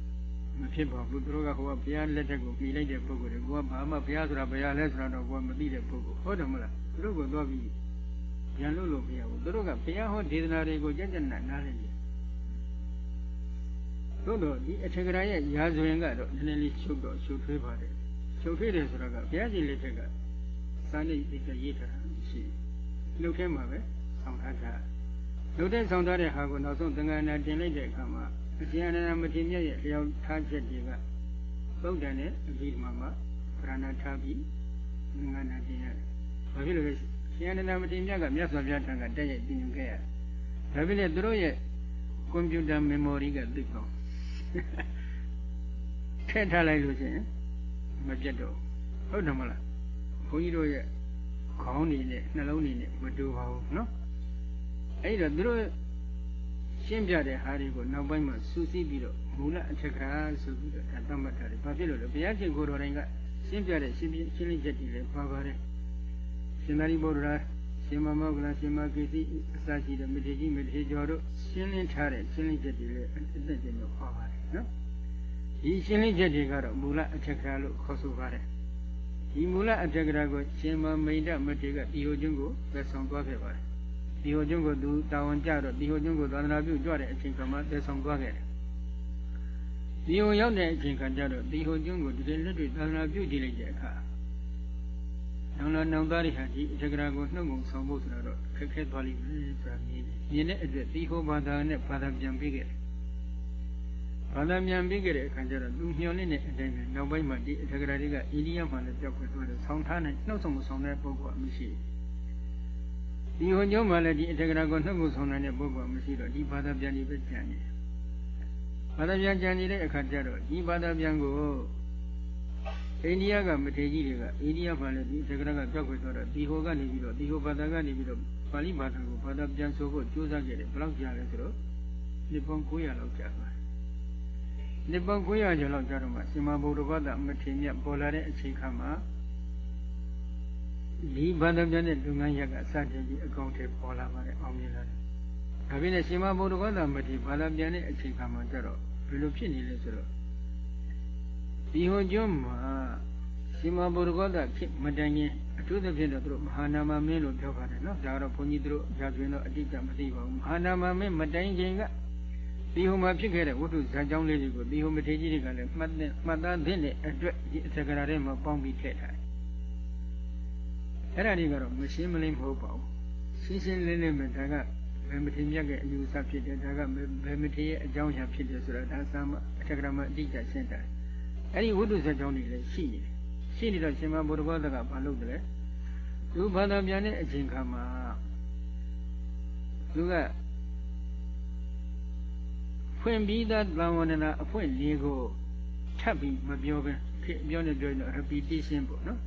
မဖြစ်ပါဘူးသူတို့ကဟိုကဘုရားလက်ထက်ကိုပြီးလိုက်တဲ့ပုဂ္ဂိုလ်တွေကဘာမှဘုရားဆိုတာဘုရားလဲဆိုတာတော့ကိုကမသိတဲ့ပုဂ္ဂိုလ်ဟုတ်တယ်မလားသူတို့ကတော့ပြီးရန်လို့လို့မရဘူးသူတို့ကဘုရားဟောဒေသနာတွေကိုကြက်ကြက်နာနားလည်တယ်သို့တော့ဒီအထက်ကရာရဲ့ရာဇဝင်ကတော့နည်းနည်းလေးချုပ်တော့ချုပ်ထွေးပါတယ်ချုပ်ထွေးတယ်ဆိုတော့ကဘုရားရှင်လက်ထက်ကစာနေသိတဲ့ရေးထားတာရှိတယ်လှုပ်ထဲမှာပဲဆောင်းထားတာလှုပ်တဲ့ဆောင်းထားတဲ့ဟာကိုနောက်ဆုံးသံဃာနာတင်လိုက်တဲ့အခါမှာ အကျဉ်းအနာမတင်မြတ်ရဲ့လျောက်ထားချက်တွေကသုတ်တန်နဲ့အဘိဓမ္မာမှာပရဏာထားပြီးသံဃာနာတင်ရတယ်။ဘာဖြစ်လို့လဲ။ကျဉ်းအနာမတင်မြတ်ကမြတ်စွာဘုရားထံကတက်ရိုက်ပြင်ခဲ့ရတယ်။ဒါဖြစ်လေသူတို့ရဲ့ကွန်ပျူတာမီမိုရီကသိကောင်းထည့်ထားလိုက်လို့ရှိရင်မပြတ်တော့ဟုတ်တယ်မလား။ဘုန်းကြီးတို့ရဲ့ခေါင်းနေနဲ့နှလုံးနေနဲ့မတူပါဘူးနော်အဲ့တော့သူတို့ ရှင်းပြတဲ့ဟာတွေကိုနောက်ပိုင်းမှာစူးစီးပြီးတော့မူလအထက်ကရာဆိုပြီးတော့ဒါသတ်မှတ်ထားတယ်ဘာဖြစ်လို့လဲဘုရားရှင်ကိုယ်တော်တိုင်ကရှင်းပြတဲ့ရှင်းပြရှင်းလင်းချက်တွေလည်းပါပါတယ်ရှင်သာရိပုတ္တရာရှင်မမောကလရှင်မကိစီအစရှိတဲ့မထေကြီးမထေကျော်တို့ရှင်းလင်းထားတဲ့ရှင်းလင်းချက်တွေလည်းအသက်ရှင်တော့ပါပါတယ်နော်ဒီရှင်းလင်းချက်တွေကတော့မူလအထက်ကရာလို့ခေါ်ဆိုပါတယ်ဒီမူလအတ္တကရာကိုရှင်မမိန်ဒမထေကဒီဟိုကျွန်းကိုသက်ဆောင်သွားခဲ့ပါတယ် ဒီဟိုကျွန်းကိုသူတာဝန်ကျတော့ဒီဟိုကျွန်းကိုသာသနာပြုကြွတဲ့အချိန်ကမှသက်ဆောင်သွားခဲ့တယ်ဒီဟိုရောက်တဲ့အချိန်ခါကျတော့ဒီဟိုကျွန်းကိုဒီလက်တွေသာသနာပြုကြည့်လိုက်တဲ့အခါနောင်လာနောင်သားတွေဟာဒီအတ္တကရာကိုနှုတ်ငုံဆောင်ဖို့ဆိုတော့ခက်ခဲသွားလိမ့်မယ်ဆိုတာမြင်မြင်တဲ့အတွက်ဒီဟိုဘာသာနဲ့ဘာသာပြန်ပြီးခဲ့တယ်ဘာသာမြန်ပြီးကြတဲ့အခါကျတော့သူမျောလင့်တဲ့အတိုင်းပဲနောက်ပိုင်းမှာဒီအထက်ကရာတွေကအိန္ဒိယမှာလည်းကြောက်ခွင့်သွားတယ်ဆောင်းထားနိုင်နှုတ်ဆောင်ဆောင်တဲ့ပုဂ္ဂိုလ်မရှိ ဒီဟွန်ကျုံးမှာလည်းဒီအထက်ကရာကိုနှုတ်ကိုဆောင်နိုင်တဲ့ပုဂ္ဂိုလ်မရှိတော့ဒီဘာသာပြန်ပြီးပဲကြံနေတယ်ဘာသာပြန်ကြံနေတဲ့အခါကျတော့ဒီဘာသာပြန်ကိုအိန္ဒိယကမထေကြီးတွေကအိန္ဒိယမှာလည်းဒီအထက်ကရာကကြောက်ခွင့်သွားတော့ဒီဟိုကနေပြီးတော့ဒီဟိုဘာသာကနေပြီးတော့ပါဠိဘာသာကိုဘာသာပြန်ဆိုဖို့ကြိုးစားခဲ့တယ်ဘယ်လောက်ကြာလဲဆိုတော့ဒီပုံ900လောက်ကြာပါတယ်ဒနှစ်ပေါင်း900ကျော်လောက်ကြာတော့မှရှင်မဘုဒ္ဓဘာသာမထေရမြတ်ပေါ်လာတဲ့အချိန်ခါမှာ ဒီဘာသာပြန်တဲ့လူငန်းရက်ကစတင်ပြီးအကောင့်ထဲပေါ်လာပါတယ်အောင်မြင်လာတယ်။ဒါပေမဲ့ရှင်မဘုဒ္ဓဘာသာမထေရဘာသာပြန်တဲ့အချိန်ခါမှာကျတော့ဘယ်လိုဖြစ်နေလဲဆိုတော့ဒီဟွန်ကျွန်းမှာရှင်မဘုဒ္ဓဘာသာဖြစ်မတိုင်ခင်အထူးသဖြင့်တော့သူတို့မဟာနာမမင်းလို့ပြောပါတယ်နော်ဒါကတော့ဘုန်းကြီးတို့ရာဇဝင်တော့အတိအကျမသိပါဘူးမဟာနာမမင်းမတိုင်ခင်ကဒီဟိုမှာဖြစ်ခဲ့တဲ့ဝတ္ထုဇာကြောင်းလေးတွေကိုဒီဟိုမထေကြီးတွေကလည်းမှတ်တဲ့မှတ်သားတဲ့အတွက်ဒီအစကရာထဲမှာပေါင်းပြီးထည့်ထားတယ် အဲ့ဒါတွေကတော့မရှင်းမလင်းမဟုတ်ပါဘူးရှင်းရှင်းလင်းလင်းပဲဒါကဘယ်မထေမြတ်ရဲ့အယူအဆဖြစ်တယ်ဒါကဘယ်မထေရဲ့အကြောင်းအရာဖြစ်တယ်ဆိုတာဒါသာမအထက်ကရာမအတိအကျရှင်းတယ်အဲ့ဒီဝတ္ထုဇာကြောင်းတွေလည်းရှိနေတယ်ရှိနေတော့ရှင်မဘုရားကဘာလုပ်တယ်လဲသူဘာသာပြန်တဲ့အချိန်ခါမှာသူကဖွင့်ပြီးသားသံဝန္ဒနာအဖွင့်လေးကိုထပ်ပြီးမပြောပဲပြောနေပြောနေ repetition ပေါ့နော်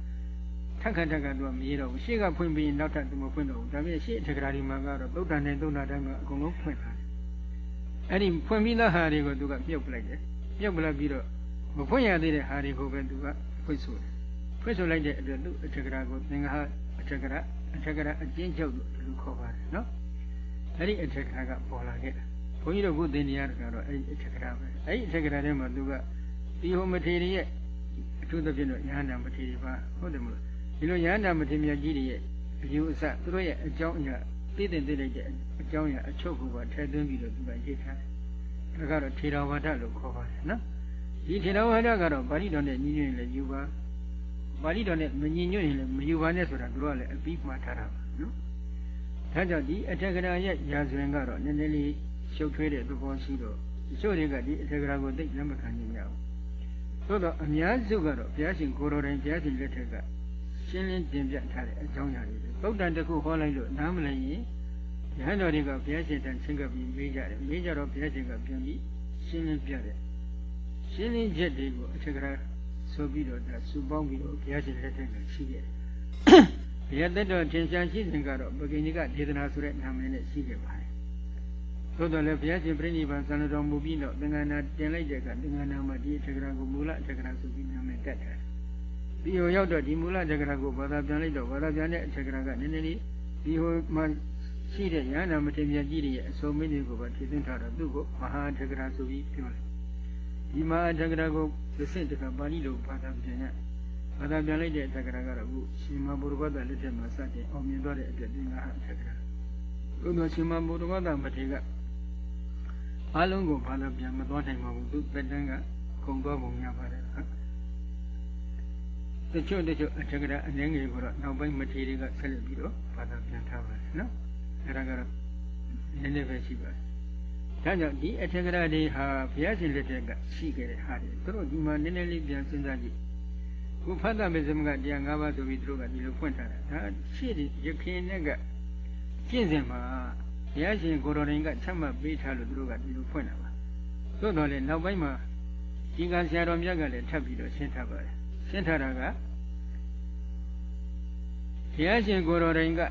ထက်ခါထက်ခါသူကမရေတော့ဘူးရှေ့ကဖွင့်ပြီးနောက်ထပ်သူမဖွင့်တော့ဘူးဒါပေမဲ့ရှေ့အထက်ကရာဒီမှာကတော့သုတ်တန်နဲ့သုတ်နာတိုင်းမှာအကုန်လုံးဖွင့်ထားတယ်အဲ့ဒီဖွင့်ပြီးသားဟာတွေကိုသူကမြုပ်ပလိုက်တယ်မြုပ်ပလိုက်ပြီးတော့မဖွင့်ရသေးတဲ့ဟာတွေကိုပဲသူကဖွင့်ဆိုတယ်ဖွင့်ဆိုလိုက်တဲ့အတွက်သူအထက်ကရာကိုသင်္ဃာအထက်ကရာအထက်ကရာအကျဉ်းချုပ်လို့ဒီလိုခေါ်ပါတယ်နော်အဲ့ဒီအထက်ကရာကပေါ်လာခဲ့တယ်ဘုန်းကြီးတို့ခုသင်နေရတာကတော့အဲ့ဒီအထက်ကရာပဲအဲ့ဒီအထက်ကရာထဲမှာသူကဒီဟိုမထေရရဲ့အထူးသဖြင့်တော့ယဟန္တာမထေရပါဟုတ်တယ်မလို့ ဒီလိုယဟန္တာမထေရမြတ်ကြီးတွေရဲ့အယူအဆသူတို့ရဲ့အကြောင်းအရာသိတဲ့သိလိုက်တဲ့အကြောင်းအရာအချုပ်ကိုပါထည့်သွင်းပြီးတော့သူကရေးထားတယ်ဒါကတော့ထေရဝါဒလို့ခေါ်ပါတယ်နော်ဒီထေရဝါဒကတော့ပါဠိတော်နဲ့ညီညွတ်ရင်လည်းယူပါပါဠိတော်နဲ့မညီညွတ်ရင်လည်းမယူပါနဲ့ဆိုတာသူတို့ကလည်းအပြီးမှထားတာပါနော်ဒါကြောင့်ဒီအထက်ကရာရဲ့ရာဇဝင်ကတော့နည်းနည်းလေးရှုပ်ထွေးတဲ့သဘောရှိတော့တချို့တွေကဒီအထက်ကရာကိုသိလက်မခံနိုင်ကြဘူးသို့တော့အများစုကတော့ဘုရားရှင်ကိုတော်တိုင်ဘုရားရှင်လက်ထက်က ရှင်းလင်းတင်ပြထားတဲ့အကြောင်းအရာတွေသုတ်တန်တစ်ခုဟောလိုက်လို့နားမလည်ရင်ရဟန်းတော်တွေကဘုရားရှင်တန်ချင်းကပ်ပြီးမေးကြတယ်မေးကြတော့ဘုရားရှင်ကပြန်ပြီးရှင်းလင်းပြတယ်ရှင်းလင်းချက်တွေကိုအထက်ကရာဆိုပြီးတော့ဒါစူပေါင်းပြီးတော့ဘုရားရှင်လက်ထက်ကရှိခဲ့တယ်ဘုရားသက်တော်ထင်ရှားရှိစဉ်ကတော့ပဂိဏိကဒေသနာဆိုတဲ့နာမည်နဲ့ရှိခဲ့ပါတယ်သို့တော်လည်းဘုရားရှင်ပြိဋိဘံသံတော်မူပြီးတော့သင်္ကနာတင်လိုက်တဲ့အခါသင်္ကနာမှာဒီအထက်ကရာကိုမူလအထက်ကရာဆိုပြီးနာမည်တက်တယ် ဒီဟိုရောက်တော့ဒီမူလအထက်ကရာကိုဘာသာပြန်လိုက်တော့ဘာသာပြန်တဲ့အထက်ကရာကနည်းနည်းလေးဒီဟိုမှာရှိတဲ့ရဟန္တာမထေရမြတ်ကြီးတွေရဲ့အစုံမင်းတွေကိုပဲထည့်သွင်းထားတော့သူ့ကိုမဟာအထက်ကရာဆိုပြီးပြောတယ်ဒီမဟာအထက်ကရာကိုသစင့်တကပါဠိလိုဘာသာပြန်ရဘာသာပြန်လိုက်တဲ့အထက်ကရာကတော့အခုရှင်မဘုရားလက်ထက်မှာစတင်အောင်မြင်သွားတဲ့အတွက်ဒီငါအထက်ကရာဘုရားရှင်မဘုရားမထေရကအလုံးကိုဘာသာပြန်မသွားနိုင်ပါဘူးသူတက်တန်းကခုံသွားပုံရပါတယ်ဟာ တချို့တချို့အထက်ကရာအငင်းငယ်ကိုတော့နောက်ပိုင်းမထေရကဆက်လက်ပြီးတော့ဘာသာပြန်ထားပါတယ်နော်အဲဒါကတော့နည်းနည်းပဲရှိပါတယ်ဒါကြောင့်ဒီအထက်ကရာတွေဟာဘုရားရှင်လက်ထက်ကရှိခဲ့တဲ့ဟာတွေသူတို့ဒီမှာနည်းနည်းလေးပြန်စဉ်းစားကြည့်ခုဖတ်တာမေဇမကတရား၅ပါးဆိုပြီးသူတို့ကဒီလိုဖွင့်ထားတာဒါရှေ့ရခင်နဲ့ကကျင့်စဉ်မှာဘုရားရှင်ကိုတော်ရင်ကချမှတ်ပေးထားလို့သူတို့ကဒီလိုဖွင့်တာပါသို့တော်လည်းနောက်ပိုင်းမှာဒီကဆရာတော်မြတ်ကလည်းထပ်ပြီးတော့ရှင်းထားပါတယ်ရှင်းထားတာကဘု ရားရှင်ကိုတော်ရင်က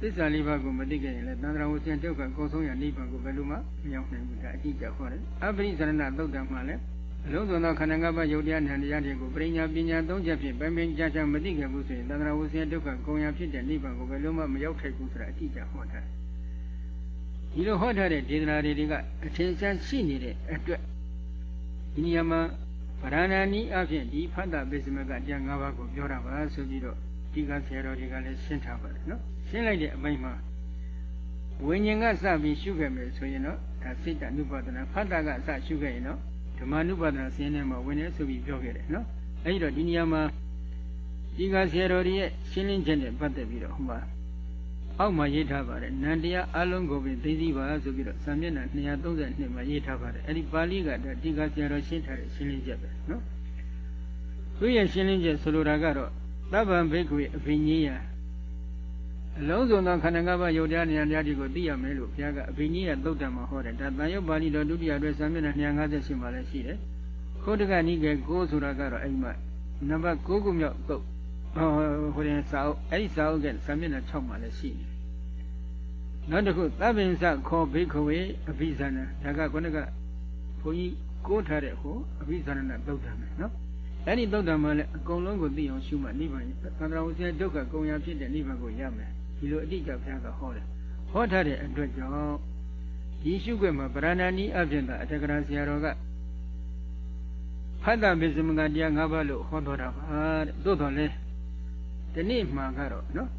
သစ္စာလေးပါးကိုမသိခဲ့ရင်လည်းသန္တရာဝဆင်တုတ်ကကိုဆုံးရနိဗ္ဗာန်ကိုဘယ်လိုမှမရောက်နိုင်ဘူးဒါအကြည့်ကြခေါ်တယ်အပရိသရဏသုတ်တံမှာလည်းအလုံးစုံသောခန္ဓာငါးပါးယုတ်တရားဉာဏ်တရားတွေကိုပရိညာပညာသုံးချက်ဖြင့်ပိုင်းပိုင်းခြားခြားမသိခဲ့ဘူးဆိုရင်သန္တရာဝဆင်တုတ်ကကုံရဖြစ်တဲ့နိဗ္ဗာန်ကိုဘယ်လိုမှမရောက်ထိုက်ဘူးဆိုတာအကြည့်ကြဟောထားတယ်ဒီလိုဟောထားတဲ့ဒေသနာတွေကအထင်ရှားရှိနေတဲ့အတွက်ဒီနေရာမှာဗရဏာနီအဖြစ်ဒီဖတ်တာပိစမကတရား၅ပါးကိုပြောတာပါဆိုပြီးတော့ ဒီကဆရာတော်တွေကလည်းရှင်းထားပါတယ်နော်ရှင်းလိုက်တဲ့အပိုင်းမှာဝိညာဉ်ကစပြီးရှုခဲ့မယ်ဆိုရင်တော့ဒါစိတ်တ ानु ပါဒနာဖတ်တာကအစရှုခဲ့ရင်တော့ဓမ္မ ानु ပါဒနာဆင်းရဲမှာဝင်နေဆိုပြီးပြောခဲ့တယ်နော်အဲဒီတော့ဒီနေရာမှာဒီကဆရာတော်တွေရဲ့ရှင်းလင်းချက်နဲ့ပတ်သက်ပြီးတော့ဟိုမှာအောက်မှာရေးထားပါတယ်နန္တရားအလုံးကိုပင်သိသိပါဆိုပြီးတော့စာမျက်နှာ232မှာရေးထားပါတယ်အဲဒီပါဠိကဒီကဆရာတော်ရှင်းထားတဲ့ရှင်းလင်းချက်ပဲနော်သူရဲ့ရှင်းလင်းချက်ဆိုလိုတာကတော့ သဗ္ဗံဘိက္ခွေအဘိညေယအလုံးစုံသောခန္ဓာ၅ပါးယုတ်တရားဉာဏ်တရားတွေကိုသိရမယ်လို့ဘုရားကအဘိညေယသုတ်တံမှာဟောတယ်ဒါတန်ရုပ်ပါဠိတော်ဒုတိယအတွက်စာမျက်နှာ258မှာလည်းရှိတယ်ခိုးတကနိကေ9ဆိုတာကတော့အဲ့မှာနံပါတ်9ခုမြောက်သုတ်ဟိုရင်စာအုပ်အဲ့ဒီစာအုပ်ကစာမျက်နှာ6မှာလည်းရှိတယ်နောက်တစ်ခုသဗ္ဗင်္စခောဘိက္ခဝေအဘိဇာနဒါကခုနကဘုန်းကြီးကိုးထားတဲ့ဟိုအဘိသရဏသုတ်တံပဲနော် အဲ့ဒီသုတ်တံမှာလည်းအကုန်လုံးကိုသိအောင်ရှုမှနိဗ္ဗာန်သန္တရာဝဆရာဒုက္ခကုံရဖြစ်တဲ့နိဗ္ဗာန်ကိုရမယ်ဒီလိုအတိတ်ကဘုရားကဟောတယ်ဟောထားတဲ့အတွက်ကြောင့်ဒီရှုခွင့်မှာဗရဏာနီအပြင်သာအတက္ကရာဆရာတော်ကဖတ်တာပစ္စမကတရား၅ပါးလို့ဟောတော်တာပါတဲ့သို့တော်လဲဒီနေ့မှကတော့နော်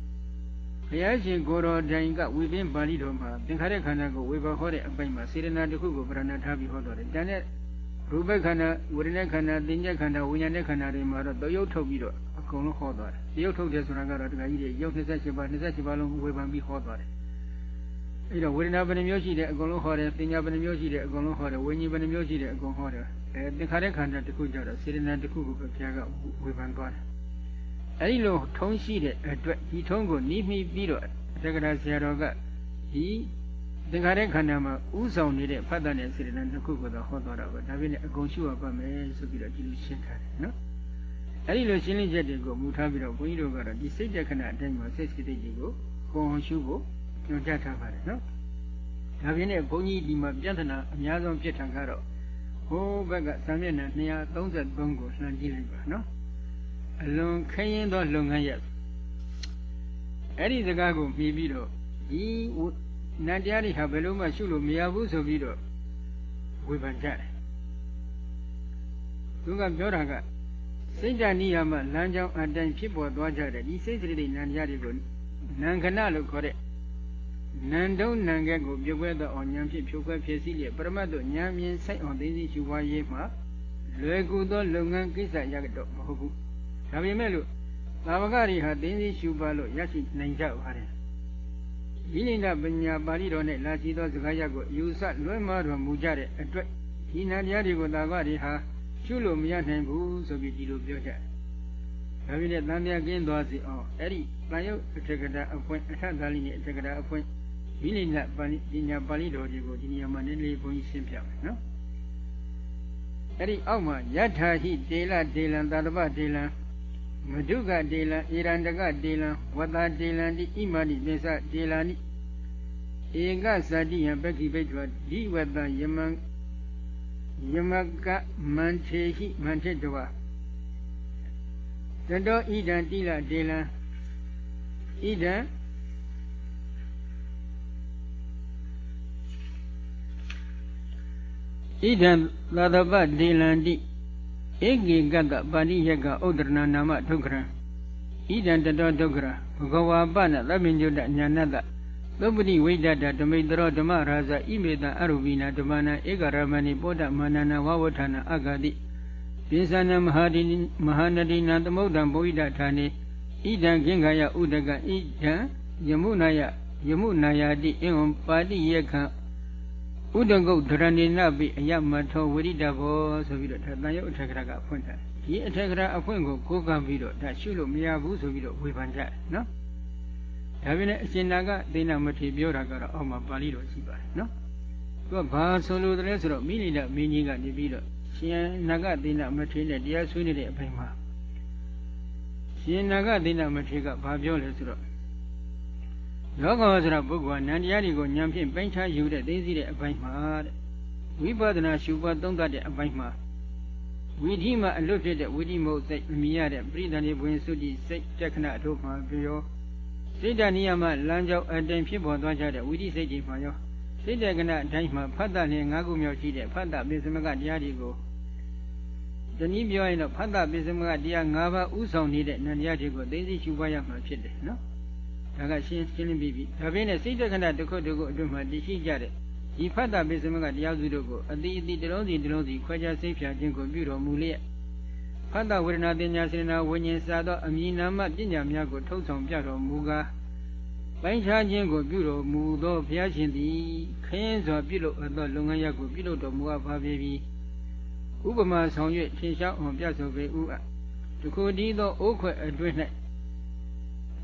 ဘုရားရှင်ကိုတော်တိုင်ကဝိပင်းပါဠိတော်မှာသင်္ခါရခန္ဓာကိုဝေဘာဟောတဲ့အပိုင်းမှာစေရနာတစ်ခုကိုဗရဏာထားပြီးဟောတော်တယ်။ဒါနဲ့ ရူပခန္ဓာဝေဒနာခန္ဓာသင်္ညခန္ဓာဝိညာဉ်ခန္ဓာတွေမှာတော့တရုပ်ထုတ်ပြီးတော့အကုန်လုံးဟောသွားတယ်။တရုပ်ထုတ်တယ်ဆိုတာကတော့တခါကြီးတွေရုပ်28ပါး28ပါးလုံးဝေဖန်ပြီးဟောသွားတယ်။အဲ့တော့ဝေဒနာဘယ်နှမျိုးရှိတယ်အကုန်လုံးဟောတယ်သင်္ညာဘယ်နှမျိုးရှိတယ်အကုန်လုံးဟောတယ်ဝိညာဉ်ဘယ်နှမျိုးရှိတယ်အကုန်ဟောတယ်အဲသင်္ခါရခန္ဓာတစ်ခုကြတော့စေရနာတစ်ခုကိုဘုရားကဝေဖန်သွားတယ်။အဲဒီလိုထုံးရှိတဲ့အတွက်ဒီထုံးကိုနီးမိပြီးတော့တက္ကရာဆရာတော်ကဒီ သင်္ခါရခန္ဓာမှာဥဆောင်နေတဲ့ဖတ်တဲ့စေတနာနှစ်ခုကိုတော့ဟောတော်တာပဲဒါပြင်အကုန်ရှုရပါမယ်ဆိုပြီးတော့ဒီလိုရှင်းထားတယ်နော်အဲဒီလိုရှင်းလင်းချက်တွေကိုမူထားပြီးတော့ဘုန်းကြီးတို့ကတော့ဒီစိတ်တခဏအတိုင်းမှာစိတ်စိတ်တွေကိုကိုယ်ရှုဖို့ညွှန်ကြားထားပါတယ်နော်ဒါပြင်နဲ့ဘုန်းကြီးဒီမှာပြဿနာအများဆုံးဖြစ်ထန်ကတော့ဟိုးဘက်ကသံမျက်နှာ233ကိုလှမ်းကြည့်လိုက်ပါနော်အလွန်ခရင်သောလုပ်ငန်းရဲ့အဲ့ဒီစကားကိုမြည်ပြီးတော့ဒီ နတ်တရားတွေဟာဘယ်လိုမှရှုလို့မရဘူးဆိုပြီးတော့ဝေဖန်ကြတယ်သူကပြောတာကစိတ်ဓာနိယမလမ်းကြောင်းအတိုင်းဖြစ်ပေါ်သွားကြတဲ့ဒီစိတ်စိတ်တွေနံတရားတွေကိုနံခဏလို့ခေါ်တဲ့နံတုံးနံကဲကိုပြုတ်ခွဲသောအောင်ဉာဏ်ဖြင့်ဖြိုခွဲဖြစ်စီလျက်ပရမတ်တို့ဉာဏ်မြင်ဆိုင်အောင်သိသိရှုပွားရေးမှာလွယ်ကူသောလုပ်ငန်းကိစ္စရတော့မဟုတ်ဘူးဒါပေမဲ့လို့သာဝကတွေဟာသိသိရှုပါလို့ရရှိနိုင်ကြပါတယ် ဒီနိဒပညာပါဠိတော်နဲ့လာရှိသောစကားရပ်ကိုယူဆလွဲမှားတော်မူကြတဲ့အတွက်ဒီနာတရားတွေကိုသာဝကတွေဟာရှုလို့မရနိုင်ဘူးဆိုပြီးဒီလိုပြောကြတယ်ဒါပေမဲ့တန်မြတ်ကင်းသွားစီအောင်အဲ့ဒီတန်ရုပ်အထက်ကတာအဖွင့်အထသာလိနဲ့အထက်ကတာအဖွင့်ဒီနိဒပညာပါဠိတော်တွေကိုဒီနေရာမှာနည်းနည်းဘုန်းကြီးရှင်းပြမယ်နော်အဲ့ဒီအောက်မှာယထာဟိတေလတေလံသာတပတေလံ မဒုက္ခတေလံဣရန္တကတေလံဝတ္တတေလံတိဣမတိသေသတေလာနိဧကသတိယပက္ခိပိထွာဒီဝတ္တယမံယမကမန္ထေဟိမန္ထေတဝတတောဣဒံတိလတေလံဣဒံဣဒံသာသပဒေလံတိ ဧကေကတ္တပါဠိယကဥဒ္ဒရဏနာမဒုက္ခရံဣဒံတတောဒုက္ခရဘဂဝါပနသဗ္ဗညုတညာဏတသုပတိဝိဒတဓမိတရောဓမ္မရာဇဣမေတံအရုပိနာဓမ္မနာဧကရမဏိပောဒမာနနာဝဝဋ္ဌာနာအဂတိပိသနာမဟာတိမဟာနတိနာသမုဒ္ဒံဘုိဒဌာနေဣဒံခင်္ခာယဥဒကဣဒံယမုနာယယမုနာယာတိအင်္ဂံပါတိယခံ ဥဒဂုတ်ဒရဏိနပိအယမထောဝရိဒဘောဆိုပြီးတော့တန်ရုပ်အထက်ကရာကအဖွင့်တယ်ဒီအထက်ကရာအဖွင့်ကိုကိုးကံပြီးတော့ဒါရှုလို့မရဘူးဆိုပြီးတော့ဝေဖန်ကြတယ်နော်ဒါပေမဲ့အရှင်နာကသိနာမထေပြောတာကတော့အောက်မှာပါဠိတော်ရှိပါတယ်နော်သူကဘာဆိုလို့တည်းဆိုတော့မိနိဒမင်းကြီးကနေပြီးတော့ရှင်နာကသိနာမထေနဲ့တရားဆွေးနေတဲ့အပိုင်းမှာရှင်နာကသိနာမထေကဘာပြောလဲဆိုတော့ လောကဝဆရာပုဂ္ဂိုလ်ကနန္တရားတွေကိုဉာဏ်ဖြင့်ပိုင်းခြားယူတဲ့သိသိတဲ့အပိုင်းမှာတဲ့ဝိပဿနာရှုပွားသုံးသပ်တဲ့အပိုင်းမှာဝိဓိမှာအလွတ်ဖြစ်တဲ့ဝိဓိမုတ်စိတ်မြင်ရတဲ့ပရိသန္တိဘဝင်စုကြည်စိတ်တက္ခဏအထုမှာပြောစိတ်တဏိယမလမ်းကြောင်းအတိုင်းဖြစ်ပေါ်သွားကြတဲ့ဝိဓိစိတ်ကြီးမှာရောစိတ်တက္ခဏအတိုင်းမှာဖတ်တာနဲ့၅ခုမြောက်ရှိတဲ့ဖတ်တာပိစမကတရားတွေကိုတနည်းပြောရင်တော့ဖတ်တာပိစမကတရား၅ပါးဥဆောင်နေတဲ့နန္တရားတွေကိုသိသိရှုပွားရမှာဖြစ်တယ်နော် ဒါကရှင်းရှင်းလင်းပြီးပြီဒါပေမဲ့စိတ်တက္ခဏတစ်ခုတစ်ခုအတွင်းမှာတည်ရှိကြတဲ့ဒီဖတ်တာပိစမကတရားစုတို့ကိုအတိအတိတလုံးစီတလုံးစီခွဲခြားစိတ်ဖြာခြင်းကိုပြုတော်မူလျက်ဖတ်တာဝေဒနာတင်ညာစေနာဝိညာဉ်စာသောအမည်နာမပညာများကိုထုတ်ဆောင်ပြတော်မူကားပိုင်းခြားခြင်းကိုပြုတော်မူသောဘုရားရှင်သည်ခင်းစွာပြုလုပ်အပ်သောလုပ်ငန်းရပ်ကိုပြုလုပ်တော်မူအပ်ပါပြီဥပမာဆောင်၍ထင်ရှားအောင်ပြဆိုပေဥအပ်တခုတည်းသောအိုးခွဲအတွင်း၌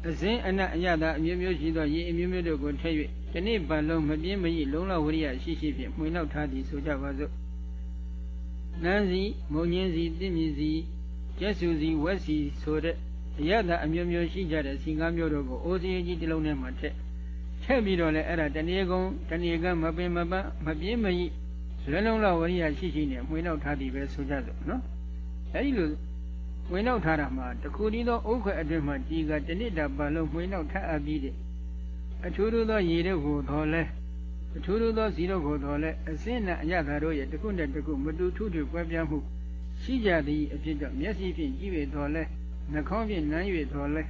အစဉ်အနတ်အရသာအမျိုးမျိုးရှိသောရေအမျိုးမျိုးတို့ကိုထည့်၍ဒီနေ့ပတ်လုံးမပြင်းမကြီးလုံလဝရိယရှိရှိဖြင့်မှွေနောက်ထားသည်ဆိုကြပါစို့နန်းစီမုံညင်းစီတင့်မြည်စီကျက်စုစီဝက်စီဆိုတဲ့အရသာအမျိုးမျိုးရှိကြတဲ့စီကားမျိုးတို့ကိုအိုးစီကြီးတစ်လုံးထဲမှာထည့်ထည့်ပြီးတော့လည်းအဲ့ဒါတဏှေကုံတဏှေကမပင်မပမပြင်းမကြီးလွယ်လုံးလောက်ဝရိယရှိရှိနဲ့မှွေနောက်ထားသည်ပဲဆိုကြစို့နော်အဲဒီလို မှွေနောက်ထားတာမှာတခုတည်းသောအုတ်ခွဲအတွင်းမှာကြီးကတနစ်တာပတ်လုံးမှွေနောက်ထားအပ်ပြီးတဲ့အထူးထူးသောရေတို့ကိုတော်လဲအထူးထူးသောဇီတို့ကိုတော်လဲအစင်းနဲ့အရသာတို့ရဲ့တခုနဲ့တခုမတူထူးထူးကွဲပြားမှုရှိကြသည်အဖြစ်ကြောင့်မျက်စိဖြင့်ကြည့်၍တော်လဲနှာခေါင်းဖြင့်နမ်း၍တော်လဲ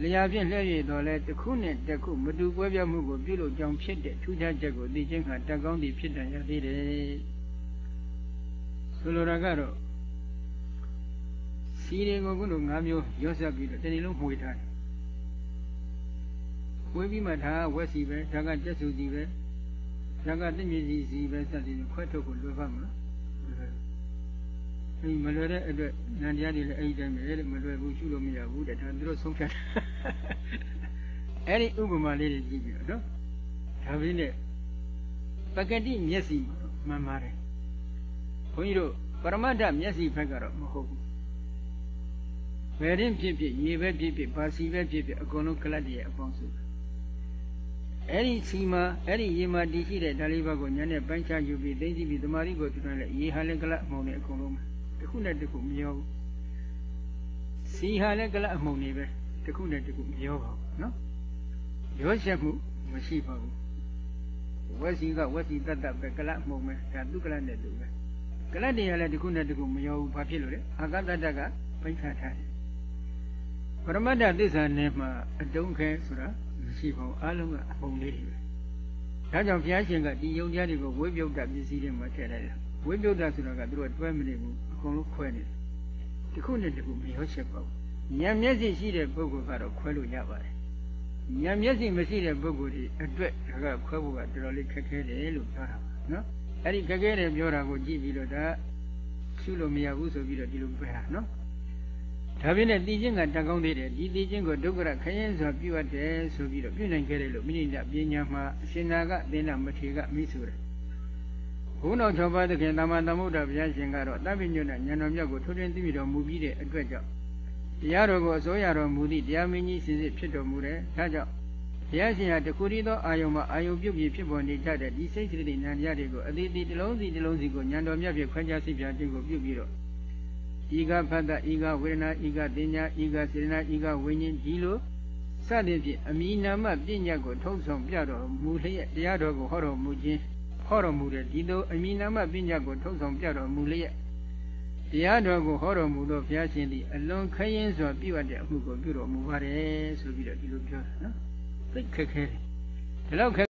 လျှာဖြင့်လှည့်၍တော်လဲတခုနဲ့တခုမတူကွဲပြားမှုကိုပြုလုပ်ကြောင်းဖြစ်တဲ့ထူးခြားချက်ကိုသိခြင်းဟာတတ်ကောင်းသည်ဖြစ်တယ်ရသေးတယ်ဆိုလိုတာကတော့ စီတွေကိုခုလို၅မျိုးရော့ဆက်ပြီးတော့တနေ့လုံးမှွေထားတယ်ဝေးပြီးမှဒါကဝက်စီပဲဒါကတက်စုစီပဲဒါကတင့်မြေစီစီပဲစသည်ဖြင့်ခွဲထုတ်ကိုလွယ်ပါမလားအဲဒီမလွယ်တဲ့အတွက်နန္တရားတွေလည်းအဲ့ဒီတိုင်းပဲတဲ့မလွယ်ဘူးရှုလို့မရဘူးတဲ့ဒါသူတို့ဆုံးဖြတ်အဲ့ဒီဥပမာလေးတွေကြည့်ပြီးတော့နော်ဒါပြင်းနဲ့ပကတိမျက်စိမှန်ပါတယ်ဘုန်းကြီးတို့ပရမတ္ထမျက်စိဘက်ကတော့မဟုတ်ဘူး ဘယ်ရင်ဖြစ်ဖြစ်ရေပဲဖြစ်ဖြစ်ဘာစီပဲဖြစ်ဖြစ်အကုန်လုံးကလတ်တည်းရဲ့အပေါင်းစုအဲ့ဒီစီမှာအဲ့ဒီရေမှာတည်ရှိတဲ့ဒါလေးဘက်ကိုညနေပိုင်းချယူပြီးသိသိပြီးတမာရီကိုထူထမ်းလိုက်ရေဟာလည်းကလတ်အမှုံနဲ့အကုန်လုံးတစ်ခုနဲ့တစ်ခုမရောဘူးစီဟာလည်းကလတ်အမှုံနေပဲတစ်ခုနဲ့တစ်ခုမရောပါဘူးနော်ရောချက်မှုမရှိပါဘူးဝက်စီကဝက်စီတတ်တတ်ပဲကလတ်အမှုံပဲဒါသူကလတ်နဲ့တူပဲကလတ်တွေကလည်းတစ်ခုနဲ့တစ်ခုမရောဘူးဘာဖြစ်လို့လဲအာကတတ္တကပိတ်ခတ်ထားတယ် ပရမတ္တသစ္စာနဲ့မှအတုံးခဲဆိုတာမရှိပါဘူးအလုံးကအပုံလေးတွေပဲဒါကြောင့်ဘုရားရှင်ကဒီယုံကြားတွေကိုဝိပယုတ်တပစ္စည်းတွေမှာထည့်လိုက်တယ်ဝိပယုတ်တဆိုတာကသူတို့တွဲမနေဘူးအကုန်လုံးခွဲနေတယ်တစ်ခုနဲ့တစ်ခုမရောချက်ပါဘူးဉာဏ်မျက်စိရှိတဲ့ပုဂ္ဂိုလ်ကတော့ခွဲလို့ရပါတယ်ဉာဏ်မျက်စိမရှိတဲ့ပုဂ္ဂိုလ်ဒီအတွက်ဒါကခွဲဖို့ကတော်တော်လေးခက်ခဲတယ်လို့ပြောတာပါနော်အဲ့ဒီခက်ခဲတယ်ပြောတာကိုကြည့်ပြီးတော့ဒါရှုလို့မရဘူးဆိုပြီးတော့ဒီလိုပြောတာနော် ဒါပြင်းနဲ့တည်ခြင်းကတန်ကောင်းသေးတယ်ဒီတည်ခြင်းကိုဒုက္ခရခရင်စွာပြုတ်တယ်ဆိုပြီးတော့ပြုနိုင်ခဲ့တယ်လို့မိနိဒပညာမှာအရှင်နာကအသင်္နာမထေကမိဆိုတယ်ဘုန်းတော်၆ပါးသခင်သမ္မာသမ္ဗုဒ္ဓဘုရားရှင်ကတော့တပ္ပိညုဏဉာဏ်တော်မြတ်ကိုထိုးထွင်းသိမြတော်မူပြီးတဲ့အတွက်ကြောင့်တရားတော်ကိုအစိုးရတော်မူသည့်တရားမင်းကြီးစစ်စစ်ဖြစ်တော်မူတယ်ဒါကြောင့်ဘုရားရှင်ဟာတခုတည်းသောအာယုံမှာအာယုံပြုတ်ပြီးဖြစ်ပေါ်နေကြတဲ့ဒီစိတ်စိတ္တိဉာဏ်တရားတွေကိုအသေးသေးတစ်လုံးစီတစ်လုံးစီကိုဉာဏ်တော်မြတ်ဖြင့်ခွဲခြားသိပြခြင်းကိုပြုပြီးတော့ ဤကဖတ်တဤကဝေဒနာဤကတင်ညာဤကစေတနာဤကဝိညာဉ်ဒီလိုစသည်ဖြင့်အမိနာမပညာကိုထုံးဆောင်ပြတော်မူလျက်တရားတော်ကိုဟောတော်မူခြင်းဟောတော်မူတဲ့ဒီလိုအမိနာမပညာကိုထုံးဆောင်ပြတော်မူလျက်တရားတော်ကိုဟောတော်မူသောဘုရားရှင်သည်အလွန်ခရင်စွာပြုအပ်တဲ့အမှုကိုပြုတော်မူပါတယ်ဆိုပြီးတော့ဒီလိုပြောတာနော်သိခက်ခဲတယ်ဒီလောက်